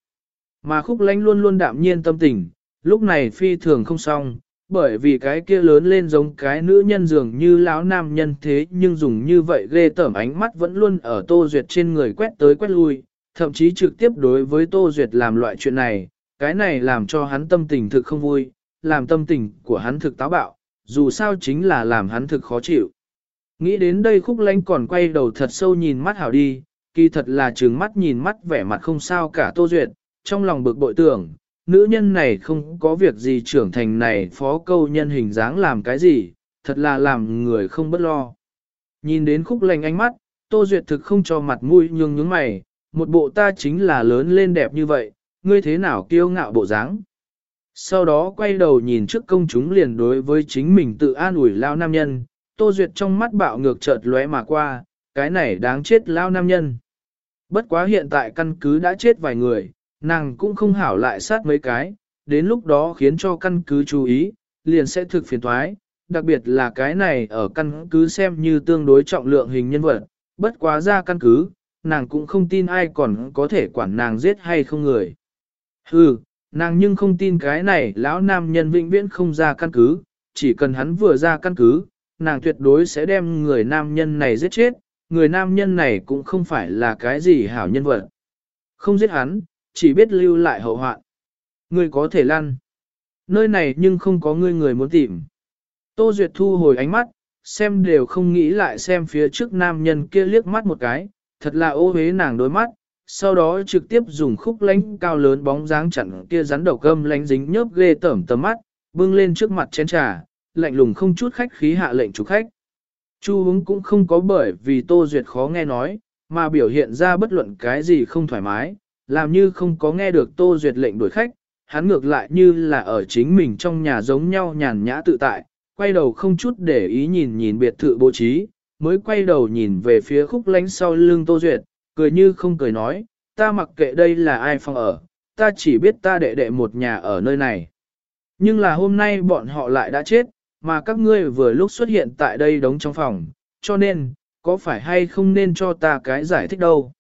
Mà khúc lánh luôn luôn đạm nhiên tâm tình, lúc này phi thường không xong, bởi vì cái kia lớn lên giống cái nữ nhân dường như lão nam nhân thế nhưng dùng như vậy ghê tởm ánh mắt vẫn luôn ở Tô Duyệt trên người quét tới quét lui, thậm chí trực tiếp đối với Tô Duyệt làm loại chuyện này, cái này làm cho hắn tâm tình thực không vui, làm tâm tình của hắn thực táo bạo, dù sao chính là làm hắn thực khó chịu. Nghĩ đến đây khúc lánh còn quay đầu thật sâu nhìn mắt hảo đi, kỳ thật là trừng mắt nhìn mắt vẻ mặt không sao cả Tô Duyệt, trong lòng bực bội tưởng, nữ nhân này không có việc gì trưởng thành này phó câu nhân hình dáng làm cái gì, thật là làm người không bất lo. Nhìn đến khúc lành ánh mắt, Tô Duyệt thực không cho mặt mũi nhưng nhướng mày, một bộ ta chính là lớn lên đẹp như vậy, ngươi thế nào kiêu ngạo bộ dáng. Sau đó quay đầu nhìn trước công chúng liền đối với chính mình tự an ủi lao nam nhân, Tô Duyệt trong mắt bạo ngược chợt lóe mà qua, cái này đáng chết lao nam nhân. Bất quá hiện tại căn cứ đã chết vài người, nàng cũng không hảo lại sát mấy cái, đến lúc đó khiến cho căn cứ chú ý, liền sẽ thực phiền thoái, đặc biệt là cái này ở căn cứ xem như tương đối trọng lượng hình nhân vật, bất quá ra căn cứ, nàng cũng không tin ai còn có thể quản nàng giết hay không người. Hừ, Nàng nhưng không tin cái này lão nam nhân vĩnh viễn không ra căn cứ, chỉ cần hắn vừa ra căn cứ, nàng tuyệt đối sẽ đem người nam nhân này giết chết, người nam nhân này cũng không phải là cái gì hảo nhân vật. Không giết hắn, chỉ biết lưu lại hậu hoạn. Ngươi có thể lăn. Nơi này nhưng không có ngươi người muốn tìm. Tô Duyệt thu hồi ánh mắt, xem đều không nghĩ lại xem phía trước nam nhân kia liếc mắt một cái, thật là ô hế nàng đôi mắt, sau đó trực tiếp dùng khúc lánh cao lớn bóng dáng chặn kia rắn đầu cơm lánh dính nhớp ghê tởm tầm mắt, bưng lên trước mặt chén trà, lạnh lùng không chút khách khí hạ lệnh chủ khách. Chu hứng cũng không có bởi vì Tô Duyệt khó nghe nói, mà biểu hiện ra bất luận cái gì không thoải mái, làm như không có nghe được Tô Duyệt lệnh đuổi khách, hắn ngược lại như là ở chính mình trong nhà giống nhau nhàn nhã tự tại, quay đầu không chút để ý nhìn nhìn biệt thự bố trí, mới quay đầu nhìn về phía khúc lánh sau lưng Tô Duyệt, cười như không cười nói, ta mặc kệ đây là ai phòng ở, ta chỉ biết ta đệ đệ một nhà ở nơi này. Nhưng là hôm nay bọn họ lại đã chết, mà các ngươi vừa lúc xuất hiện tại đây đóng trong phòng, cho nên, có phải hay không nên cho ta cái giải thích đâu.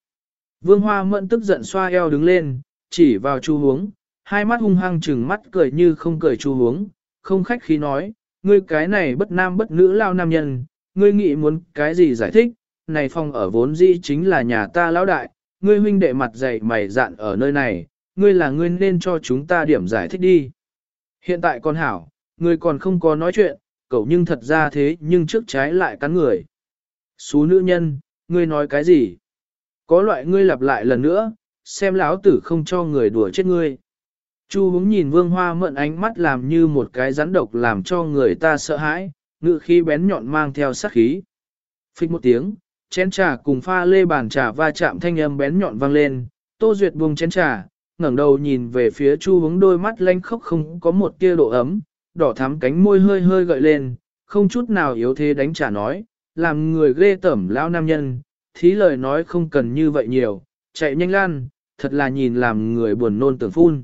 Vương Hoa Mẫn tức giận xoa eo đứng lên, chỉ vào chu hướng, hai mắt hung hăng chừng mắt cười như không cười chu hướng, không khách khí nói, ngươi cái này bất nam bất nữ lao nam nhân, ngươi nghĩ muốn cái gì giải thích, này phòng ở vốn dĩ chính là nhà ta lão đại, ngươi huynh đệ mặt dày mày dạn ở nơi này, ngươi là ngươi nên cho chúng ta điểm giải thích đi. Hiện tại con hảo, ngươi còn không có nói chuyện, cậu nhưng thật ra thế nhưng trước trái lại cắn người. Xú nữ nhân, ngươi nói cái gì? Có loại ngươi lặp lại lần nữa, xem lão tử không cho người đùa chết ngươi. Chu hướng nhìn vương hoa mượn ánh mắt làm như một cái rắn độc làm cho người ta sợ hãi, ngự khí bén nhọn mang theo sát khí. Phích một tiếng, chén trà cùng pha lê bàn trà va chạm thanh âm bén nhọn vang lên, Tô Duyệt buông chén trà, ngẩng đầu nhìn về phía Chu Hướng đôi mắt lanh khóc không có một tia độ ấm, đỏ thắm cánh môi hơi hơi gợi lên, không chút nào yếu thế đánh trả nói, làm người ghê tởm lão nam nhân, thí lời nói không cần như vậy nhiều, chạy nhanh lan, thật là nhìn làm người buồn nôn tưởng phun.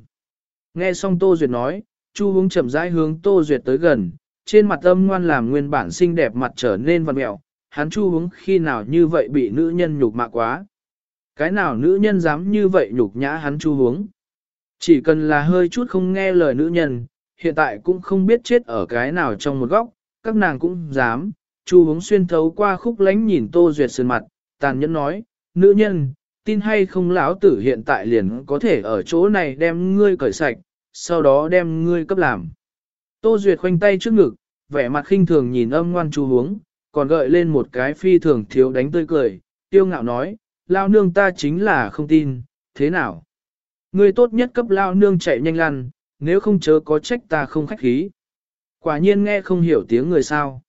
Nghe xong Tô Duyệt nói, Chu Hướng chậm rãi hướng Tô Duyệt tới gần, trên mặt âm ngoan làm nguyên bản xinh đẹp mặt trở nên vằn mẹo, hắn chu hướng khi nào như vậy bị nữ nhân nhục mạ quá. Cái nào nữ nhân dám như vậy nhục nhã hắn chu hướng. Chỉ cần là hơi chút không nghe lời nữ nhân, hiện tại cũng không biết chết ở cái nào trong một góc, các nàng cũng dám. Chu hướng xuyên thấu qua khúc lánh nhìn Tô Duyệt sườn mặt, tàn nhẫn nói, nữ nhân, tin hay không lão tử hiện tại liền có thể ở chỗ này đem ngươi cởi sạch, sau đó đem ngươi cấp làm. Tô Duyệt khoanh tay trước ngực, vẻ mặt khinh thường nhìn âm ngoan chu hướng, còn gợi lên một cái phi thường thiếu đánh tươi cười, tiêu ngạo nói, lao nương ta chính là không tin, thế nào? Ngươi tốt nhất cấp lao nương chạy nhanh lăn, nếu không chớ có trách ta không khách khí. Quả nhiên nghe không hiểu tiếng người sao.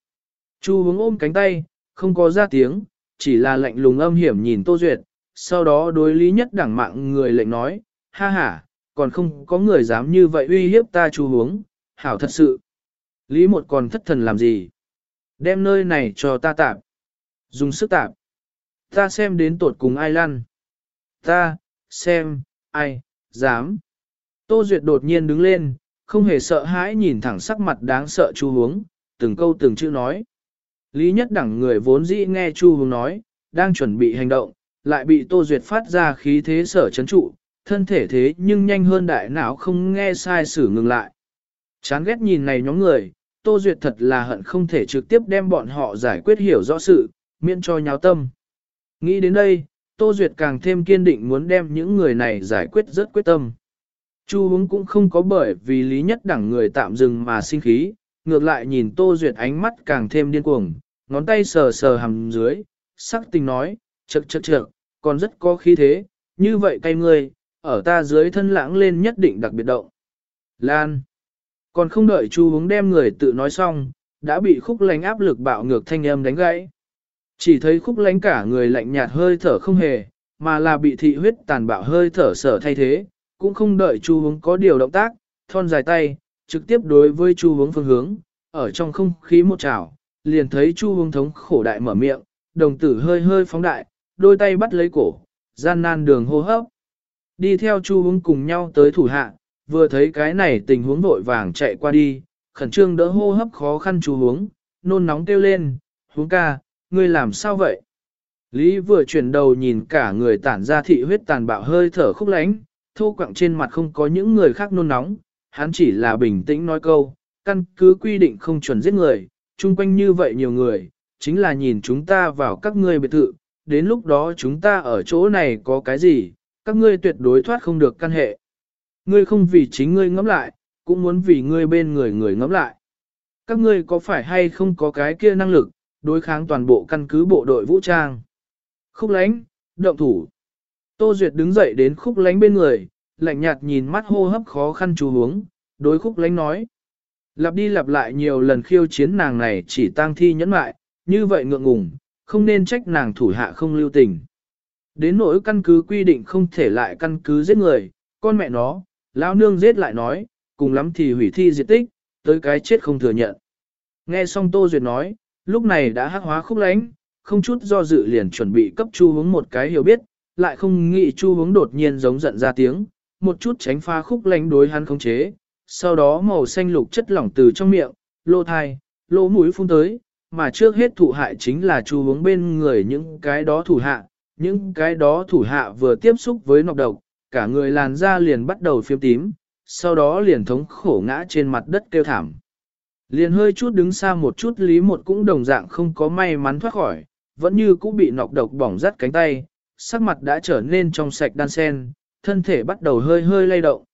Chu hướng ôm cánh tay, không có ra tiếng, chỉ là lạnh lùng âm hiểm nhìn Tô Duyệt, sau đó đối lý nhất đẳng mạng người lệnh nói, ha ha, còn không có người dám như vậy uy hiếp ta chu hướng, hảo thật sự. Lý một còn thất thần làm gì? Đem nơi này cho ta tạp. Dùng sức tạp. Ta xem đến tột cùng ai lăn. Ta, xem, ai, dám. Tô Duyệt đột nhiên đứng lên, không hề sợ hãi nhìn thẳng sắc mặt đáng sợ Chu Hướng, từng câu từng chữ nói. Lý nhất đẳng người vốn dĩ nghe Chu Hướng nói, đang chuẩn bị hành động, lại bị Tô Duyệt phát ra khí thế sở chấn trụ, thân thể thế nhưng nhanh hơn đại não không nghe sai sử ngừng lại. Chán ghét nhìn này nhóm người, Tô Duyệt thật là hận không thể trực tiếp đem bọn họ giải quyết hiểu rõ sự, miễn cho nháo tâm. Nghĩ đến đây, Tô Duyệt càng thêm kiên định muốn đem những người này giải quyết rất quyết tâm. Chu húng cũng không có bởi vì lý nhất đẳng người tạm dừng mà sinh khí, ngược lại nhìn Tô Duyệt ánh mắt càng thêm điên cuồng, ngón tay sờ sờ hầm dưới, sắc tình nói, chật chật chật, còn rất có khí thế, như vậy cay ngươi, ở ta dưới thân lãng lên nhất định đặc biệt động. Lan. Còn không đợi Chu hướng đem người tự nói xong, đã bị khúc lánh áp lực bạo ngược thanh âm đánh gãy. Chỉ thấy khúc lánh cả người lạnh nhạt hơi thở không hề, mà là bị thị huyết tàn bạo hơi thở sở thay thế, cũng không đợi Chu hướng có điều động tác, thon dài tay, trực tiếp đối với Chu hướng phương hướng, ở trong không khí một trào, liền thấy Chu hướng thống khổ đại mở miệng, đồng tử hơi hơi phóng đại, đôi tay bắt lấy cổ, gian nan đường hô hấp. Đi theo Chu hướng cùng nhau tới thủ hạ, vừa thấy cái này tình huống vội vàng chạy qua đi, khẩn trương đỡ hô hấp khó khăn chú hướng, nôn nóng kêu lên, hướng ca, ngươi làm sao vậy? Lý vừa chuyển đầu nhìn cả người tản ra thị huyết tàn bạo hơi thở khúc lánh, thô quặng trên mặt không có những người khác nôn nóng, hắn chỉ là bình tĩnh nói câu, căn cứ quy định không chuẩn giết người, chung quanh như vậy nhiều người, chính là nhìn chúng ta vào các ngươi biệt thự, đến lúc đó chúng ta ở chỗ này có cái gì, các ngươi tuyệt đối thoát không được căn hệ. Ngươi không vì chính ngươi ngẫm lại, cũng muốn vì ngươi bên người người ngẫm lại. Các ngươi có phải hay không có cái kia năng lực, đối kháng toàn bộ căn cứ bộ đội vũ trang. Khúc lánh, động thủ. Tô Duyệt đứng dậy đến khúc lánh bên người, lạnh nhạt nhìn mắt hô hấp khó khăn chú hướng, đối khúc lánh nói. Lặp đi lặp lại nhiều lần khiêu chiến nàng này chỉ tang thi nhẫn mại, như vậy ngượng ngùng, không nên trách nàng thủ hạ không lưu tình. Đến nỗi căn cứ quy định không thể lại căn cứ giết người, con mẹ nó, lão nương giết lại nói, cùng lắm thì hủy thi diệt tích, tới cái chết không thừa nhận. Nghe xong Tô Duyệt nói, lúc này đã hắc hóa khúc lánh, không chút do dự liền chuẩn bị cấp chu hướng một cái hiểu biết, lại không nghĩ chu hướng đột nhiên giống giận ra tiếng, một chút tránh pha khúc lánh đối hắn không chế, sau đó màu xanh lục chất lỏng từ trong miệng, lô thai, lỗ mũi phun tới, mà trước hết thủ hại chính là chu hướng bên người những cái đó thủ hạ, những cái đó thủ hạ vừa tiếp xúc với nọc độc, cả người làn da liền bắt đầu phiêm tím, sau đó liền thống khổ ngã trên mặt đất kêu thảm. Liền hơi chút đứng xa một chút lý một cũng đồng dạng không có may mắn thoát khỏi, vẫn như cũng bị nọc độc bỏng rắt cánh tay, sắc mặt đã trở nên trong sạch đan sen, thân thể bắt đầu hơi hơi lay động.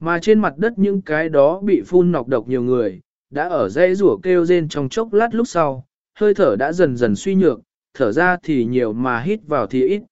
Mà trên mặt đất những cái đó bị phun nọc độc nhiều người, đã ở dây rủa kêu rên trong chốc lát lúc sau, hơi thở đã dần dần suy nhược, thở ra thì nhiều mà hít vào thì ít.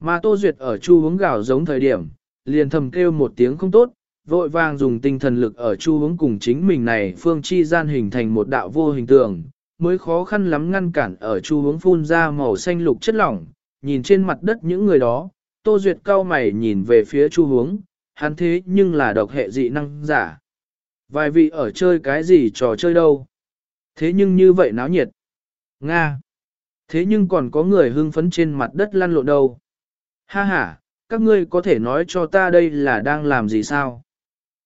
Mà Tô Duyệt ở chu hướng gạo giống thời điểm, liền thầm kêu một tiếng không tốt, vội vàng dùng tinh thần lực ở chu hướng cùng chính mình này phương chi gian hình thành một đạo vô hình tượng, mới khó khăn lắm ngăn cản ở chu hướng phun ra màu xanh lục chất lỏng, nhìn trên mặt đất những người đó, Tô Duyệt cao mày nhìn về phía chu hướng, hắn thế nhưng là độc hệ dị năng giả. Vài vị ở chơi cái gì trò chơi đâu? Thế nhưng như vậy náo nhiệt. Nga. Thế nhưng còn có người hưng phấn trên mặt đất lăn lộn đâu. Ha ha, các ngươi có thể nói cho ta đây là đang làm gì sao?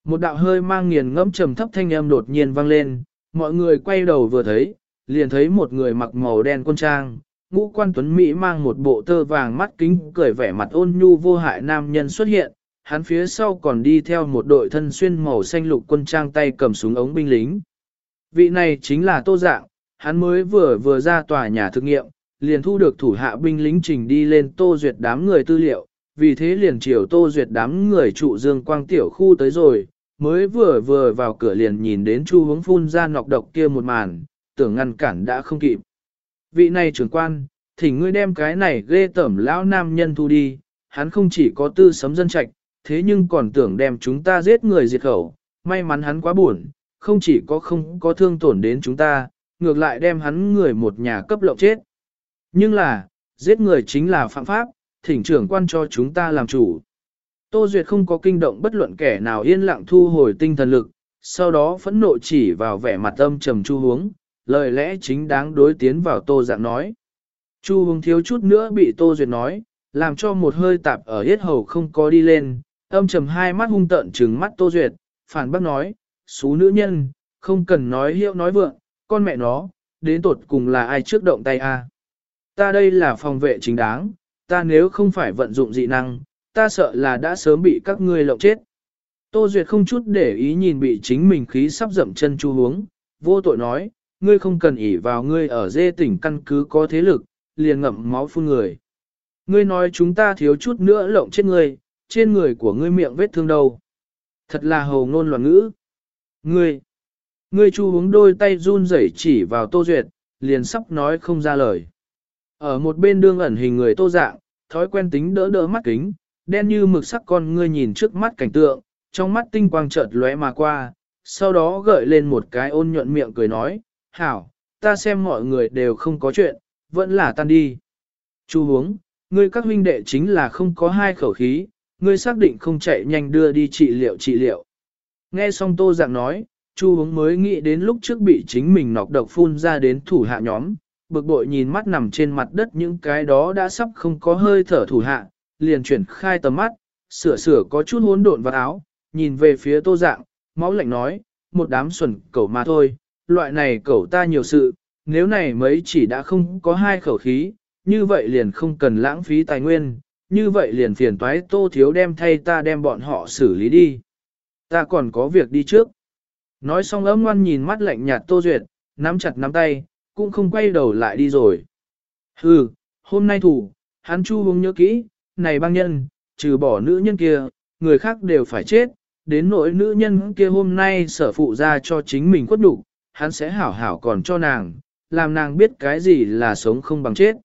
Một đạo hơi mang nghiền ngẫm trầm thấp thanh âm đột nhiên vang lên, mọi người quay đầu vừa thấy, liền thấy một người mặc màu đen quân trang, ngũ quan tuấn Mỹ mang một bộ tơ vàng mắt kính cười vẻ mặt ôn nhu vô hại nam nhân xuất hiện, hắn phía sau còn đi theo một đội thân xuyên màu xanh lục quân trang tay cầm súng ống binh lính. Vị này chính là Tô Dạng, hắn mới vừa vừa ra tòa nhà thực nghiệm, liền thu được thủ hạ binh lính trình đi lên Tô Duyệt đám người tư liệu, vì thế liền chiều Tô Duyệt đám người trụ dương quang tiểu khu tới rồi, mới vừa vừa vào cửa liền nhìn đến Chu hướng phun ra nọc độc kia một màn, tưởng ngăn cản đã không kịp. Vị này trưởng quan, thỉnh ngươi đem cái này ghê tẩm lão nam nhân thu đi, hắn không chỉ có tư sấm dân trạch, thế nhưng còn tưởng đem chúng ta giết người diệt khẩu, may mắn hắn quá buồn, không chỉ có không có thương tổn đến chúng ta, ngược lại đem hắn người một nhà cấp lộng chết. Nhưng là, giết người chính là phạm pháp, thỉnh trưởng quan cho chúng ta làm chủ. Tô Duyệt không có kinh động bất luận kẻ nào yên lặng thu hồi tinh thần lực, sau đó phẫn nộ chỉ vào vẻ mặt âm trầm chu hướng, lời lẽ chính đáng đối tiến vào Tô Dạng nói. Chu hướng thiếu chút nữa bị Tô Duyệt nói, làm cho một hơi tạp ở hết hầu không có đi lên, âm trầm hai mắt hung tợn trừng mắt Tô Duyệt, phản bác nói, xú nữ nhân, không cần nói hiệu nói vượng, con mẹ nó, đến tột cùng là ai trước động tay a? Ta đây là phòng vệ chính đáng, ta nếu không phải vận dụng dị năng, ta sợ là đã sớm bị các ngươi lộng chết. Tô Duyệt không chút để ý nhìn bị chính mình khí sắp dậm chân chu hướng, vô tội nói, ngươi không cần ỷ vào ngươi ở dê tỉnh căn cứ có thế lực, liền ngậm máu phun người. Ngươi nói chúng ta thiếu chút nữa lộng chết ngươi, trên người của ngươi miệng vết thương đâu. Thật là hầu ngôn loạn ngữ. Ngươi, ngươi chu hướng đôi tay run rẩy chỉ vào Tô Duyệt, liền sắp nói không ra lời. Ở một bên đương ẩn hình người tô dạng, thói quen tính đỡ đỡ mắt kính, đen như mực sắc con ngươi nhìn trước mắt cảnh tượng, trong mắt tinh quang chợt lóe mà qua, sau đó gợi lên một cái ôn nhuận miệng cười nói, hảo, ta xem mọi người đều không có chuyện, vẫn là tan đi. Chu hướng, ngươi các huynh đệ chính là không có hai khẩu khí, ngươi xác định không chạy nhanh đưa đi trị liệu trị liệu. Nghe xong tô dạng nói, Chu hướng mới nghĩ đến lúc trước bị chính mình nọc độc phun ra đến thủ hạ nhóm, bực bội nhìn mắt nằm trên mặt đất những cái đó đã sắp không có hơi thở thủ hạ, liền chuyển khai tầm mắt, sửa sửa có chút hỗn độn vào áo, nhìn về phía tô dạng, máu lạnh nói, một đám xuẩn cẩu mà thôi, loại này cẩu ta nhiều sự, nếu này mấy chỉ đã không có hai khẩu khí, như vậy liền không cần lãng phí tài nguyên, như vậy liền phiền toái tô thiếu đem thay ta đem bọn họ xử lý đi. Ta còn có việc đi trước. Nói xong ấm ngoan nhìn mắt lạnh nhạt tô duyệt, nắm chặt nắm tay, cũng không quay đầu lại đi rồi. Hừ, hôm nay thủ, hắn chu hung nhớ kỹ, này băng nhân, trừ bỏ nữ nhân kia, người khác đều phải chết, đến nỗi nữ nhân kia hôm nay sở phụ ra cho chính mình quất đủ, hắn sẽ hảo hảo còn cho nàng, làm nàng biết cái gì là sống không bằng chết.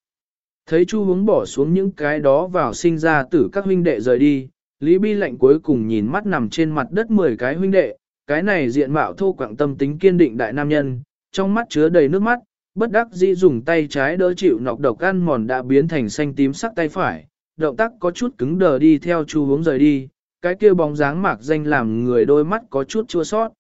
Thấy Chu hướng bỏ xuống những cái đó vào sinh ra tử các huynh đệ rời đi, Lý Bi lạnh cuối cùng nhìn mắt nằm trên mặt đất 10 cái huynh đệ, cái này diện mạo thô quảng tâm tính kiên định đại nam nhân, trong mắt chứa đầy nước mắt, bất đắc dĩ dùng tay trái đỡ chịu nọc độc ăn mòn đã biến thành xanh tím sắc tay phải, động tác có chút cứng đờ đi theo Chu hướng rời đi, cái kia bóng dáng mạc danh làm người đôi mắt có chút chua sót.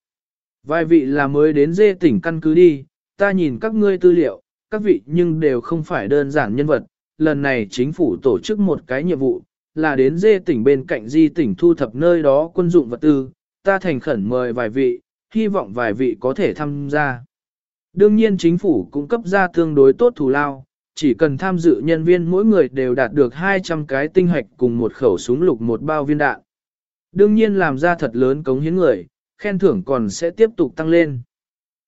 Vài vị là mới đến dê tỉnh căn cứ đi, ta nhìn các ngươi tư liệu, các vị nhưng đều không phải đơn giản nhân vật, lần này chính phủ tổ chức một cái nhiệm vụ, là đến dê tỉnh bên cạnh di tỉnh thu thập nơi đó quân dụng vật tư, ta thành khẩn mời vài vị, hy vọng vài vị có thể tham gia. Đương nhiên chính phủ cũng cấp ra tương đối tốt thù lao, chỉ cần tham dự nhân viên mỗi người đều đạt được 200 cái tinh hoạch cùng một khẩu súng lục một bao viên đạn. Đương nhiên làm ra thật lớn cống hiến người, khen thưởng còn sẽ tiếp tục tăng lên.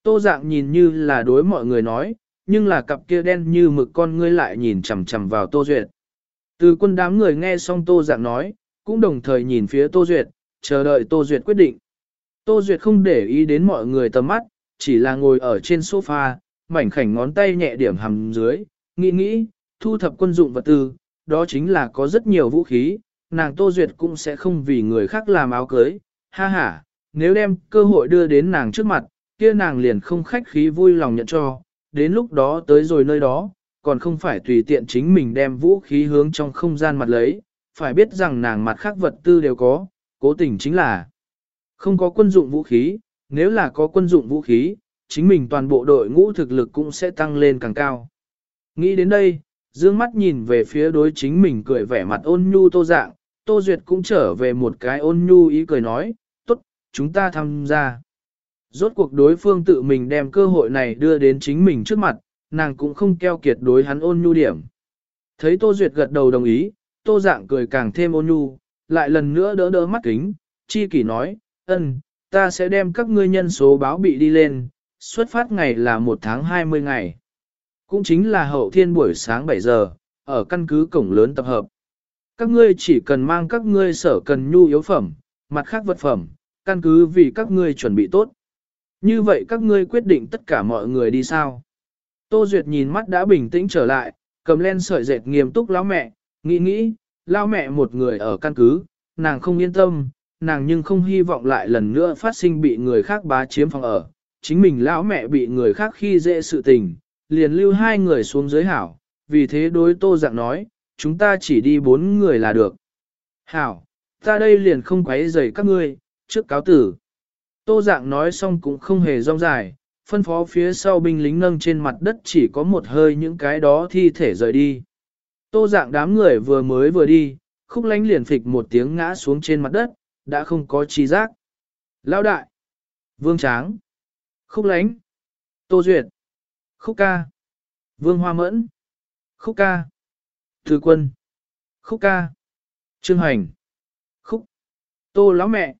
Tô dạng nhìn như là đối mọi người nói, nhưng là cặp kia đen như mực con ngươi lại nhìn chằm chằm vào Tô Duyệt. Từ quân đám người nghe xong Tô dạng nói, cũng đồng thời nhìn phía Tô Duyệt, chờ đợi Tô Duyệt quyết định. Tô Duyệt không để ý đến mọi người tầm mắt, chỉ là ngồi ở trên sofa, mảnh khảnh ngón tay nhẹ điểm hầm dưới, nghĩ nghĩ, thu thập quân dụng vật tư, đó chính là có rất nhiều vũ khí, nàng Tô Duyệt cũng sẽ không vì người khác làm áo cưới, ha ha, nếu đem cơ hội đưa đến nàng trước mặt, kia nàng liền không khách khí vui lòng nhận cho, đến lúc đó tới rồi nơi đó, còn không phải tùy tiện chính mình đem vũ khí hướng trong không gian mặt lấy, phải biết rằng nàng mặt khác vật tư đều có, cố tình chính là không có quân dụng vũ khí, nếu là có quân dụng vũ khí, chính mình toàn bộ đội ngũ thực lực cũng sẽ tăng lên càng cao. Nghĩ đến đây, dương mắt nhìn về phía đối chính mình cười vẻ mặt ôn nhu tô dạng, tô duyệt cũng trở về một cái ôn nhu ý cười nói, tốt, chúng ta tham gia. Rốt cuộc đối phương tự mình đem cơ hội này đưa đến chính mình trước mặt, nàng cũng không keo kiệt đối hắn ôn nhu điểm. Thấy Tô Duyệt gật đầu đồng ý, Tô Dạng cười càng thêm ôn nhu, lại lần nữa đỡ đỡ mắt kính, chi kỷ nói, ân, ta sẽ đem các ngươi nhân số báo bị đi lên, xuất phát ngày là một tháng 20 ngày. Cũng chính là hậu thiên buổi sáng 7 giờ, ở căn cứ cổng lớn tập hợp. Các ngươi chỉ cần mang các ngươi sở cần nhu yếu phẩm, mặt khác vật phẩm, căn cứ vì các ngươi chuẩn bị tốt. Như vậy các ngươi quyết định tất cả mọi người đi sao? Tô Duyệt nhìn mắt đã bình tĩnh trở lại, cầm len sợi dệt nghiêm túc lão mẹ, nghĩ nghĩ, lão mẹ một người ở căn cứ, nàng không yên tâm, nàng nhưng không hy vọng lại lần nữa phát sinh bị người khác bá chiếm phòng ở. Chính mình lão mẹ bị người khác khi dễ sự tình, liền lưu hai người xuống dưới hảo, vì thế đối tô dạng nói, chúng ta chỉ đi bốn người là được. Hảo, ta đây liền không quấy rầy các ngươi, trước cáo tử. Tô dạng nói xong cũng không hề rong dài, phân phó phía sau binh lính nâng trên mặt đất chỉ có một hơi những cái đó thi thể rời đi. Tô dạng đám người vừa mới vừa đi, khúc lánh liền phịch một tiếng ngã xuống trên mặt đất, đã không có trí giác. Lao đại, vương tráng, khúc lánh, tô duyệt, khúc ca, vương hoa mẫn, khúc ca, thư quân, khúc ca, trương hành, khúc, tô lão mẹ.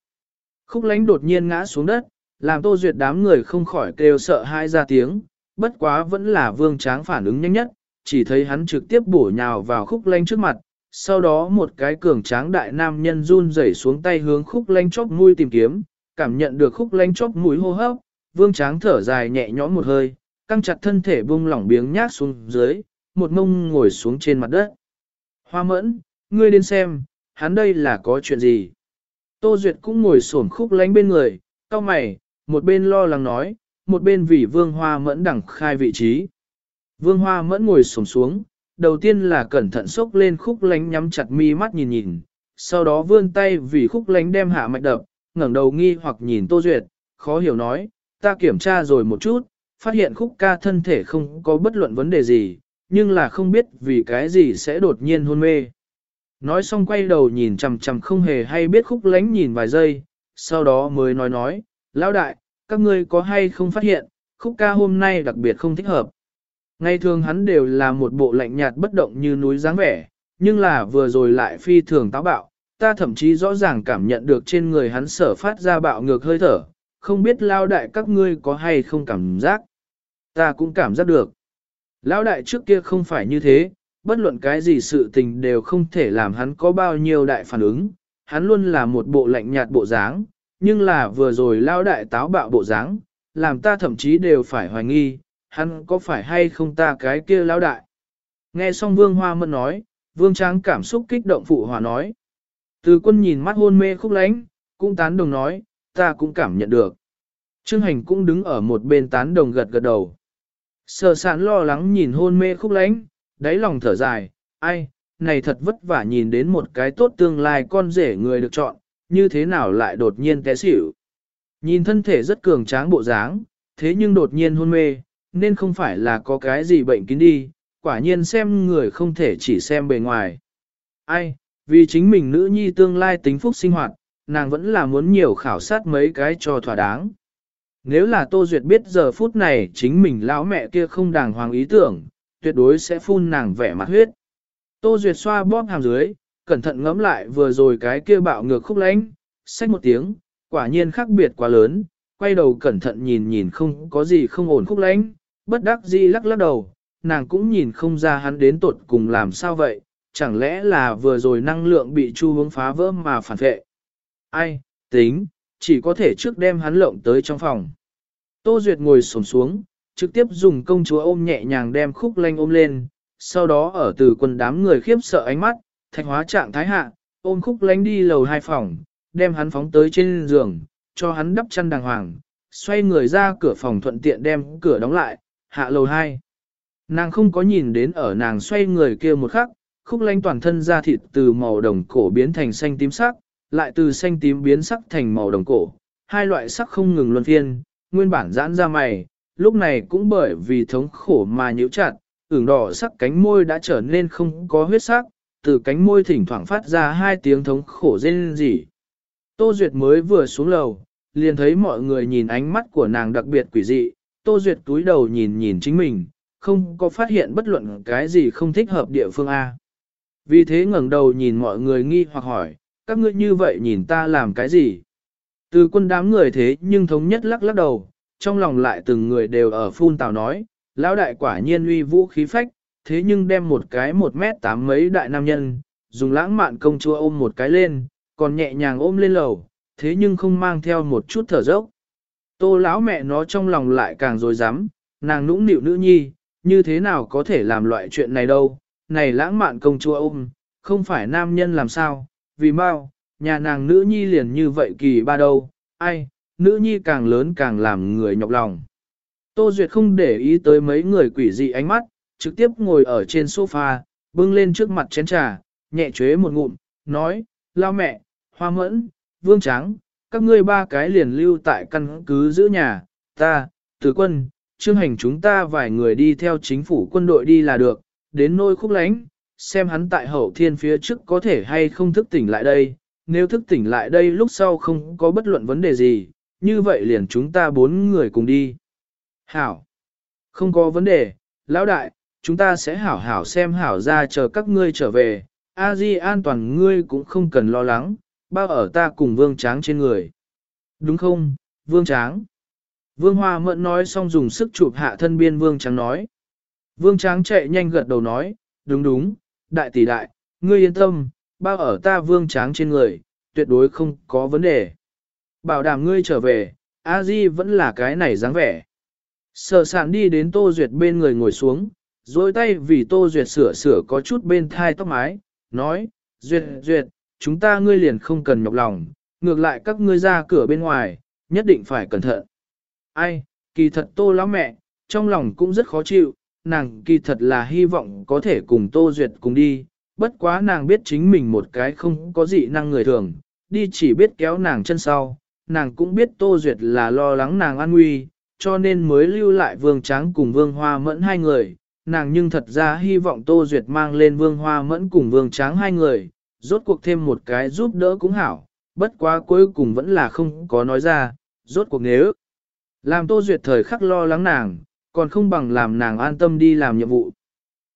Khúc lánh đột nhiên ngã xuống đất, làm tô duyệt đám người không khỏi kêu sợ hai ra tiếng, bất quá vẫn là vương tráng phản ứng nhanh nhất, chỉ thấy hắn trực tiếp bổ nhào vào khúc lánh trước mặt, sau đó một cái cường tráng đại nam nhân run rẩy xuống tay hướng khúc lanh chóp mũi tìm kiếm, cảm nhận được khúc lanh chóp mũi hô hấp, vương tráng thở dài nhẹ nhõm một hơi, căng chặt thân thể buông lỏng biếng nhát xuống dưới, một mông ngồi xuống trên mặt đất. Hoa mẫn, ngươi đến xem, hắn đây là có chuyện gì? Tô Duyệt cũng ngồi xổm khúc lánh bên người, cao mày, một bên lo lắng nói, một bên vì vương hoa mẫn đẳng khai vị trí. Vương hoa mẫn ngồi xổm xuống, đầu tiên là cẩn thận xốc lên khúc lánh nhắm chặt mi mắt nhìn nhìn, sau đó vươn tay vì khúc lánh đem hạ mạch đập, ngẩng đầu nghi hoặc nhìn Tô Duyệt, khó hiểu nói, ta kiểm tra rồi một chút, phát hiện khúc ca thân thể không có bất luận vấn đề gì, nhưng là không biết vì cái gì sẽ đột nhiên hôn mê. Nói xong quay đầu nhìn chằm chằm không hề hay biết khúc lánh nhìn vài giây, sau đó mới nói nói, lão đại, các ngươi có hay không phát hiện, khúc ca hôm nay đặc biệt không thích hợp. Ngày thường hắn đều là một bộ lạnh nhạt bất động như núi dáng vẻ, nhưng là vừa rồi lại phi thường táo bạo, ta thậm chí rõ ràng cảm nhận được trên người hắn sở phát ra bạo ngược hơi thở, không biết lao đại các ngươi có hay không cảm giác. Ta cũng cảm giác được. Lão đại trước kia không phải như thế, bất luận cái gì sự tình đều không thể làm hắn có bao nhiêu đại phản ứng, hắn luôn là một bộ lạnh nhạt bộ dáng, nhưng là vừa rồi lao đại táo bạo bộ dáng, làm ta thậm chí đều phải hoài nghi, hắn có phải hay không ta cái kia lão đại. Nghe xong vương hoa mẫn nói, vương tráng cảm xúc kích động phụ hòa nói. Từ quân nhìn mắt hôn mê khúc lánh, cũng tán đồng nói, ta cũng cảm nhận được. Trương hành cũng đứng ở một bên tán đồng gật gật đầu. Sở sản lo lắng nhìn hôn mê khúc lánh, đáy lòng thở dài, ai, này thật vất vả nhìn đến một cái tốt tương lai con rể người được chọn, như thế nào lại đột nhiên té xỉu. Nhìn thân thể rất cường tráng bộ dáng, thế nhưng đột nhiên hôn mê, nên không phải là có cái gì bệnh kín đi, quả nhiên xem người không thể chỉ xem bề ngoài. Ai, vì chính mình nữ nhi tương lai tính phúc sinh hoạt, nàng vẫn là muốn nhiều khảo sát mấy cái cho thỏa đáng. Nếu là Tô Duyệt biết giờ phút này chính mình lão mẹ kia không đàng hoàng ý tưởng, tuyệt đối sẽ phun nàng vẻ mặt huyết. Tô Duyệt xoa bóp hàm dưới, cẩn thận ngẫm lại vừa rồi cái kia bạo ngược khúc lánh, xách một tiếng, quả nhiên khác biệt quá lớn, quay đầu cẩn thận nhìn nhìn không có gì không ổn khúc lánh, bất đắc di lắc lắc đầu, nàng cũng nhìn không ra hắn đến tột cùng làm sao vậy, chẳng lẽ là vừa rồi năng lượng bị chu hướng phá vỡ mà phản vệ. Ai, tính, chỉ có thể trước đem hắn lộng tới trong phòng. Tô Duyệt ngồi xổm xuống, trực tiếp dùng công chúa ôm nhẹ nhàng đem khúc lanh ôm lên, sau đó ở từ quần đám người khiếp sợ ánh mắt, thạch hóa trạng thái hạ, ôm khúc lanh đi lầu hai phòng, đem hắn phóng tới trên giường, cho hắn đắp chăn đàng hoàng, xoay người ra cửa phòng thuận tiện đem cửa đóng lại, hạ lầu hai. Nàng không có nhìn đến ở nàng xoay người kia một khắc, khúc lanh toàn thân da thịt từ màu đồng cổ biến thành xanh tím sắc, lại từ xanh tím biến sắc thành màu đồng cổ, hai loại sắc không ngừng luân phiên, nguyên bản giãn ra mày, lúc này cũng bởi vì thống khổ mà nhíu chặt, ửng đỏ sắc cánh môi đã trở nên không có huyết sắc, từ cánh môi thỉnh thoảng phát ra hai tiếng thống khổ rên rỉ. Tô Duyệt mới vừa xuống lầu, liền thấy mọi người nhìn ánh mắt của nàng đặc biệt quỷ dị, Tô Duyệt túi đầu nhìn nhìn chính mình, không có phát hiện bất luận cái gì không thích hợp địa phương A. Vì thế ngẩng đầu nhìn mọi người nghi hoặc hỏi, các ngươi như vậy nhìn ta làm cái gì? Từ quân đám người thế nhưng thống nhất lắc lắc đầu, trong lòng lại từng người đều ở phun tào nói, lão đại quả nhiên uy vũ khí phách, thế nhưng đem một cái một mét tám mấy đại nam nhân, dùng lãng mạn công chúa ôm một cái lên, còn nhẹ nhàng ôm lên lầu, thế nhưng không mang theo một chút thở dốc. Tô lão mẹ nó trong lòng lại càng dối rắm nàng nũng nịu nữ nhi, như thế nào có thể làm loại chuyện này đâu, này lãng mạn công chúa ôm, không phải nam nhân làm sao, vì mau, nhà nàng nữ nhi liền như vậy kỳ ba đâu, ai, nữ nhi càng lớn càng làm người nhọc lòng. Tô Duyệt không để ý tới mấy người quỷ dị ánh mắt, trực tiếp ngồi ở trên sofa, bưng lên trước mặt chén trà, nhẹ chế một ngụm, nói, lao mẹ, hoa mẫn, vương trắng, các ngươi ba cái liền lưu tại căn cứ giữ nhà, ta, tử quân, trương hành chúng ta vài người đi theo chính phủ quân đội đi là được, đến nôi khúc lánh, xem hắn tại hậu thiên phía trước có thể hay không thức tỉnh lại đây, nếu thức tỉnh lại đây lúc sau không có bất luận vấn đề gì, như vậy liền chúng ta bốn người cùng đi. Hảo, không có vấn đề, lão đại, chúng ta sẽ hảo hảo xem hảo ra chờ các ngươi trở về, a di an toàn ngươi cũng không cần lo lắng, bao ở ta cùng vương tráng trên người. Đúng không, vương tráng? Vương Hoa Mẫn nói xong dùng sức chụp hạ thân biên vương tráng nói. Vương tráng chạy nhanh gật đầu nói, đúng đúng, đại tỷ đại, ngươi yên tâm, bao ở ta vương tráng trên người, tuyệt đối không có vấn đề. Bảo đảm ngươi trở về, a di vẫn là cái này dáng vẻ. Sở sản đi đến Tô Duyệt bên người ngồi xuống, dối tay vì Tô Duyệt sửa sửa có chút bên thai tóc mái, nói, Duyệt, Duyệt, chúng ta ngươi liền không cần nhọc lòng, ngược lại các ngươi ra cửa bên ngoài, nhất định phải cẩn thận. Ai, kỳ thật Tô lão mẹ, trong lòng cũng rất khó chịu, nàng kỳ thật là hy vọng có thể cùng Tô Duyệt cùng đi, bất quá nàng biết chính mình một cái không có dị năng người thường, đi chỉ biết kéo nàng chân sau, nàng cũng biết Tô Duyệt là lo lắng nàng an nguy, cho nên mới lưu lại Vương Tráng cùng Vương Hoa Mẫn hai người, nàng nhưng thật ra hy vọng Tô Duyệt mang lên Vương Hoa Mẫn cùng Vương Tráng hai người, rốt cuộc thêm một cái giúp đỡ cũng hảo, bất quá cuối cùng vẫn là không có nói ra, rốt cuộc nếu làm Tô Duyệt thời khắc lo lắng nàng, còn không bằng làm nàng an tâm đi làm nhiệm vụ.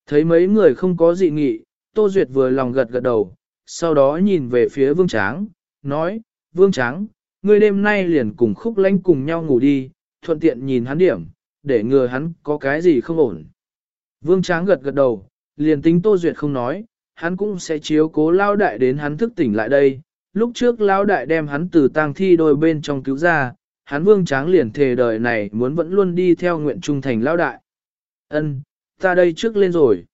Thấy mấy người không có dị nghị, Tô Duyệt vừa lòng gật gật đầu, sau đó nhìn về phía Vương Tráng, nói, Vương Tráng, ngươi đêm nay liền cùng khúc lánh cùng nhau ngủ đi, thuận tiện nhìn hắn điểm, để ngừa hắn có cái gì không ổn. Vương Tráng gật gật đầu, liền tính Tô Duyệt không nói, hắn cũng sẽ chiếu cố lao đại đến hắn thức tỉnh lại đây. Lúc trước lao đại đem hắn từ tang thi đôi bên trong cứu ra, hắn Vương Tráng liền thề đời này muốn vẫn luôn đi theo nguyện trung thành lao đại. Ân, ta đây trước lên rồi.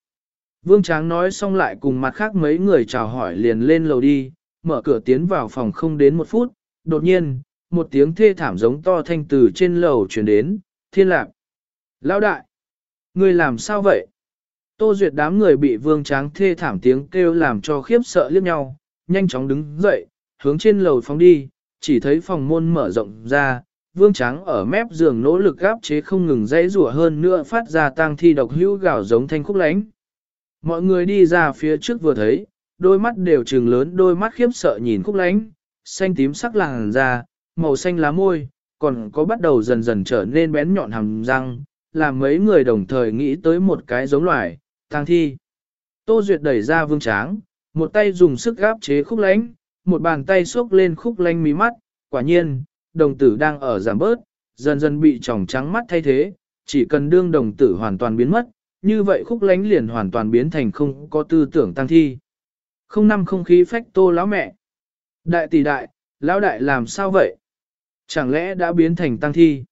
Vương Tráng nói xong lại cùng mặt khác mấy người chào hỏi liền lên lầu đi, mở cửa tiến vào phòng không đến một phút, đột nhiên, một tiếng thê thảm giống to thanh từ trên lầu chuyển đến, thiên lạc. Lão đại, người làm sao vậy? Tô Duyệt đám người bị vương tráng thê thảm tiếng kêu làm cho khiếp sợ liếc nhau, nhanh chóng đứng dậy, hướng trên lầu phóng đi, chỉ thấy phòng môn mở rộng ra, vương tráng ở mép giường nỗ lực gáp chế không ngừng dãy rủa hơn nữa phát ra tang thi độc hữu gạo giống thanh khúc lánh. Mọi người đi ra phía trước vừa thấy, đôi mắt đều trừng lớn đôi mắt khiếp sợ nhìn khúc lánh, xanh tím sắc làn da, màu xanh lá môi, còn có bắt đầu dần dần trở nên bén nhọn hàm răng, làm mấy người đồng thời nghĩ tới một cái giống loài, tang thi. Tô Duyệt đẩy ra vương tráng, một tay dùng sức gáp chế khúc lánh, một bàn tay xúc lên khúc lánh mí mắt, quả nhiên, đồng tử đang ở giảm bớt, dần dần bị tròng trắng mắt thay thế, chỉ cần đương đồng tử hoàn toàn biến mất, như vậy khúc lánh liền hoàn toàn biến thành không có tư tưởng tăng thi. Không năm không khí phách tô lão mẹ. Đại tỷ đại, lão đại làm sao vậy? Chẳng lẽ đã biến thành tăng thi?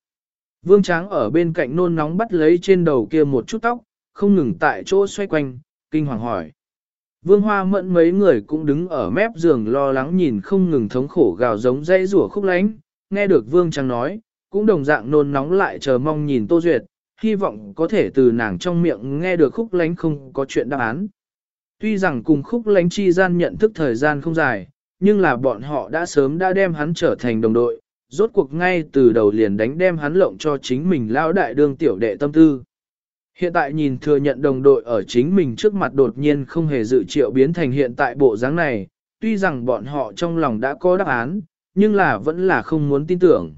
Vương Tráng ở bên cạnh nôn nóng bắt lấy trên đầu kia một chút tóc, không ngừng tại chỗ xoay quanh, kinh hoàng hỏi. Vương Hoa mẫn mấy người cũng đứng ở mép giường lo lắng nhìn không ngừng thống khổ gào giống dây rủa khúc lánh, nghe được Vương Trăng nói, cũng đồng dạng nôn nóng lại chờ mong nhìn Tô Duyệt, hy vọng có thể từ nàng trong miệng nghe được khúc lánh không có chuyện đáp án. Tuy rằng cùng khúc lánh chi gian nhận thức thời gian không dài, nhưng là bọn họ đã sớm đã đem hắn trở thành đồng đội, rốt cuộc ngay từ đầu liền đánh đem hắn lộng cho chính mình lão đại đương tiểu đệ tâm tư. Hiện tại nhìn thừa nhận đồng đội ở chính mình trước mặt đột nhiên không hề dự triệu biến thành hiện tại bộ dáng này, tuy rằng bọn họ trong lòng đã có đáp án, nhưng là vẫn là không muốn tin tưởng.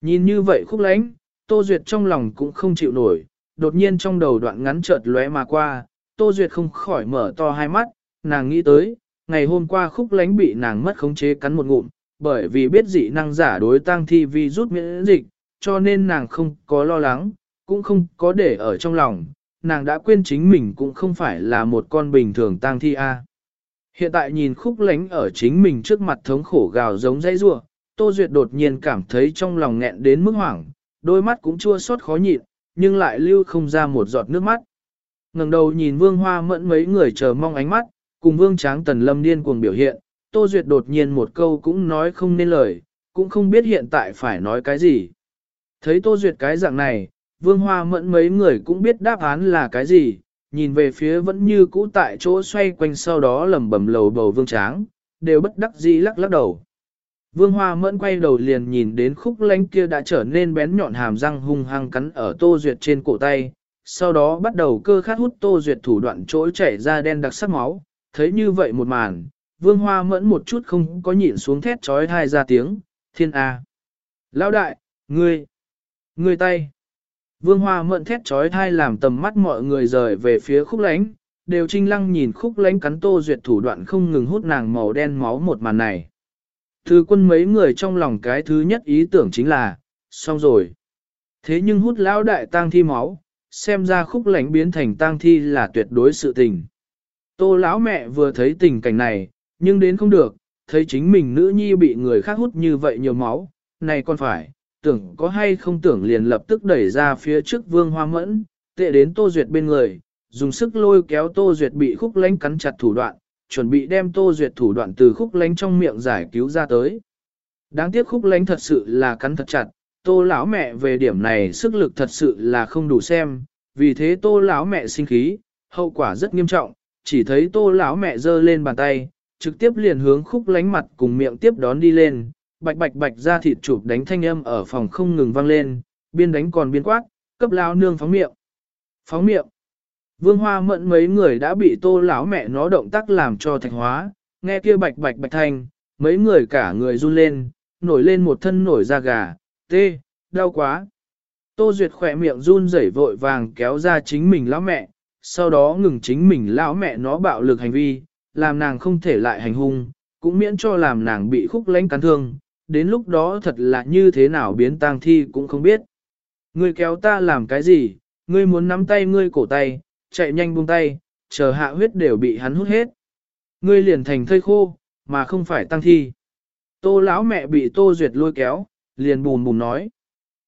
Nhìn như vậy khúc lánh, Tô Duyệt trong lòng cũng không chịu nổi, đột nhiên trong đầu đoạn ngắn chợt lóe mà qua, Tô Duyệt không khỏi mở to hai mắt, nàng nghĩ tới, ngày hôm qua khúc lánh bị nàng mất khống chế cắn một ngụm, bởi vì biết dị năng giả đối tăng thi vi rút miễn dịch, cho nên nàng không có lo lắng, cũng không có để ở trong lòng, nàng đã quên chính mình cũng không phải là một con bình thường tang thi A. Hiện tại nhìn khúc lánh ở chính mình trước mặt thống khổ gào giống dây rua, Tô Duyệt đột nhiên cảm thấy trong lòng nghẹn đến mức hoảng, đôi mắt cũng chua xót khó nhịn, nhưng lại lưu không ra một giọt nước mắt. ngẩng đầu nhìn vương hoa mẫn mấy người chờ mong ánh mắt, cùng vương tráng tần lâm điên cuồng biểu hiện, Tô Duyệt đột nhiên một câu cũng nói không nên lời, cũng không biết hiện tại phải nói cái gì. Thấy Tô Duyệt cái dạng này, vương hoa mẫn mấy người cũng biết đáp án là cái gì, nhìn về phía vẫn như cũ tại chỗ xoay quanh sau đó lầm bầm lầu bầu vương tráng, đều bất đắc dĩ lắc lắc đầu. Vương Hoa Mẫn quay đầu liền nhìn đến khúc lánh kia đã trở nên bén nhọn hàm răng hung hăng cắn ở Tô Duyệt trên cổ tay, sau đó bắt đầu cơ khát hút Tô Duyệt thủ đoạn chỗ chảy ra đen đặc sắc máu, thấy như vậy một màn, Vương Hoa Mẫn một chút không có nhịn xuống thét trói thai ra tiếng, thiên A. Lão đại, ngươi, ngươi tay. Vương Hoa Mẫn thét trói thai làm tầm mắt mọi người rời về phía khúc lánh, đều trinh lăng nhìn khúc lánh cắn Tô Duyệt thủ đoạn không ngừng hút nàng màu đen máu một màn này. Thư quân mấy người trong lòng cái thứ nhất ý tưởng chính là, xong rồi. Thế nhưng hút lão đại tang thi máu, xem ra khúc lánh biến thành tang thi là tuyệt đối sự tình. Tô lão mẹ vừa thấy tình cảnh này, nhưng đến không được, thấy chính mình nữ nhi bị người khác hút như vậy nhiều máu, này còn phải, tưởng có hay không tưởng liền lập tức đẩy ra phía trước vương hoa mẫn, tệ đến Tô Duyệt bên người, dùng sức lôi kéo Tô Duyệt bị khúc lánh cắn chặt thủ đoạn, chuẩn bị đem Tô Duyệt thủ đoạn từ khúc lánh trong miệng giải cứu ra tới. Đáng tiếc khúc lánh thật sự là cắn thật chặt, Tô lão mẹ về điểm này sức lực thật sự là không đủ xem, vì thế Tô lão mẹ sinh khí, hậu quả rất nghiêm trọng, chỉ thấy Tô lão mẹ giơ lên bàn tay, trực tiếp liền hướng khúc lánh mặt cùng miệng tiếp đón đi lên, bạch bạch bạch ra thịt chụp đánh thanh âm ở phòng không ngừng vang lên, biên đánh còn biên quát, cấp lão nương phóng miệng. Phóng miệng. Vương Hoa mẫn mấy người đã bị tô lão mẹ nó động tác làm cho thạch hóa, nghe kia bạch bạch bạch thanh, mấy người cả người run lên, nổi lên một thân nổi da gà, tê, đau quá. Tô Duyệt khỏe miệng run rẩy vội vàng kéo ra chính mình lão mẹ, sau đó ngừng chính mình lão mẹ nó bạo lực hành vi, làm nàng không thể lại hành hung, cũng miễn cho làm nàng bị khúc lánh cắn thương, đến lúc đó thật là như thế nào biến tang thi cũng không biết. Ngươi kéo ta làm cái gì, ngươi muốn nắm tay ngươi cổ tay, chạy nhanh buông tay, chờ hạ huyết đều bị hắn hút hết. Ngươi liền thành thây khô, mà không phải tăng thi. Tô lão mẹ bị Tô Duyệt lôi kéo, liền bùn bùn nói.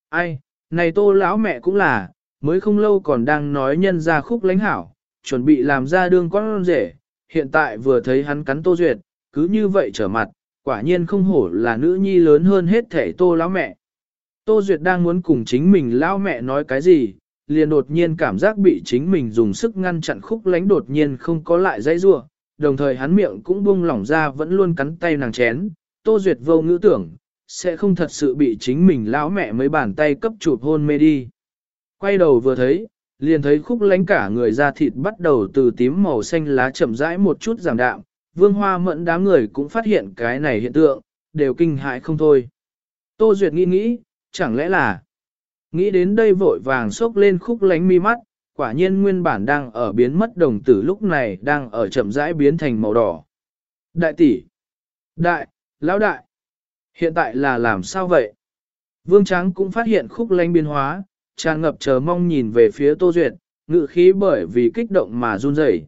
Ai, này Tô lão mẹ cũng là, mới không lâu còn đang nói nhân ra khúc lãnh hảo, chuẩn bị làm ra đương con rể, hiện tại vừa thấy hắn cắn Tô Duyệt, cứ như vậy trở mặt, quả nhiên không hổ là nữ nhi lớn hơn hết thể Tô lão mẹ. Tô Duyệt đang muốn cùng chính mình lão mẹ nói cái gì, liền đột nhiên cảm giác bị chính mình dùng sức ngăn chặn khúc lánh đột nhiên không có lại dãy rua, đồng thời hắn miệng cũng buông lỏng ra vẫn luôn cắn tay nàng chén, Tô Duyệt vô ngữ tưởng, sẽ không thật sự bị chính mình lão mẹ mấy bàn tay cấp chụp hôn mê đi. Quay đầu vừa thấy, liền thấy khúc lánh cả người da thịt bắt đầu từ tím màu xanh lá chậm rãi một chút giảm đạm, vương hoa mẫn đám người cũng phát hiện cái này hiện tượng, đều kinh hại không thôi. Tô Duyệt nghĩ nghĩ, chẳng lẽ là Nghĩ đến đây vội vàng xốc lên khúc lánh mi mắt, quả nhiên nguyên bản đang ở biến mất đồng tử lúc này đang ở chậm rãi biến thành màu đỏ. Đại tỷ! Đại! Lão đại! Hiện tại là làm sao vậy? Vương Tráng cũng phát hiện khúc lánh biến hóa, tràn ngập chờ mong nhìn về phía Tô Duyệt, ngự khí bởi vì kích động mà run rẩy.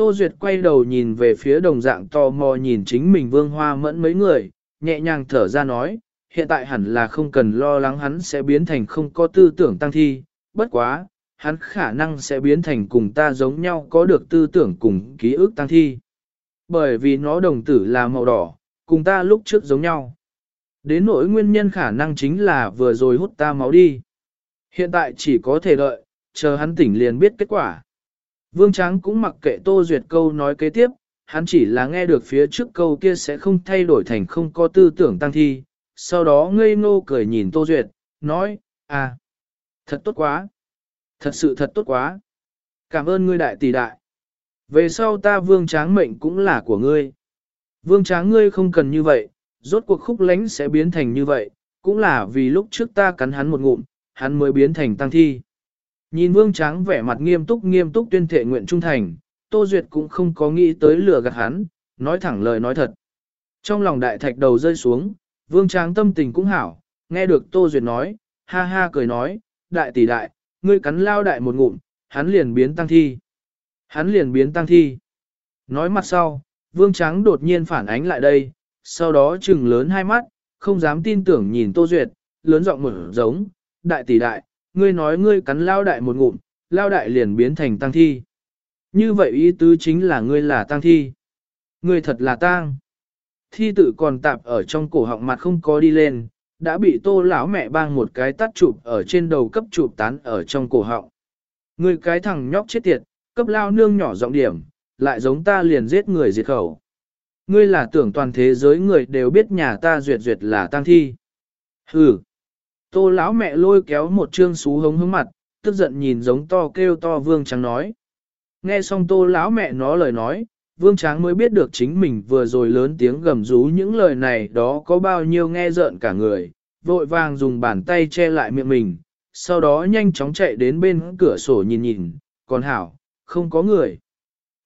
Tô Duyệt quay đầu nhìn về phía đồng dạng tò mò nhìn chính mình vương hoa mẫn mấy người, nhẹ nhàng thở ra nói, hiện tại hẳn là không cần lo lắng hắn sẽ biến thành không có tư tưởng tăng thi, bất quá, hắn khả năng sẽ biến thành cùng ta giống nhau có được tư tưởng cùng ký ức tăng thi. Bởi vì nó đồng tử là màu đỏ, cùng ta lúc trước giống nhau. Đến nỗi nguyên nhân khả năng chính là vừa rồi hút ta máu đi. Hiện tại chỉ có thể đợi, chờ hắn tỉnh liền biết kết quả. Vương Tráng cũng mặc kệ Tô Duyệt câu nói kế tiếp, hắn chỉ là nghe được phía trước câu kia sẽ không thay đổi thành không có tư tưởng tăng thi, sau đó ngây ngô cười nhìn Tô Duyệt, nói, à, thật tốt quá, thật sự thật tốt quá, cảm ơn ngươi đại tỷ đại. Về sau ta vương tráng mệnh cũng là của ngươi. Vương tráng ngươi không cần như vậy, rốt cuộc khúc lánh sẽ biến thành như vậy, cũng là vì lúc trước ta cắn hắn một ngụm, hắn mới biến thành tăng thi. Nhìn vương tráng vẻ mặt nghiêm túc nghiêm túc tuyên thệ nguyện trung thành, Tô Duyệt cũng không có nghĩ tới lừa gạt hắn, nói thẳng lời nói thật. Trong lòng đại thạch đầu rơi xuống, Vương Tráng tâm tình cũng hảo, nghe được Tô Duyệt nói, ha ha cười nói, đại tỷ đại, ngươi cắn lao đại một ngụm, hắn liền biến tăng thi. Hắn liền biến tăng thi. Nói mặt sau, Vương Tráng đột nhiên phản ánh lại đây, sau đó trừng lớn hai mắt, không dám tin tưởng nhìn Tô Duyệt, lớn giọng mở giống, đại tỷ đại, ngươi nói ngươi cắn lao đại một ngụm, lao đại liền biến thành tăng thi. Như vậy ý tứ chính là ngươi là tăng thi. Ngươi thật là tang thi tự còn tạp ở trong cổ họng mặt không có đi lên, đã bị tô lão mẹ bang một cái tắt chụp ở trên đầu cấp chụp tán ở trong cổ họng. Ngươi cái thằng nhóc chết tiệt, cấp lao nương nhỏ giọng điểm, lại giống ta liền giết người diệt khẩu. Ngươi là tưởng toàn thế giới người đều biết nhà ta duyệt duyệt là tang thi. Hừ. Tô lão mẹ lôi kéo một trương xú hống hướng mặt, tức giận nhìn giống to kêu to vương trắng nói. Nghe xong tô lão mẹ nó lời nói, Vương Tráng mới biết được chính mình vừa rồi lớn tiếng gầm rú những lời này đó có bao nhiêu nghe rợn cả người, vội vàng dùng bàn tay che lại miệng mình, sau đó nhanh chóng chạy đến bên cửa sổ nhìn nhìn, còn hảo, không có người.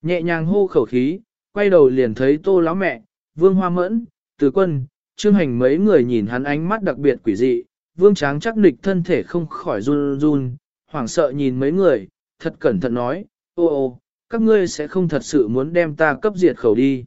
Nhẹ nhàng hô khẩu khí, quay đầu liền thấy tô lão mẹ, vương hoa mẫn, từ quân, trương hành mấy người nhìn hắn ánh mắt đặc biệt quỷ dị, vương tráng chắc nịch thân thể không khỏi run run, hoảng sợ nhìn mấy người, thật cẩn thận nói, ô ô, các ngươi sẽ không thật sự muốn đem ta cấp diệt khẩu đi.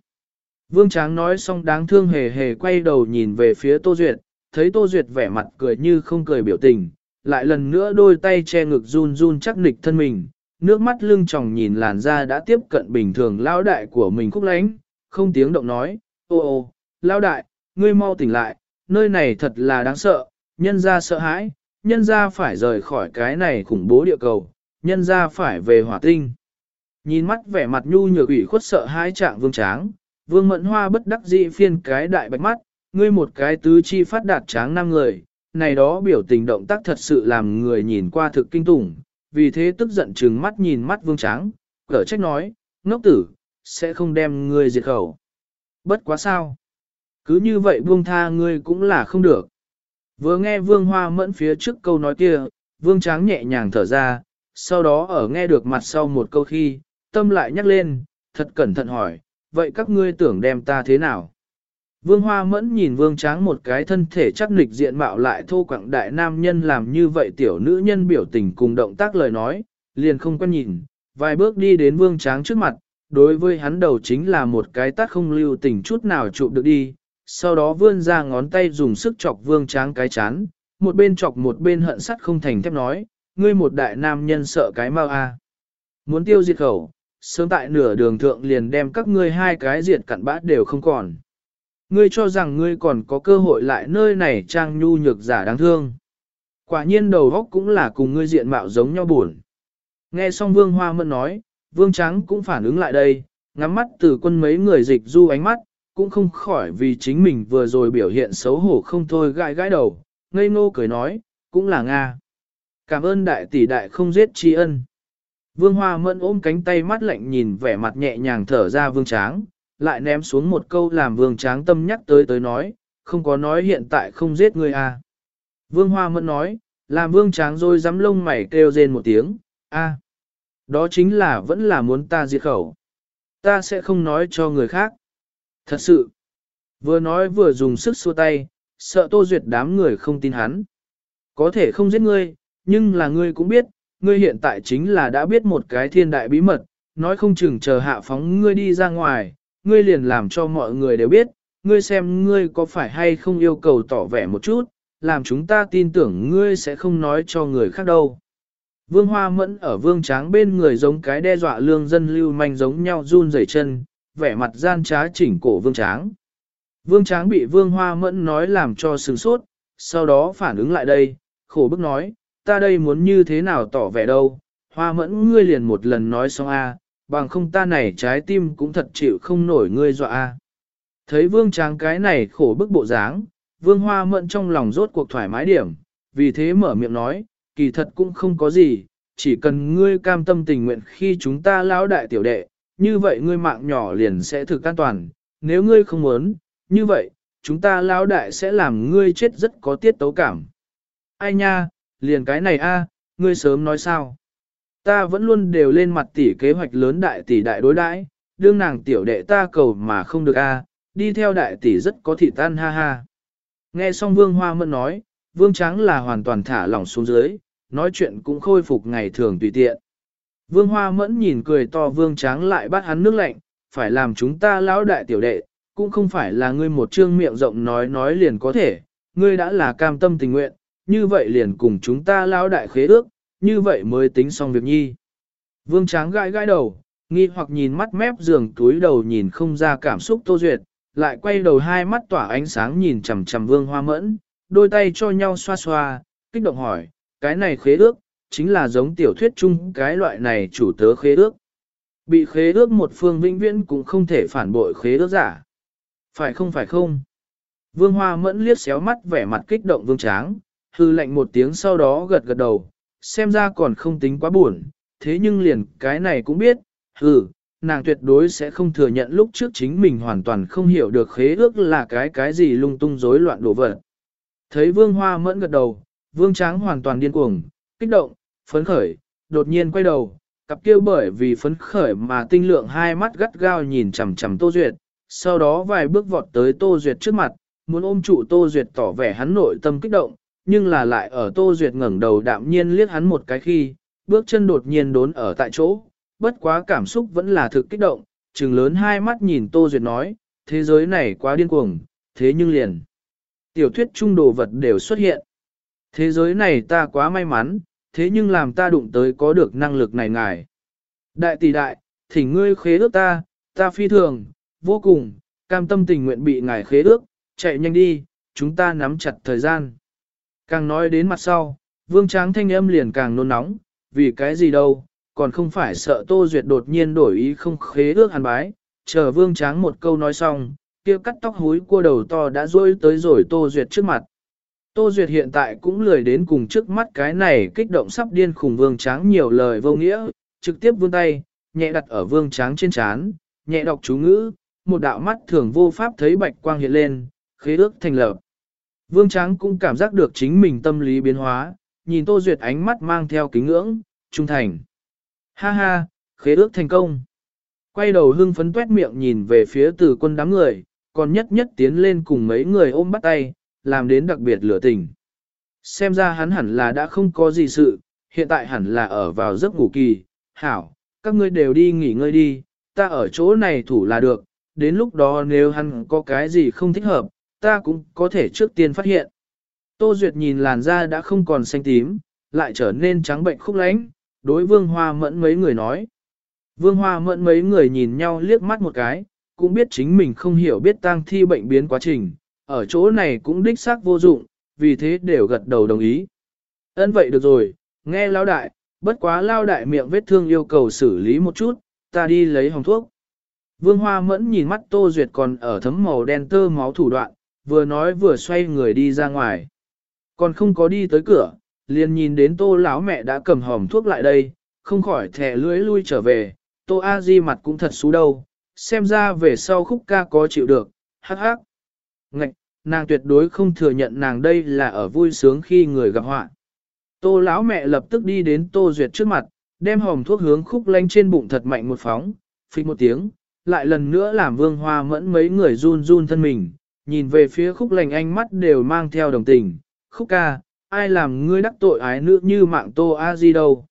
Vương Tráng nói xong đáng thương hề hề quay đầu nhìn về phía Tô Duyệt, thấy Tô Duyệt vẻ mặt cười như không cười biểu tình, lại lần nữa đôi tay che ngực run run chắc nịch thân mình, nước mắt lưng tròng nhìn làn da đã tiếp cận bình thường lao đại của mình khúc lánh, không tiếng động nói, ô ô, lao đại, ngươi mau tỉnh lại, nơi này thật là đáng sợ, nhân ra sợ hãi, nhân ra phải rời khỏi cái này khủng bố địa cầu, nhân ra phải về hỏa tinh. Nhìn mắt vẻ mặt nhu nhược ủy khuất sợ hãi trạng vương tráng, vương mẫn hoa bất đắc dĩ phiên cái đại bạch mắt, ngươi một cái tứ chi phát đạt tráng năm người, này đó biểu tình động tác thật sự làm người nhìn qua thực kinh tủng, vì thế tức giận trừng mắt nhìn mắt vương tráng, cỡ trách nói, ngốc tử, sẽ không đem ngươi diệt khẩu. Bất quá sao? Cứ như vậy buông tha ngươi cũng là không được. Vừa nghe vương hoa mẫn phía trước câu nói kia, vương tráng nhẹ nhàng thở ra, sau đó ở nghe được mặt sau một câu khi, tâm lại nhắc lên, thật cẩn thận hỏi, vậy các ngươi tưởng đem ta thế nào? Vương Hoa Mẫn nhìn Vương Tráng một cái thân thể chắc nịch diện mạo lại thô quảng đại nam nhân làm như vậy tiểu nữ nhân biểu tình cùng động tác lời nói, liền không quen nhìn, vài bước đi đến Vương Tráng trước mặt, đối với hắn đầu chính là một cái tát không lưu tình chút nào chụp được đi, sau đó vươn ra ngón tay dùng sức chọc Vương Tráng cái chán, một bên chọc một bên hận sắt không thành thép nói, ngươi một đại nam nhân sợ cái mau a Muốn tiêu diệt khẩu, sớm tại nửa đường thượng liền đem các ngươi hai cái diệt cặn bát đều không còn. Ngươi cho rằng ngươi còn có cơ hội lại nơi này trang nhu nhược giả đáng thương. Quả nhiên đầu góc cũng là cùng ngươi diện mạo giống nhau buồn. Nghe xong vương hoa mẫn nói, vương trắng cũng phản ứng lại đây, ngắm mắt từ quân mấy người dịch du ánh mắt, cũng không khỏi vì chính mình vừa rồi biểu hiện xấu hổ không thôi gãi gãi đầu, ngây ngô cười nói, cũng là Nga. Cảm ơn đại tỷ đại không giết tri ân. Vương Hoa Mẫn ôm cánh tay mắt lạnh nhìn vẻ mặt nhẹ nhàng thở ra vương tráng, lại ném xuống một câu làm vương tráng tâm nhắc tới tới nói, không có nói hiện tại không giết ngươi à. Vương Hoa Mẫn nói, làm vương tráng rồi dám lông mày kêu rên một tiếng, a, Đó chính là vẫn là muốn ta diệt khẩu. Ta sẽ không nói cho người khác. Thật sự, vừa nói vừa dùng sức xua tay, sợ tô duyệt đám người không tin hắn. Có thể không giết ngươi, nhưng là ngươi cũng biết, ngươi hiện tại chính là đã biết một cái thiên đại bí mật, nói không chừng chờ hạ phóng ngươi đi ra ngoài, ngươi liền làm cho mọi người đều biết, ngươi xem ngươi có phải hay không yêu cầu tỏ vẻ một chút, làm chúng ta tin tưởng ngươi sẽ không nói cho người khác đâu. Vương Hoa Mẫn ở vương tráng bên người giống cái đe dọa lương dân lưu manh giống nhau run rẩy chân, vẻ mặt gian trá chỉnh cổ vương tráng. Vương tráng bị vương Hoa Mẫn nói làm cho sừng sốt, sau đó phản ứng lại đây, khổ bức nói, ta đây muốn như thế nào tỏ vẻ đâu, hoa mẫn ngươi liền một lần nói xong a, bằng không ta này trái tim cũng thật chịu không nổi ngươi dọa a. Thấy vương tráng cái này khổ bức bộ dáng, vương hoa mẫn trong lòng rốt cuộc thoải mái điểm, vì thế mở miệng nói, kỳ thật cũng không có gì, chỉ cần ngươi cam tâm tình nguyện khi chúng ta lão đại tiểu đệ, như vậy ngươi mạng nhỏ liền sẽ thực an toàn, nếu ngươi không muốn, như vậy, chúng ta lão đại sẽ làm ngươi chết rất có tiết tấu cảm. Ai nha, liền cái này a, ngươi sớm nói sao? Ta vẫn luôn đều lên mặt tỷ kế hoạch lớn đại tỷ đại đối đãi, đương nàng tiểu đệ ta cầu mà không được a, đi theo đại tỷ rất có thị tan ha ha. Nghe xong vương hoa mẫn nói, vương trắng là hoàn toàn thả lỏng xuống dưới, nói chuyện cũng khôi phục ngày thường tùy tiện. Vương hoa mẫn nhìn cười to vương trắng lại bắt hắn nước lạnh, phải làm chúng ta lão đại tiểu đệ, cũng không phải là ngươi một trương miệng rộng nói nói liền có thể, ngươi đã là cam tâm tình nguyện, như vậy liền cùng chúng ta lão đại khế ước, như vậy mới tính xong việc nhi. Vương Tráng gãi gãi đầu, nghi hoặc nhìn mắt mép giường túi đầu nhìn không ra cảm xúc tô duyệt, lại quay đầu hai mắt tỏa ánh sáng nhìn chằm chằm vương hoa mẫn, đôi tay cho nhau xoa xoa, kích động hỏi, cái này khế ước, chính là giống tiểu thuyết chung cái loại này chủ tớ khế ước. Bị khế ước một phương vĩnh viễn cũng không thể phản bội khế ước giả. Phải không phải không? Vương Hoa Mẫn liếc xéo mắt vẻ mặt kích động Vương Tráng, hư lạnh một tiếng sau đó gật gật đầu, xem ra còn không tính quá buồn, thế nhưng liền cái này cũng biết, hừ, nàng tuyệt đối sẽ không thừa nhận lúc trước chính mình hoàn toàn không hiểu được khế ước là cái cái gì lung tung rối loạn đổ vật. Thấy vương hoa mẫn gật đầu, vương tráng hoàn toàn điên cuồng, kích động, phấn khởi, đột nhiên quay đầu, cặp kêu bởi vì phấn khởi mà tinh lượng hai mắt gắt gao nhìn chằm chằm Tô Duyệt, sau đó vài bước vọt tới Tô Duyệt trước mặt, muốn ôm trụ Tô Duyệt tỏ vẻ hắn nội tâm kích động, nhưng là lại ở Tô Duyệt ngẩng đầu đạm nhiên liếc hắn một cái khi, bước chân đột nhiên đốn ở tại chỗ, bất quá cảm xúc vẫn là thực kích động, trừng lớn hai mắt nhìn Tô Duyệt nói, thế giới này quá điên cuồng, thế nhưng liền. Tiểu thuyết trung đồ vật đều xuất hiện. Thế giới này ta quá may mắn, thế nhưng làm ta đụng tới có được năng lực này ngài. Đại tỷ đại, thỉnh ngươi khế ước ta, ta phi thường, vô cùng, cam tâm tình nguyện bị ngài khế ước, chạy nhanh đi, chúng ta nắm chặt thời gian. Càng nói đến mặt sau, vương tráng thanh âm liền càng nôn nóng, vì cái gì đâu, còn không phải sợ Tô Duyệt đột nhiên đổi ý không khế ước hàn bái, chờ vương tráng một câu nói xong, kia cắt tóc húi cua đầu to đã rôi tới rồi Tô Duyệt trước mặt. Tô Duyệt hiện tại cũng lười đến cùng trước mắt cái này kích động sắp điên khủng vương tráng nhiều lời vô nghĩa, trực tiếp vươn tay, nhẹ đặt ở vương tráng trên chán, nhẹ đọc chú ngữ, một đạo mắt thường vô pháp thấy bạch quang hiện lên, khế ước thành lập. Vương Tráng cũng cảm giác được chính mình tâm lý biến hóa, nhìn Tô Duyệt ánh mắt mang theo kính ngưỡng, trung thành. Ha ha, khế ước thành công. Quay đầu hưng phấn tuét miệng nhìn về phía từ quân đám người, còn nhất nhất tiến lên cùng mấy người ôm bắt tay, làm đến đặc biệt lửa tình. Xem ra hắn hẳn là đã không có gì sự, hiện tại hẳn là ở vào giấc ngủ kỳ. Hảo, các ngươi đều đi nghỉ ngơi đi, ta ở chỗ này thủ là được, đến lúc đó nếu hắn có cái gì không thích hợp, ta cũng có thể trước tiên phát hiện. Tô Duyệt nhìn làn da đã không còn xanh tím, lại trở nên trắng bệnh khúc lánh, đối vương hoa mẫn mấy người nói. Vương hoa mẫn mấy người nhìn nhau liếc mắt một cái, cũng biết chính mình không hiểu biết tang thi bệnh biến quá trình, ở chỗ này cũng đích xác vô dụng, vì thế đều gật đầu đồng ý. Ân vậy được rồi, nghe lao đại, bất quá lao đại miệng vết thương yêu cầu xử lý một chút, ta đi lấy hồng thuốc. Vương Hoa Mẫn nhìn mắt Tô Duyệt còn ở thấm màu đen tơ máu thủ đoạn, vừa nói vừa xoay người đi ra ngoài. Còn không có đi tới cửa, liền nhìn đến Tô lão mẹ đã cầm hòm thuốc lại đây, không khỏi thẻ lưỡi lui trở về, Tô A Di mặt cũng thật xú đâu, xem ra về sau khúc ca có chịu được, hắc hắc. Ngạch, nàng tuyệt đối không thừa nhận nàng đây là ở vui sướng khi người gặp họa. Tô lão mẹ lập tức đi đến Tô Duyệt trước mặt, đem hồng thuốc hướng khúc lanh trên bụng thật mạnh một phóng, phịch một tiếng, lại lần nữa làm vương hoa mẫn mấy người run run thân mình, nhìn về phía khúc lành ánh mắt đều mang theo đồng tình, khúc ca, ai làm ngươi đắc tội ái nữ như mạng tô a di đâu.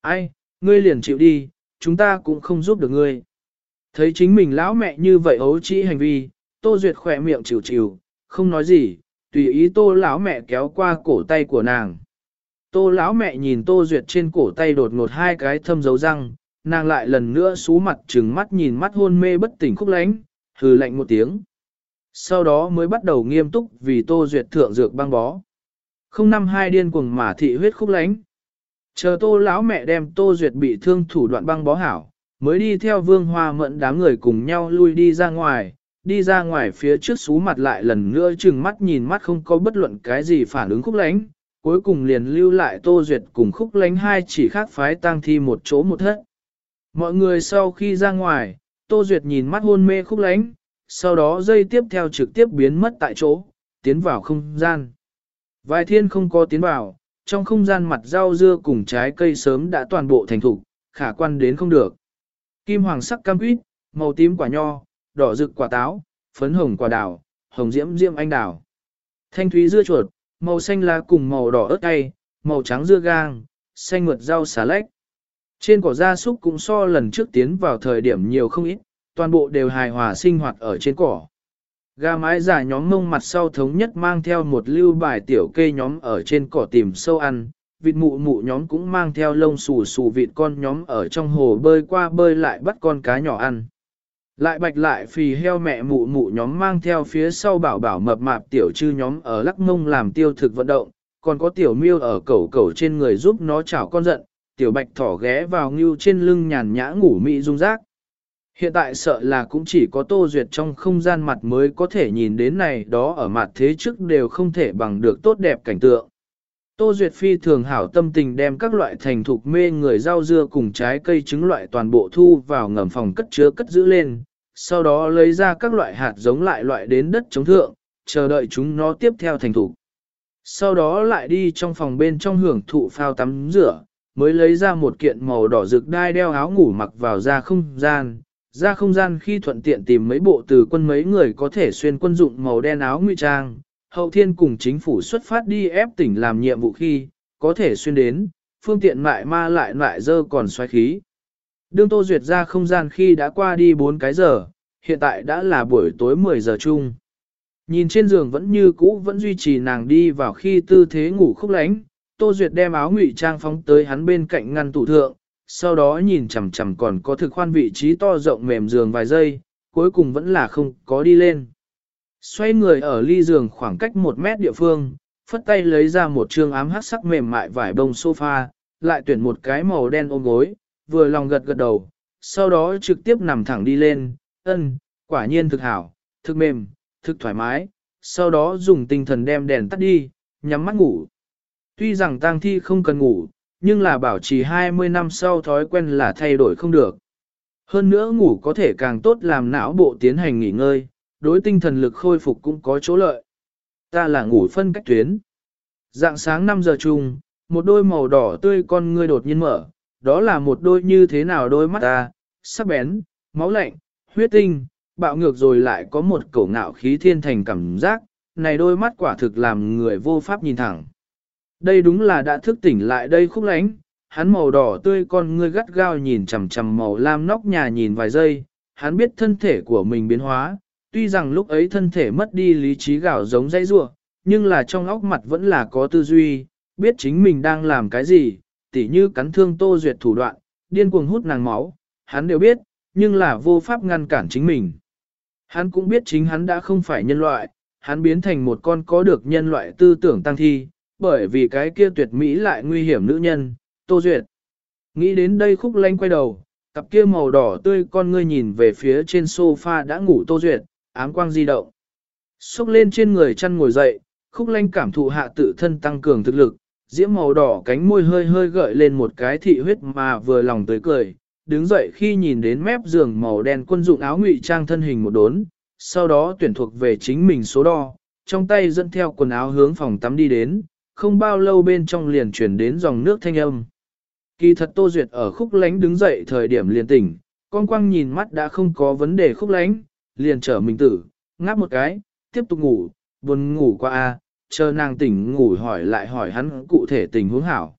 Ai, ngươi liền chịu đi, chúng ta cũng không giúp được ngươi. Thấy chính mình lão mẹ như vậy ấu trĩ hành vi, tô duyệt khỏe miệng chịu chịu, không nói gì, tùy ý tô lão mẹ kéo qua cổ tay của nàng. Tô lão mẹ nhìn tô duyệt trên cổ tay đột ngột hai cái thâm dấu răng, nàng lại lần nữa sú mặt trừng mắt nhìn mắt hôn mê bất tỉnh khúc lánh, hừ lạnh một tiếng. Sau đó mới bắt đầu nghiêm túc vì tô duyệt thượng dược băng bó. Không năm hai điên cuồng mà thị huyết khúc lánh. Chờ tô lão mẹ đem tô duyệt bị thương thủ đoạn băng bó hảo, mới đi theo vương hoa mẫn đám người cùng nhau lui đi ra ngoài, đi ra ngoài phía trước xú mặt lại lần nữa chừng mắt nhìn mắt không có bất luận cái gì phản ứng khúc lánh, cuối cùng liền lưu lại tô duyệt cùng khúc lánh hai chỉ khác phái tang thi một chỗ một thất. Mọi người sau khi ra ngoài, tô duyệt nhìn mắt hôn mê khúc lánh, sau đó dây tiếp theo trực tiếp biến mất tại chỗ, tiến vào không gian. Vài thiên không có tiến vào, trong không gian mặt rau dưa cùng trái cây sớm đã toàn bộ thành thục, khả quan đến không được. Kim hoàng sắc cam quýt, màu tím quả nho, đỏ rực quả táo, phấn hồng quả đào, hồng diễm diễm anh đào. Thanh thúy dưa chuột, màu xanh lá cùng màu đỏ ớt cay, màu trắng dưa gang, xanh mượt rau xà lách. Trên cỏ gia súc cũng so lần trước tiến vào thời điểm nhiều không ít, toàn bộ đều hài hòa sinh hoạt ở trên cỏ. Gà mái giả nhóm mông mặt sau thống nhất mang theo một lưu bài tiểu kê nhóm ở trên cỏ tìm sâu ăn, vịt mụ mụ nhóm cũng mang theo lông xù xù vịt con nhóm ở trong hồ bơi qua bơi lại bắt con cá nhỏ ăn. Lại bạch lại phì heo mẹ mụ mụ nhóm mang theo phía sau bảo bảo mập mạp tiểu chư nhóm ở lắc mông làm tiêu thực vận động, còn có tiểu miêu ở cẩu cẩu trên người giúp nó chảo con giận, tiểu bạch thỏ ghé vào ngưu trên lưng nhàn nhã ngủ mị rung rác. Hiện tại sợ là cũng chỉ có tô duyệt trong không gian mặt mới có thể nhìn đến này đó ở mặt thế trước đều không thể bằng được tốt đẹp cảnh tượng. Tô Duyệt Phi thường hảo tâm tình đem các loại thành thục mê người rau dưa cùng trái cây trứng loại toàn bộ thu vào ngầm phòng cất chứa cất giữ lên, sau đó lấy ra các loại hạt giống lại loại đến đất chống thượng, chờ đợi chúng nó tiếp theo thành thục. Sau đó lại đi trong phòng bên trong hưởng thụ phao tắm rửa, mới lấy ra một kiện màu đỏ rực đai đeo áo ngủ mặc vào ra không gian. Ra không gian khi thuận tiện tìm mấy bộ từ quân mấy người có thể xuyên quân dụng màu đen áo nguy trang, hậu thiên cùng chính phủ xuất phát đi ép tỉnh làm nhiệm vụ khi, có thể xuyên đến, phương tiện mại ma lại mại dơ còn xoáy khí. Đương Tô Duyệt ra không gian khi đã qua đi 4 cái giờ, hiện tại đã là buổi tối 10 giờ chung. Nhìn trên giường vẫn như cũ vẫn duy trì nàng đi vào khi tư thế ngủ khúc lánh, Tô Duyệt đem áo ngụy trang phóng tới hắn bên cạnh ngăn tủ thượng, sau đó nhìn chằm chằm còn có thực khoan vị trí to rộng mềm giường vài giây, cuối cùng vẫn là không có đi lên. Xoay người ở ly giường khoảng cách một mét địa phương, phất tay lấy ra một trường ám hát sắc mềm mại vải bông sofa, lại tuyển một cái màu đen ôm gối, vừa lòng gật gật đầu, sau đó trực tiếp nằm thẳng đi lên, ân, quả nhiên thực hảo, thực mềm, thực thoải mái, sau đó dùng tinh thần đem đèn tắt đi, nhắm mắt ngủ. Tuy rằng tang thi không cần ngủ, nhưng là bảo trì 20 năm sau thói quen là thay đổi không được. Hơn nữa ngủ có thể càng tốt làm não bộ tiến hành nghỉ ngơi, đối tinh thần lực khôi phục cũng có chỗ lợi. Ta là ngủ phân cách tuyến. Dạng sáng 5 giờ chung, một đôi màu đỏ tươi con ngươi đột nhiên mở, đó là một đôi như thế nào đôi mắt ta, sắc bén, máu lạnh, huyết tinh, bạo ngược rồi lại có một cổ ngạo khí thiên thành cảm giác, này đôi mắt quả thực làm người vô pháp nhìn thẳng. Đây đúng là đã thức tỉnh lại đây khúc lánh, hắn màu đỏ tươi con ngươi gắt gao nhìn chằm chằm màu lam nóc nhà nhìn vài giây, hắn biết thân thể của mình biến hóa, tuy rằng lúc ấy thân thể mất đi lý trí gạo giống dây rua, nhưng là trong óc mặt vẫn là có tư duy, biết chính mình đang làm cái gì, tỉ như cắn thương tô duyệt thủ đoạn, điên cuồng hút nàng máu, hắn đều biết, nhưng là vô pháp ngăn cản chính mình. Hắn cũng biết chính hắn đã không phải nhân loại, hắn biến thành một con có được nhân loại tư tưởng tăng thi, bởi vì cái kia tuyệt mỹ lại nguy hiểm nữ nhân, Tô Duyệt. Nghĩ đến đây khúc lanh quay đầu, cặp kia màu đỏ tươi con ngươi nhìn về phía trên sofa đã ngủ Tô Duyệt, ám quang di động. Xúc lên trên người chăn ngồi dậy, khúc lanh cảm thụ hạ tự thân tăng cường thực lực, diễm màu đỏ cánh môi hơi hơi gợi lên một cái thị huyết mà vừa lòng tới cười, đứng dậy khi nhìn đến mép giường màu đen quân dụng áo ngụy trang thân hình một đốn, sau đó tuyển thuộc về chính mình số đo, trong tay dẫn theo quần áo hướng phòng tắm đi đến, không bao lâu bên trong liền chuyển đến dòng nước thanh âm. Kỳ thật Tô Duyệt ở khúc lánh đứng dậy thời điểm liền tỉnh, con quăng nhìn mắt đã không có vấn đề khúc lánh, liền trở mình tử, ngáp một cái, tiếp tục ngủ, buồn ngủ qua a, à, chờ nàng tỉnh ngủ hỏi lại hỏi hắn cụ thể tình huống hảo.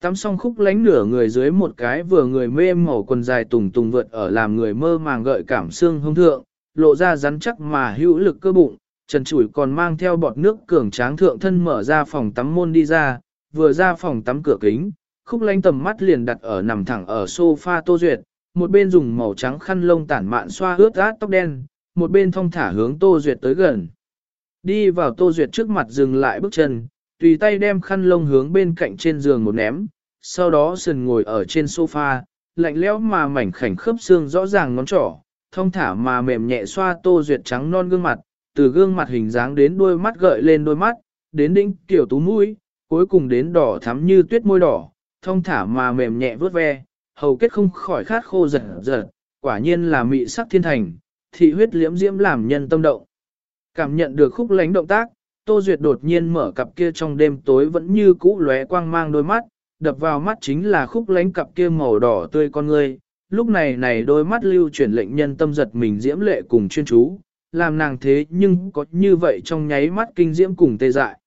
Tắm xong khúc lánh nửa người dưới một cái vừa người mê màu quần dài tùng tùng vượt ở làm người mơ màng gợi cảm xương hông thượng, lộ ra rắn chắc mà hữu lực cơ bụng, trần chủi còn mang theo bọt nước cường tráng thượng thân mở ra phòng tắm môn đi ra, vừa ra phòng tắm cửa kính, khúc lánh tầm mắt liền đặt ở nằm thẳng ở sofa tô duyệt, một bên dùng màu trắng khăn lông tản mạn xoa ướt át tóc đen, một bên thong thả hướng tô duyệt tới gần. Đi vào tô duyệt trước mặt dừng lại bước chân, tùy tay đem khăn lông hướng bên cạnh trên giường một ném, sau đó sần ngồi ở trên sofa, lạnh lẽo mà mảnh khảnh khớp xương rõ ràng ngón trỏ, thông thả mà mềm nhẹ xoa tô duyệt trắng non gương mặt, từ gương mặt hình dáng đến đôi mắt gợi lên đôi mắt, đến đỉnh tiểu tú mũi, cuối cùng đến đỏ thắm như tuyết môi đỏ, thông thả mà mềm nhẹ vớt ve, hầu kết không khỏi khát khô giật giật, quả nhiên là mị sắc thiên thành, thị huyết liễm diễm làm nhân tâm động. Cảm nhận được khúc lánh động tác, Tô Duyệt đột nhiên mở cặp kia trong đêm tối vẫn như cũ lóe quang mang đôi mắt, đập vào mắt chính là khúc lánh cặp kia màu đỏ tươi con ngươi. Lúc này này đôi mắt lưu chuyển lệnh nhân tâm giật mình diễm lệ cùng chuyên chú, làm nàng thế nhưng có như vậy trong nháy mắt kinh diễm cùng tê dại.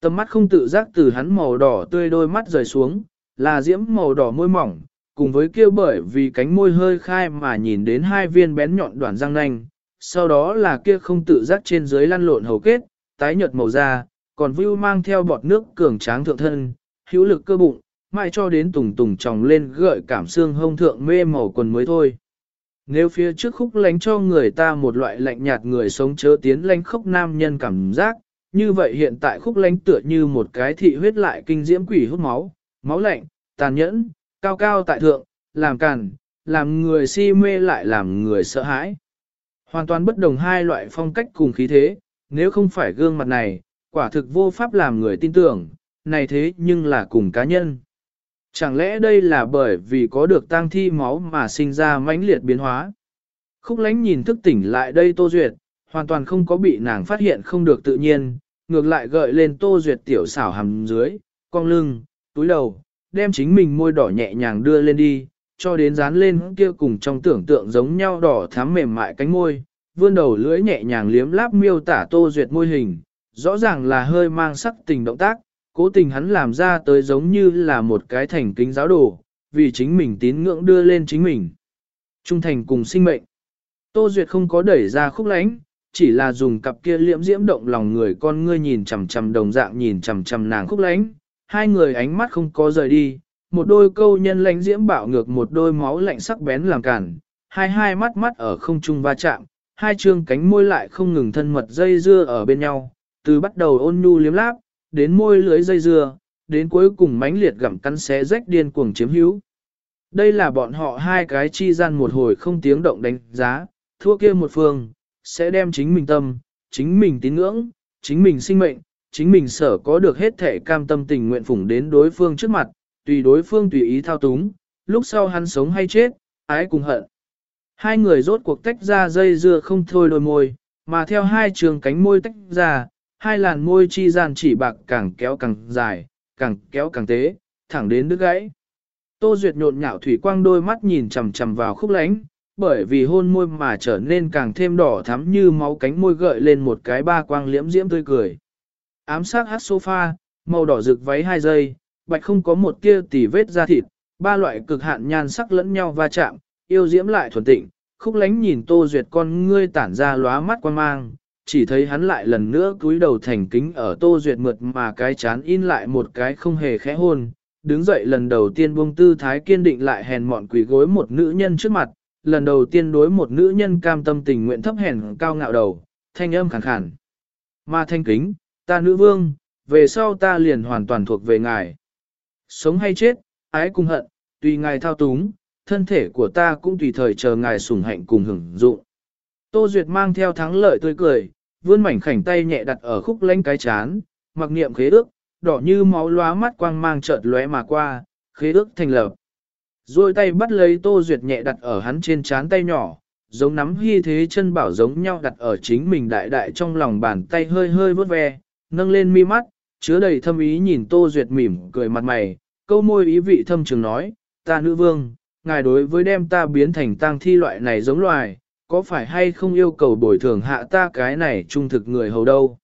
Tầm mắt không tự giác từ hắn màu đỏ tươi đôi mắt rời xuống, là diễm màu đỏ môi mỏng, cùng với kia bởi vì cánh môi hơi khai mà nhìn đến hai viên bén nhọn đoạn răng nanh, sau đó là kia không tự giác trên dưới lăn lộn hầu kết, tái nhợt màu da, còn view mang theo bọt nước cường tráng thượng thân, hữu lực cơ bụng, mãi cho đến tùng tùng tròng lên gợi cảm xương hông thượng mê màu quần mới thôi. Nếu phía trước khúc lánh cho người ta một loại lạnh nhạt người sống chớ tiến lánh khốc nam nhân cảm giác, như vậy hiện tại khúc lánh tựa như một cái thị huyết lại kinh diễm quỷ hút máu, máu lạnh, tàn nhẫn, cao cao tại thượng, làm càn, làm người si mê lại làm người sợ hãi. Hoàn toàn bất đồng hai loại phong cách cùng khí thế, nếu không phải gương mặt này, quả thực vô pháp làm người tin tưởng, này thế nhưng là cùng cá nhân. Chẳng lẽ đây là bởi vì có được tang thi máu mà sinh ra mãnh liệt biến hóa? Khúc lánh nhìn thức tỉnh lại đây Tô Duyệt, hoàn toàn không có bị nàng phát hiện không được tự nhiên, ngược lại gợi lên Tô Duyệt tiểu xảo hầm dưới, cong lưng, túi đầu, đem chính mình môi đỏ nhẹ nhàng đưa lên đi, cho đến dán lên kia cùng trong tưởng tượng giống nhau đỏ thắm mềm mại cánh môi, vươn đầu lưỡi nhẹ nhàng liếm láp miêu tả Tô Duyệt môi hình, rõ ràng là hơi mang sắc tình động tác, cố tình hắn làm ra tới giống như là một cái thành kính giáo đồ, vì chính mình tín ngưỡng đưa lên chính mình. Trung thành cùng sinh mệnh. Tô Duyệt không có đẩy ra khúc lánh, chỉ là dùng cặp kia liễm diễm động lòng người con ngươi nhìn chằm chằm đồng dạng nhìn chằm chằm nàng khúc lánh, hai người ánh mắt không có rời đi, một đôi câu nhân lãnh diễm bạo ngược một đôi máu lạnh sắc bén làm cản, hai hai mắt mắt ở không trung va chạm, hai trương cánh môi lại không ngừng thân mật dây dưa ở bên nhau, từ bắt đầu ôn nhu liếm láp, đến môi lưới dây dưa, đến cuối cùng mãnh liệt gặm cắn xé rách điên cuồng chiếm hữu. Đây là bọn họ hai cái chi gian một hồi không tiếng động đánh giá, thua kia một phương, sẽ đem chính mình tâm, chính mình tín ngưỡng, chính mình sinh mệnh, chính mình sở có được hết thể cam tâm tình nguyện phủng đến đối phương trước mặt, tùy đối phương tùy ý thao túng, lúc sau hắn sống hay chết, ái cùng hận. Hai người rốt cuộc tách ra dây dưa không thôi đôi môi, mà theo hai trường cánh môi tách ra, hai làn môi chi gian chỉ bạc càng kéo càng dài, càng kéo càng tế, thẳng đến đứt gãy. Tô Duyệt nhộn nhạo thủy quang đôi mắt nhìn chằm chằm vào khúc lánh, bởi vì hôn môi mà trở nên càng thêm đỏ thắm như máu cánh môi gợi lên một cái ba quang liễm diễm tươi cười. Ám sát hát sofa, màu đỏ rực váy hai giây, bạch không có một tia tỉ vết da thịt, ba loại cực hạn nhan sắc lẫn nhau va chạm, yêu diễm lại thuần tịnh, khúc lánh nhìn Tô Duyệt con ngươi tản ra lóa mắt quan mang, chỉ thấy hắn lại lần nữa cúi đầu thành kính ở Tô Duyệt mượt mà cái chán in lại một cái không hề khẽ hôn, đứng dậy lần đầu tiên buông tư thái kiên định lại hèn mọn quỷ gối một nữ nhân trước mặt, lần đầu tiên đối một nữ nhân cam tâm tình nguyện thấp hèn cao ngạo đầu, thanh âm khàn khàn. Mà thanh kính, ta nữ vương, về sau ta liền hoàn toàn thuộc về ngài. Sống hay chết, ái cùng hận, tùy ngài thao túng, thân thể của ta cũng tùy thời chờ ngài sủng hạnh cùng hưởng dụng. Tô Duyệt mang theo thắng lợi tươi cười, vươn mảnh khảnh tay nhẹ đặt ở khúc lánh cái chán, mặc niệm khế ước, đỏ như máu lóa mắt quang mang chợt lóe mà qua, khế ước thành lập. Rồi tay bắt lấy Tô Duyệt nhẹ đặt ở hắn trên chán tay nhỏ, giống nắm hy thế chân bảo giống nhau đặt ở chính mình đại đại trong lòng bàn tay hơi hơi vớt ve, nâng lên mi mắt, chứa đầy thâm ý nhìn Tô Duyệt mỉm cười mặt mày, câu môi ý vị thâm trường nói, ta nữ vương, ngài đối với đem ta biến thành tang thi loại này giống loài, có phải hay không yêu cầu bồi thường hạ ta cái này trung thực người hầu đâu.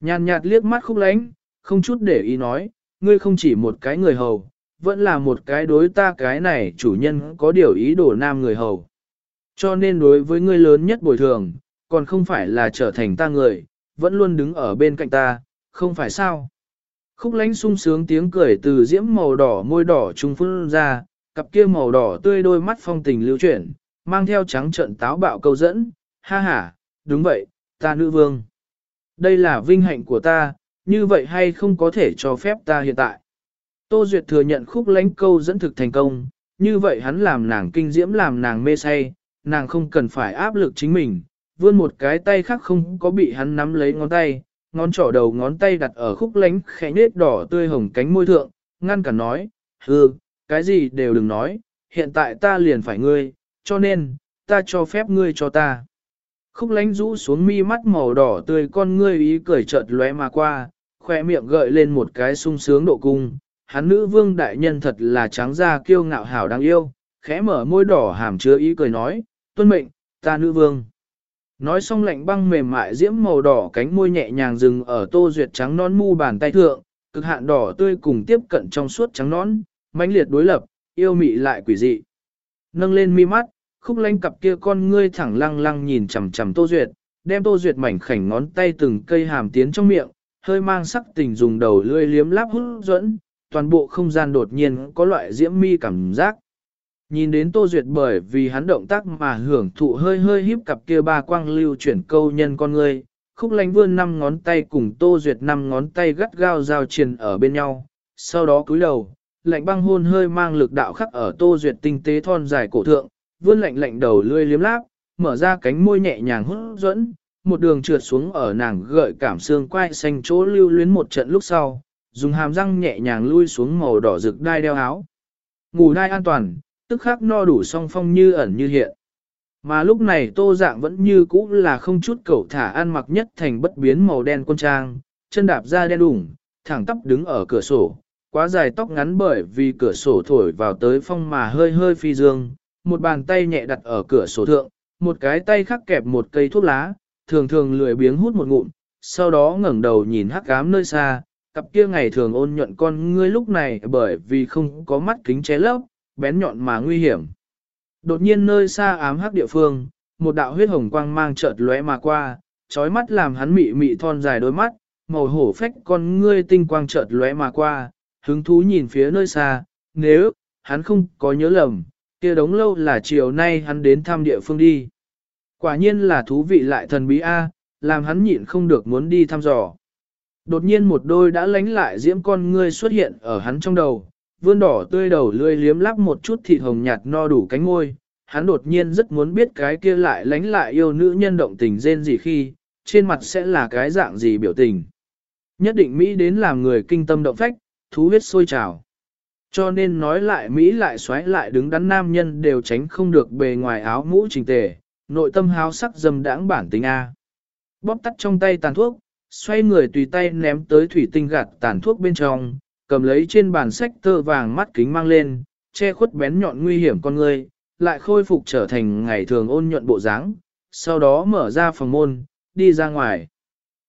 Nhàn nhạt liếc mắt khúc lánh, không chút để ý nói, ngươi không chỉ một cái người hầu, vẫn là một cái đối ta cái này chủ nhân có điều ý đồ nam người hầu. Cho nên đối với ngươi lớn nhất bồi thường, còn không phải là trở thành ta người, vẫn luôn đứng ở bên cạnh ta, không phải sao. Khúc lánh sung sướng tiếng cười từ diễm màu đỏ môi đỏ trung phun ra, cặp kia màu đỏ tươi đôi mắt phong tình lưu chuyển, mang theo trắng trận táo bạo câu dẫn, ha ha, đúng vậy, ta nữ vương. Đây là vinh hạnh của ta, như vậy hay không có thể cho phép ta hiện tại. Tô Duyệt thừa nhận khúc lánh câu dẫn thực thành công, như vậy hắn làm nàng kinh diễm làm nàng mê say, nàng không cần phải áp lực chính mình, vươn một cái tay khác không có bị hắn nắm lấy ngón tay, ngón trỏ đầu ngón tay đặt ở khúc lánh khẽ nết đỏ tươi hồng cánh môi thượng, ngăn cả nói, hừ, cái gì đều đừng nói, hiện tại ta liền phải ngươi, cho nên, ta cho phép ngươi cho ta. Khúc lánh rũ xuống mi mắt màu đỏ tươi con ngươi ý cười chợt lóe mà qua, khoe miệng gợi lên một cái sung sướng độ cung. Hắn nữ vương đại nhân thật là trắng da kiêu ngạo hảo đáng yêu, khẽ mở môi đỏ hàm chứa ý cười nói, tuân mệnh, ta nữ vương. Nói xong lạnh băng mềm mại diễm màu đỏ cánh môi nhẹ nhàng dừng ở tô duyệt trắng non mu bàn tay thượng, cực hạn đỏ tươi cùng tiếp cận trong suốt trắng nón, mãnh liệt đối lập, yêu mị lại quỷ dị. Nâng lên mi mắt, khúc lanh cặp kia con ngươi thẳng lăng lăng nhìn chằm chằm tô duyệt, đem tô duyệt mảnh khảnh ngón tay từng cây hàm tiến trong miệng, hơi mang sắc tình dùng đầu lươi liếm láp hút dẫn, toàn bộ không gian đột nhiên có loại diễm mi cảm giác. Nhìn đến Tô Duyệt bởi vì hắn động tác mà hưởng thụ hơi hơi híp cặp kia ba quang lưu chuyển câu nhân con người khúc lánh vươn năm ngón tay cùng Tô Duyệt năm ngón tay gắt gao giao triền ở bên nhau, sau đó cúi đầu, lạnh băng hôn hơi mang lực đạo khắc ở Tô Duyệt tinh tế thon dài cổ thượng, vươn lạnh lạnh đầu lươi liếm láp, mở ra cánh môi nhẹ nhàng hút dẫn, một đường trượt xuống ở nàng gợi cảm xương quai xanh chỗ lưu luyến một trận lúc sau, dùng hàm răng nhẹ nhàng lui xuống màu đỏ rực đai đeo áo. Ngủ đai an toàn, tức khắc no đủ song phong như ẩn như hiện. Mà lúc này tô dạng vẫn như cũ là không chút cẩu thả ăn mặc nhất thành bất biến màu đen quân trang, chân đạp da đen đủng, thẳng tóc đứng ở cửa sổ, quá dài tóc ngắn bởi vì cửa sổ thổi vào tới phong mà hơi hơi phi dương, một bàn tay nhẹ đặt ở cửa sổ thượng, một cái tay khác kẹp một cây thuốc lá, thường thường lười biếng hút một ngụm, sau đó ngẩng đầu nhìn hắc ám nơi xa, cặp kia ngày thường ôn nhuận con ngươi lúc này bởi vì không có mắt kính ché lấp, bén nhọn mà nguy hiểm. Đột nhiên nơi xa ám hắc địa phương, một đạo huyết hồng quang mang chợt lóe mà qua, chói mắt làm hắn mị mị thon dài đôi mắt, màu hổ phách con ngươi tinh quang chợt lóe mà qua, hứng thú nhìn phía nơi xa, nếu, hắn không có nhớ lầm, kia đống lâu là chiều nay hắn đến thăm địa phương đi. Quả nhiên là thú vị lại thần bí A, làm hắn nhịn không được muốn đi thăm dò. Đột nhiên một đôi đã lánh lại diễm con ngươi xuất hiện ở hắn trong đầu, vươn đỏ tươi đầu lươi liếm lắp một chút thịt hồng nhạt no đủ cánh ngôi. Hắn đột nhiên rất muốn biết cái kia lại lánh lại yêu nữ nhân động tình rên gì khi, trên mặt sẽ là cái dạng gì biểu tình. Nhất định Mỹ đến làm người kinh tâm động phách, thú huyết sôi trào. Cho nên nói lại Mỹ lại xoáy lại đứng đắn nam nhân đều tránh không được bề ngoài áo mũ trình tề, nội tâm háo sắc dầm đãng bản tính A. Bóp tắt trong tay tàn thuốc, xoay người tùy tay ném tới thủy tinh gạt tàn thuốc bên trong, cầm lấy trên bàn sách tơ vàng mắt kính mang lên, che khuất bén nhọn nguy hiểm con người, lại khôi phục trở thành ngày thường ôn nhuận bộ dáng, sau đó mở ra phòng môn, đi ra ngoài.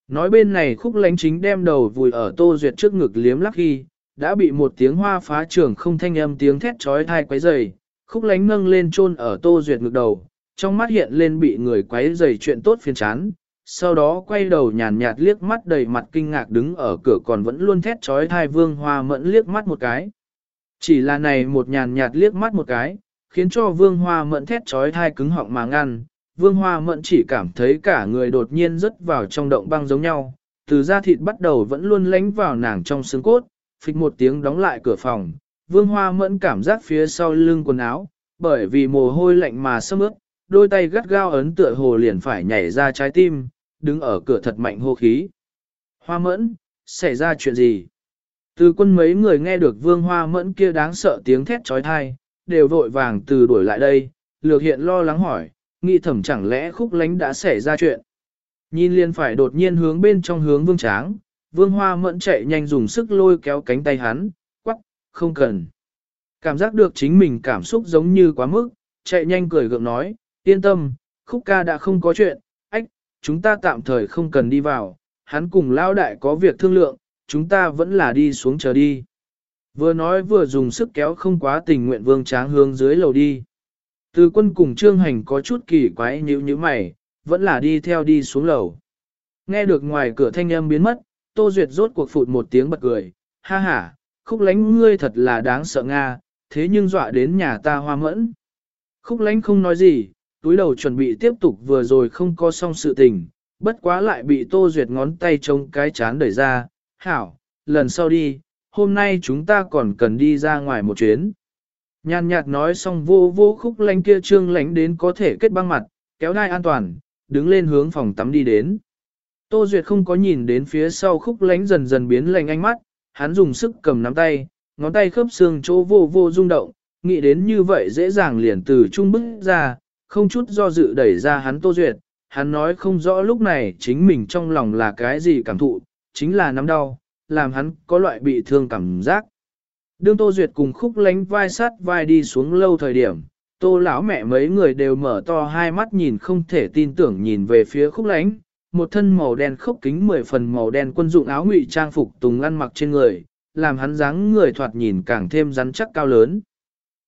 Nói bên này khúc lánh chính đem đầu vùi ở tô duyệt trước ngực liếm lắc ghi đã bị một tiếng hoa phá trường không thanh âm tiếng thét trói thai quấy dày, khúc lánh nâng lên chôn ở tô duyệt ngực đầu, trong mắt hiện lên bị người quấy dày chuyện tốt phiền chán, sau đó quay đầu nhàn nhạt liếc mắt đầy mặt kinh ngạc đứng ở cửa còn vẫn luôn thét trói thai vương hoa mẫn liếc mắt một cái. Chỉ là này một nhàn nhạt liếc mắt một cái, khiến cho vương hoa mẫn thét trói thai cứng họng mà ngăn, vương hoa mẫn chỉ cảm thấy cả người đột nhiên rớt vào trong động băng giống nhau, từ da thịt bắt đầu vẫn luôn lánh vào nàng trong xương cốt, phịch một tiếng đóng lại cửa phòng, vương hoa mẫn cảm giác phía sau lưng quần áo, bởi vì mồ hôi lạnh mà sâm ướt, đôi tay gắt gao ấn tựa hồ liền phải nhảy ra trái tim, đứng ở cửa thật mạnh hô khí. Hoa mẫn, xảy ra chuyện gì? Từ quân mấy người nghe được vương hoa mẫn kia đáng sợ tiếng thét trói thai, đều vội vàng từ đuổi lại đây, lược hiện lo lắng hỏi, nghĩ thẩm chẳng lẽ khúc lánh đã xảy ra chuyện. Nhìn liền phải đột nhiên hướng bên trong hướng vương tráng, vương hoa mẫn chạy nhanh dùng sức lôi kéo cánh tay hắn, quắc, không cần. Cảm giác được chính mình cảm xúc giống như quá mức, chạy nhanh cười gượng nói, yên tâm, khúc ca đã không có chuyện, chúng ta tạm thời không cần đi vào, hắn cùng lao đại có việc thương lượng, chúng ta vẫn là đi xuống chờ đi. Vừa nói vừa dùng sức kéo không quá tình nguyện vương tráng hướng dưới lầu đi. Từ quân cùng trương hành có chút kỳ quái như như mày, vẫn là đi theo đi xuống lầu. Nghe được ngoài cửa thanh âm biến mất, Tô Duyệt rốt cuộc phụt một tiếng bật cười, ha ha, khúc lánh ngươi thật là đáng sợ Nga, thế nhưng dọa đến nhà ta hoa mẫn. Khúc lánh không nói gì, túi đầu chuẩn bị tiếp tục vừa rồi không có xong sự tình, bất quá lại bị Tô Duyệt ngón tay chống cái chán đẩy ra, hảo, lần sau đi, hôm nay chúng ta còn cần đi ra ngoài một chuyến. Nhàn nhạt nói xong vô vô khúc lánh kia trương lánh đến có thể kết băng mặt, kéo đai an toàn, đứng lên hướng phòng tắm đi đến. Tô Duyệt không có nhìn đến phía sau khúc lánh dần dần biến lành ánh mắt, hắn dùng sức cầm nắm tay, ngón tay khớp xương chỗ vô vô rung động, nghĩ đến như vậy dễ dàng liền từ trung bức ra, không chút do dự đẩy ra hắn Tô Duyệt, hắn nói không rõ lúc này chính mình trong lòng là cái gì cảm thụ, chính là nắm đau, làm hắn có loại bị thương cảm giác. Đương Tô Duyệt cùng khúc lánh vai sát vai đi xuống lâu thời điểm, Tô lão mẹ mấy người đều mở to hai mắt nhìn không thể tin tưởng nhìn về phía khúc lánh, một thân màu đen khốc kính mười phần màu đen quân dụng áo ngụy trang phục tùng ăn mặc trên người, làm hắn dáng người thoạt nhìn càng thêm rắn chắc cao lớn.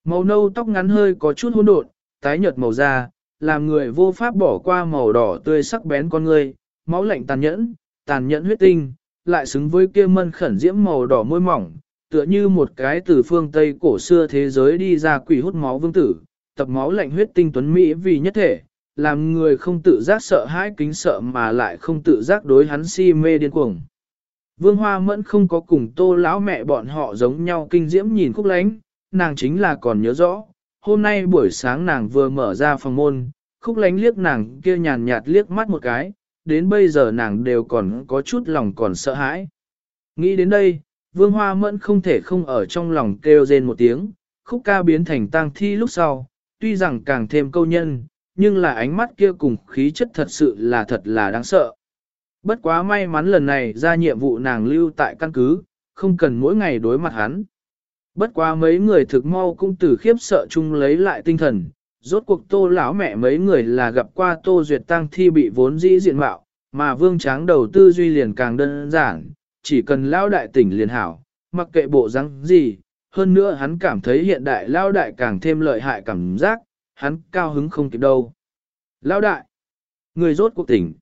Màu nâu tóc ngắn hơi có chút hỗn độn, tái nhợt màu da, làm người vô pháp bỏ qua màu đỏ tươi sắc bén con người, máu lạnh tàn nhẫn, tàn nhẫn huyết tinh, lại xứng với kia mân khẩn diễm màu đỏ môi mỏng, tựa như một cái từ phương Tây cổ xưa thế giới đi ra quỷ hút máu vương tử, tập máu lạnh huyết tinh tuấn Mỹ vì nhất thể, làm người không tự giác sợ hãi kính sợ mà lại không tự giác đối hắn si mê điên cuồng. Vương Hoa Mẫn không có cùng tô lão mẹ bọn họ giống nhau kinh diễm nhìn khúc lánh, nàng chính là còn nhớ rõ, hôm nay buổi sáng nàng vừa mở ra phòng môn, khúc lánh liếc nàng kia nhàn nhạt liếc mắt một cái, đến bây giờ nàng đều còn có chút lòng còn sợ hãi. Nghĩ đến đây, Vương Hoa Mẫn không thể không ở trong lòng kêu rên một tiếng, khúc ca biến thành tang thi lúc sau, tuy rằng càng thêm câu nhân, nhưng là ánh mắt kia cùng khí chất thật sự là thật là đáng sợ. Bất quá may mắn lần này ra nhiệm vụ nàng lưu tại căn cứ, không cần mỗi ngày đối mặt hắn. Bất quá mấy người thực mau cũng từ khiếp sợ chung lấy lại tinh thần, rốt cuộc tô lão mẹ mấy người là gặp qua tô duyệt tăng thi bị vốn dĩ diện mạo, mà vương tráng đầu tư duy liền càng đơn giản, chỉ cần lao đại tỉnh liền hảo, mặc kệ bộ răng gì, hơn nữa hắn cảm thấy hiện đại lao đại càng thêm lợi hại cảm giác, hắn cao hứng không kịp đâu. Lao đại, người rốt cuộc tỉnh,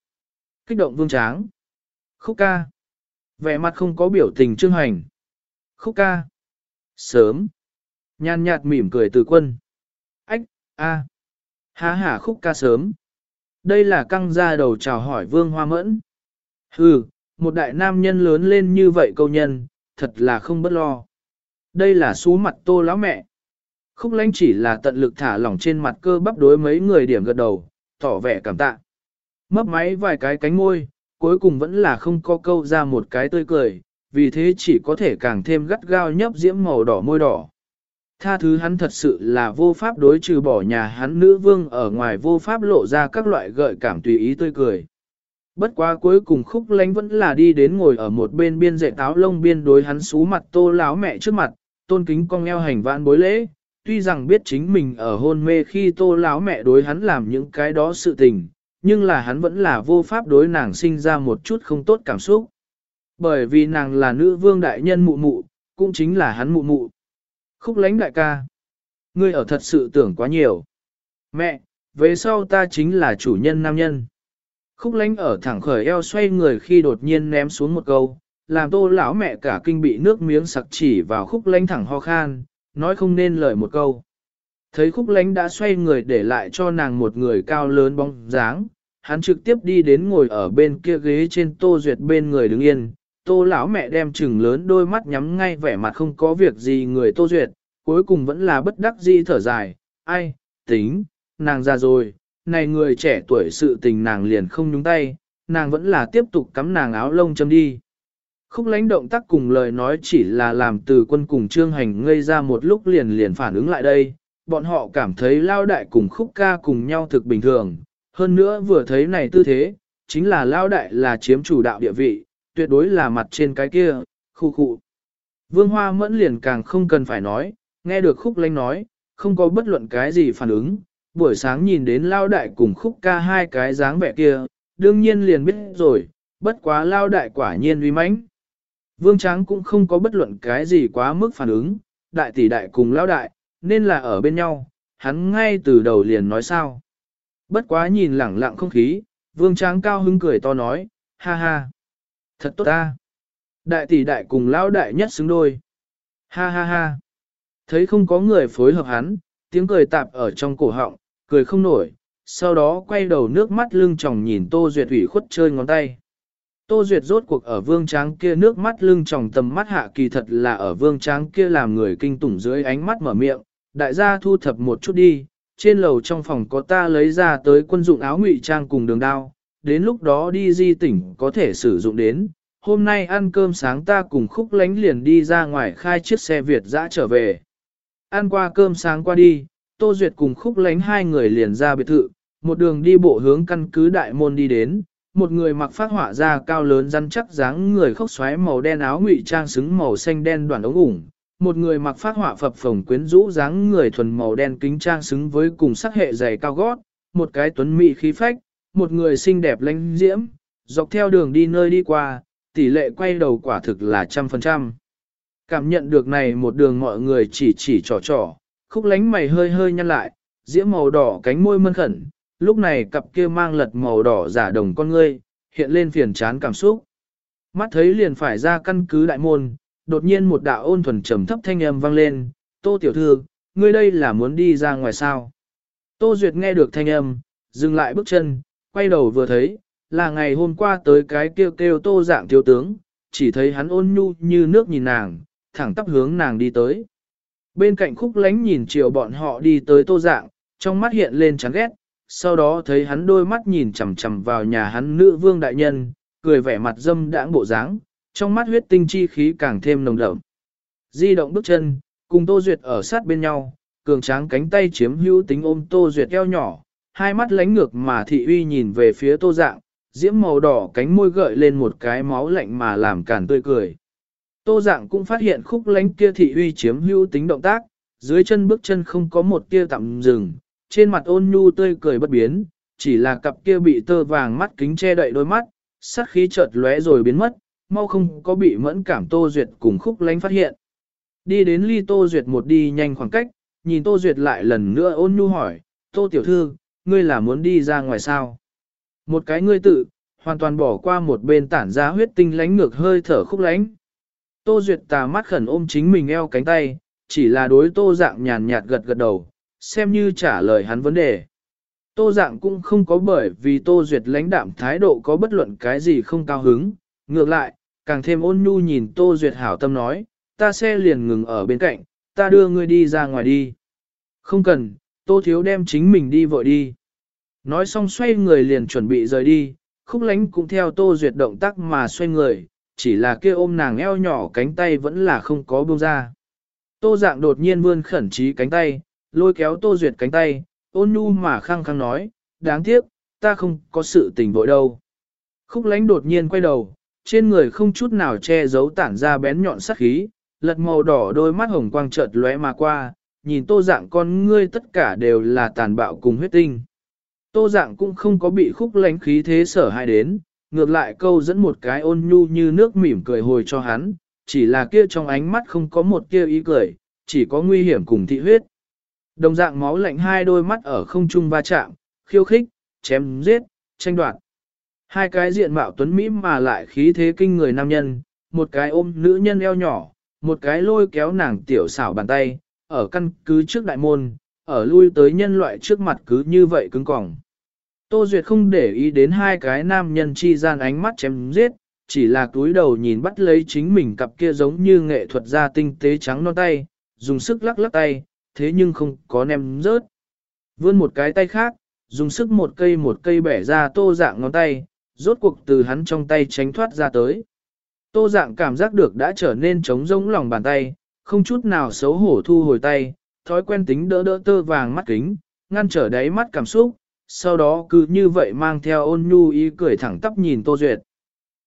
kích động vương tráng, khúc ca, vẻ mặt không có biểu tình trương hành, khúc ca, sớm, nhàn nhạt mỉm cười từ quân, ách, a, há hả khúc ca sớm. Đây là căng ra đầu chào hỏi vương hoa mẫn. Hừ, một đại nam nhân lớn lên như vậy câu nhân, thật là không bất lo. Đây là xú mặt tô lão mẹ. Khúc lánh chỉ là tận lực thả lỏng trên mặt cơ bắp đối mấy người điểm gật đầu, tỏ vẻ cảm tạ. Mấp máy vài cái cánh môi, cuối cùng vẫn là không có câu ra một cái tươi cười, vì thế chỉ có thể càng thêm gắt gao nhấp diễm màu đỏ môi đỏ. Tha thứ hắn thật sự là vô pháp đối trừ bỏ nhà hắn nữ vương ở ngoài vô pháp lộ ra các loại gợi cảm tùy ý tươi cười. Bất quá cuối cùng khúc lánh vẫn là đi đến ngồi ở một bên biên dạy táo lông biên đối hắn xú mặt tô láo mẹ trước mặt, tôn kính cong eo hành vãn bối lễ, tuy rằng biết chính mình ở hôn mê khi tô láo mẹ đối hắn làm những cái đó sự tình, nhưng là hắn vẫn là vô pháp đối nàng sinh ra một chút không tốt cảm xúc. Bởi vì nàng là nữ vương đại nhân mụ mụ, cũng chính là hắn mụ mụ. Khúc lánh đại ca. Ngươi ở thật sự tưởng quá nhiều. Mẹ, về sau ta chính là chủ nhân nam nhân. Khúc lánh ở thẳng khởi eo xoay người khi đột nhiên ném xuống một câu, làm tô lão mẹ cả kinh bị nước miếng sặc chỉ vào khúc lánh thẳng ho khan, nói không nên lời một câu. Thấy khúc lánh đã xoay người để lại cho nàng một người cao lớn bóng dáng, hắn trực tiếp đi đến ngồi ở bên kia ghế trên tô duyệt bên người đứng yên. Tô lão mẹ đem chừng lớn đôi mắt nhắm ngay vẻ mặt không có việc gì người tô duyệt, cuối cùng vẫn là bất đắc dĩ thở dài, ai, tính, nàng ra rồi, này người trẻ tuổi sự tình nàng liền không nhúng tay, nàng vẫn là tiếp tục cắm nàng áo lông châm đi. Khúc lãnh động tác cùng lời nói chỉ là làm từ quân cùng trương hành ngây ra một lúc liền liền phản ứng lại đây, bọn họ cảm thấy lao đại cùng khúc ca cùng nhau thực bình thường, hơn nữa vừa thấy này tư thế, chính là lao đại là chiếm chủ đạo địa vị, tuyệt đối là mặt trên cái kia, khu khu. Vương Hoa mẫn liền càng không cần phải nói, nghe được khúc lanh nói, không có bất luận cái gì phản ứng, buổi sáng nhìn đến lao đại cùng khúc ca hai cái dáng vẻ kia, đương nhiên liền biết rồi, bất quá lao đại quả nhiên uy mãnh. Vương Tráng cũng không có bất luận cái gì quá mức phản ứng, đại tỷ đại cùng lao đại, nên là ở bên nhau, hắn ngay từ đầu liền nói sao. Bất quá nhìn lẳng lặng không khí, Vương Tráng cao hứng cười to nói, ha ha, thật tốt ta. Đại tỷ đại cùng lão đại nhất xứng đôi. Ha ha ha. Thấy không có người phối hợp hắn, tiếng cười tạp ở trong cổ họng, cười không nổi, sau đó quay đầu nước mắt lưng tròng nhìn Tô Duyệt ủy khuất chơi ngón tay. Tô Duyệt rốt cuộc ở vương tráng kia nước mắt lưng tròng tầm mắt hạ kỳ thật là ở vương tráng kia làm người kinh tủng dưới ánh mắt mở miệng, đại gia thu thập một chút đi, trên lầu trong phòng có ta lấy ra tới quân dụng áo ngụy trang cùng đường đao, đến lúc đó đi di tỉnh có thể sử dụng đến. Hôm nay ăn cơm sáng ta cùng khúc lánh liền đi ra ngoài khai chiếc xe Việt dã trở về. Ăn qua cơm sáng qua đi, Tô Duyệt cùng khúc lánh hai người liền ra biệt thự, một đường đi bộ hướng căn cứ đại môn đi đến, một người mặc phát họa ra cao lớn rắn chắc dáng người khóc xoáy màu đen áo ngụy trang xứng màu xanh đen đoàn ống ủng, một người mặc phát họa phập phồng quyến rũ dáng người thuần màu đen kính trang xứng với cùng sắc hệ dày cao gót, một cái tuấn mỹ khí phách, một người xinh đẹp lãnh diễm, dọc theo đường đi nơi đi qua, tỷ lệ quay đầu quả thực là trăm phần trăm. Cảm nhận được này một đường mọi người chỉ chỉ trò trò, khúc lánh mày hơi hơi nhăn lại, diễm màu đỏ cánh môi mân khẩn, lúc này cặp kia mang lật màu đỏ giả đồng con ngươi, hiện lên phiền chán cảm xúc. Mắt thấy liền phải ra căn cứ đại môn, đột nhiên một đạo ôn thuần trầm thấp thanh âm vang lên, tô tiểu thư, ngươi đây là muốn đi ra ngoài sao. Tô Duyệt nghe được thanh âm, dừng lại bước chân, quay đầu vừa thấy, là ngày hôm qua tới cái kêu kêu tô dạng thiếu tướng, chỉ thấy hắn ôn nhu như nước nhìn nàng, thẳng tắp hướng nàng đi tới. Bên cạnh khúc lánh nhìn chiều bọn họ đi tới tô dạng, trong mắt hiện lên chán ghét, sau đó thấy hắn đôi mắt nhìn chằm chằm vào nhà hắn nữ vương đại nhân, cười vẻ mặt dâm đãng bộ dáng, trong mắt huyết tinh chi khí càng thêm nồng đậm. Di động bước chân, cùng Tô Duyệt ở sát bên nhau, cường tráng cánh tay chiếm hữu tính ôm Tô Duyệt eo nhỏ, hai mắt lánh ngược mà thị uy nhìn về phía Tô Dạng, diễm màu đỏ cánh môi gợi lên một cái máu lạnh mà làm cản tươi cười. Tô Dạng cũng phát hiện khúc lánh kia thị uy chiếm hữu tính động tác, dưới chân bước chân không có một tia tạm dừng, trên mặt ôn nhu tươi cười bất biến, chỉ là cặp kia bị tơ vàng mắt kính che đậy đôi mắt, sát khí chợt lóe rồi biến mất, mau không có bị mẫn cảm Tô Duyệt cùng khúc lánh phát hiện. Đi đến ly Tô Duyệt một đi nhanh khoảng cách, nhìn Tô Duyệt lại lần nữa ôn nhu hỏi, Tô Tiểu Thư, ngươi là muốn đi ra ngoài sao? Một cái ngươi tự, hoàn toàn bỏ qua một bên tản ra huyết tinh lánh ngược hơi thở khúc lánh. Tô Duyệt tà mắt khẩn ôm chính mình eo cánh tay, chỉ là đối Tô dạng nhàn nhạt gật gật đầu, xem như trả lời hắn vấn đề. Tô dạng cũng không có bởi vì Tô Duyệt lãnh đạm thái độ có bất luận cái gì không cao hứng, ngược lại, càng thêm ôn nhu nhìn Tô Duyệt hảo tâm nói, ta xe liền ngừng ở bên cạnh, ta đưa ngươi đi ra ngoài đi. Không cần, Tô Thiếu đem chính mình đi vội đi. Nói xong xoay người liền chuẩn bị rời đi, khúc lánh cũng theo Tô Duyệt động tác mà xoay người, chỉ là kia ôm nàng eo nhỏ cánh tay vẫn là không có buông ra. Tô dạng đột nhiên vươn khẩn trí cánh tay, lôi kéo Tô Duyệt cánh tay, ôn nhu mà khăng khăng nói, đáng tiếc, ta không có sự tình vội đâu. Khúc lánh đột nhiên quay đầu, trên người không chút nào che giấu tản ra bén nhọn sắc khí, lật màu đỏ đôi mắt hồng quang chợt lóe mà qua, nhìn tô dạng con ngươi tất cả đều là tàn bạo cùng huyết tinh. Tô dạng cũng không có bị khúc lánh khí thế sở hại đến, ngược lại câu dẫn một cái ôn nhu như nước mỉm cười hồi cho hắn, chỉ là kia trong ánh mắt không có một kia ý cười, chỉ có nguy hiểm cùng thị huyết. Đồng dạng máu lạnh hai đôi mắt ở không trung va chạm, khiêu khích, chém giết, tranh đoạt. Hai cái diện mạo tuấn mỹ mà lại khí thế kinh người nam nhân, một cái ôm nữ nhân eo nhỏ, một cái lôi kéo nàng tiểu xảo bàn tay, ở căn cứ trước đại môn, ở lui tới nhân loại trước mặt cứ như vậy cứng cỏng. Tô Duyệt không để ý đến hai cái nam nhân chi gian ánh mắt chém giết, chỉ là túi đầu nhìn bắt lấy chính mình cặp kia giống như nghệ thuật gia tinh tế trắng non tay, dùng sức lắc lắc tay, thế nhưng không có nem rớt. Vươn một cái tay khác, dùng sức một cây một cây bẻ ra tô dạng ngón tay, rốt cuộc từ hắn trong tay tránh thoát ra tới. Tô dạng cảm giác được đã trở nên trống rỗng lòng bàn tay, không chút nào xấu hổ thu hồi tay, thói quen tính đỡ đỡ tơ vàng mắt kính, ngăn trở đáy mắt cảm xúc, sau đó cứ như vậy mang theo ôn nhu ý cười thẳng tắp nhìn Tô Duyệt.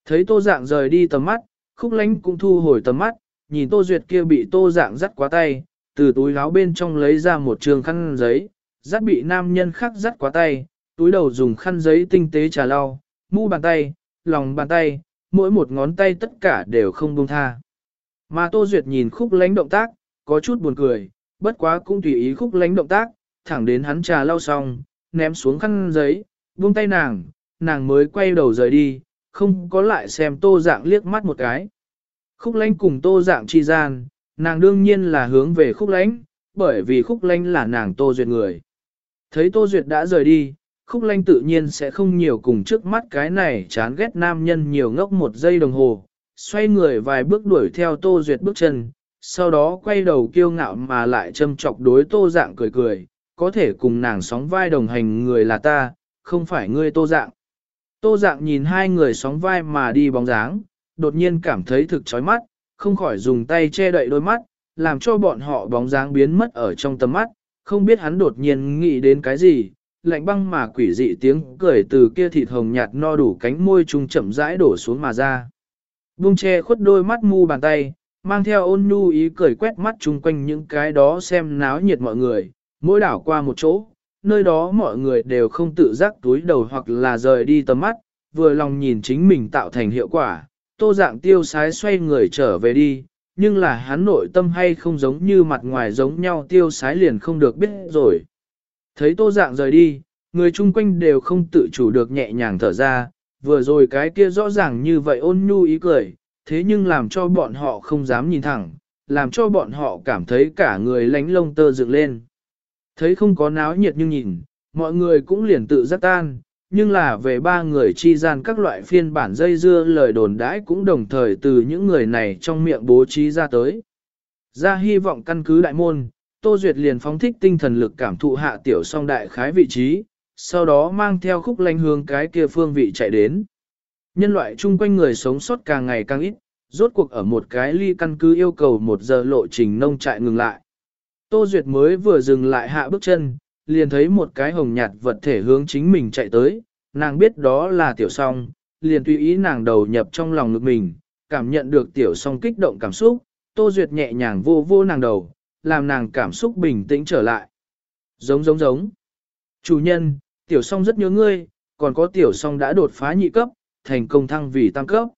Thấy Tô Dạng rời đi tầm mắt, khúc lánh cũng thu hồi tầm mắt, nhìn Tô Duyệt kia bị Tô Dạng dắt quá tay, từ túi áo bên trong lấy ra một trường khăn giấy, dắt bị nam nhân khác dắt quá tay, túi đầu dùng khăn giấy tinh tế trà lau, mu bàn tay, lòng bàn tay, mỗi một ngón tay tất cả đều không buông tha. Mà Tô Duyệt nhìn khúc lánh động tác, có chút buồn cười, bất quá cũng tùy ý khúc lánh động tác, thẳng đến hắn trà lau xong, ném xuống khăn giấy, buông tay nàng, nàng mới quay đầu rời đi, không có lại xem tô dạng liếc mắt một cái. Khúc lánh cùng tô dạng chi gian, nàng đương nhiên là hướng về khúc lánh, bởi vì khúc lánh là nàng tô duyệt người. Thấy tô duyệt đã rời đi, khúc lánh tự nhiên sẽ không nhiều cùng trước mắt cái này chán ghét nam nhân nhiều ngốc một giây đồng hồ, xoay người vài bước đuổi theo tô duyệt bước chân, sau đó quay đầu kiêu ngạo mà lại châm chọc đối tô dạng cười cười, có thể cùng nàng sóng vai đồng hành người là ta, không phải ngươi tô dạng. Tô dạng nhìn hai người sóng vai mà đi bóng dáng, đột nhiên cảm thấy thực chói mắt, không khỏi dùng tay che đậy đôi mắt, làm cho bọn họ bóng dáng biến mất ở trong tầm mắt, không biết hắn đột nhiên nghĩ đến cái gì, lạnh băng mà quỷ dị tiếng cười từ kia thịt hồng nhạt no đủ cánh môi trung chậm rãi đổ xuống mà ra. Bung che khuất đôi mắt mu bàn tay, mang theo ôn nhu ý cười quét mắt chung quanh những cái đó xem náo nhiệt mọi người, mỗi đảo qua một chỗ, nơi đó mọi người đều không tự giác túi đầu hoặc là rời đi tầm mắt, vừa lòng nhìn chính mình tạo thành hiệu quả, tô dạng tiêu sái xoay người trở về đi, nhưng là hắn nội tâm hay không giống như mặt ngoài giống nhau tiêu sái liền không được biết rồi. Thấy tô dạng rời đi, người chung quanh đều không tự chủ được nhẹ nhàng thở ra, vừa rồi cái kia rõ ràng như vậy ôn nhu ý cười, thế nhưng làm cho bọn họ không dám nhìn thẳng, làm cho bọn họ cảm thấy cả người lánh lông tơ dựng lên. Thấy không có náo nhiệt nhưng nhìn, mọi người cũng liền tự giác tan, nhưng là về ba người chi gian các loại phiên bản dây dưa lời đồn đãi cũng đồng thời từ những người này trong miệng bố trí ra tới. Ra hy vọng căn cứ đại môn, Tô Duyệt liền phóng thích tinh thần lực cảm thụ hạ tiểu song đại khái vị trí, sau đó mang theo khúc lanh hướng cái kia phương vị chạy đến. Nhân loại chung quanh người sống sót càng ngày càng ít, rốt cuộc ở một cái ly căn cứ yêu cầu một giờ lộ trình nông trại ngừng lại. Tô Duyệt mới vừa dừng lại hạ bước chân, liền thấy một cái hồng nhạt vật thể hướng chính mình chạy tới, nàng biết đó là tiểu song, liền tùy ý nàng đầu nhập trong lòng ngực mình, cảm nhận được tiểu song kích động cảm xúc, Tô Duyệt nhẹ nhàng vô vô nàng đầu, làm nàng cảm xúc bình tĩnh trở lại. Giống giống giống. Chủ nhân, tiểu song rất nhớ ngươi, còn có tiểu song đã đột phá nhị cấp, thành công thăng vì tam cấp.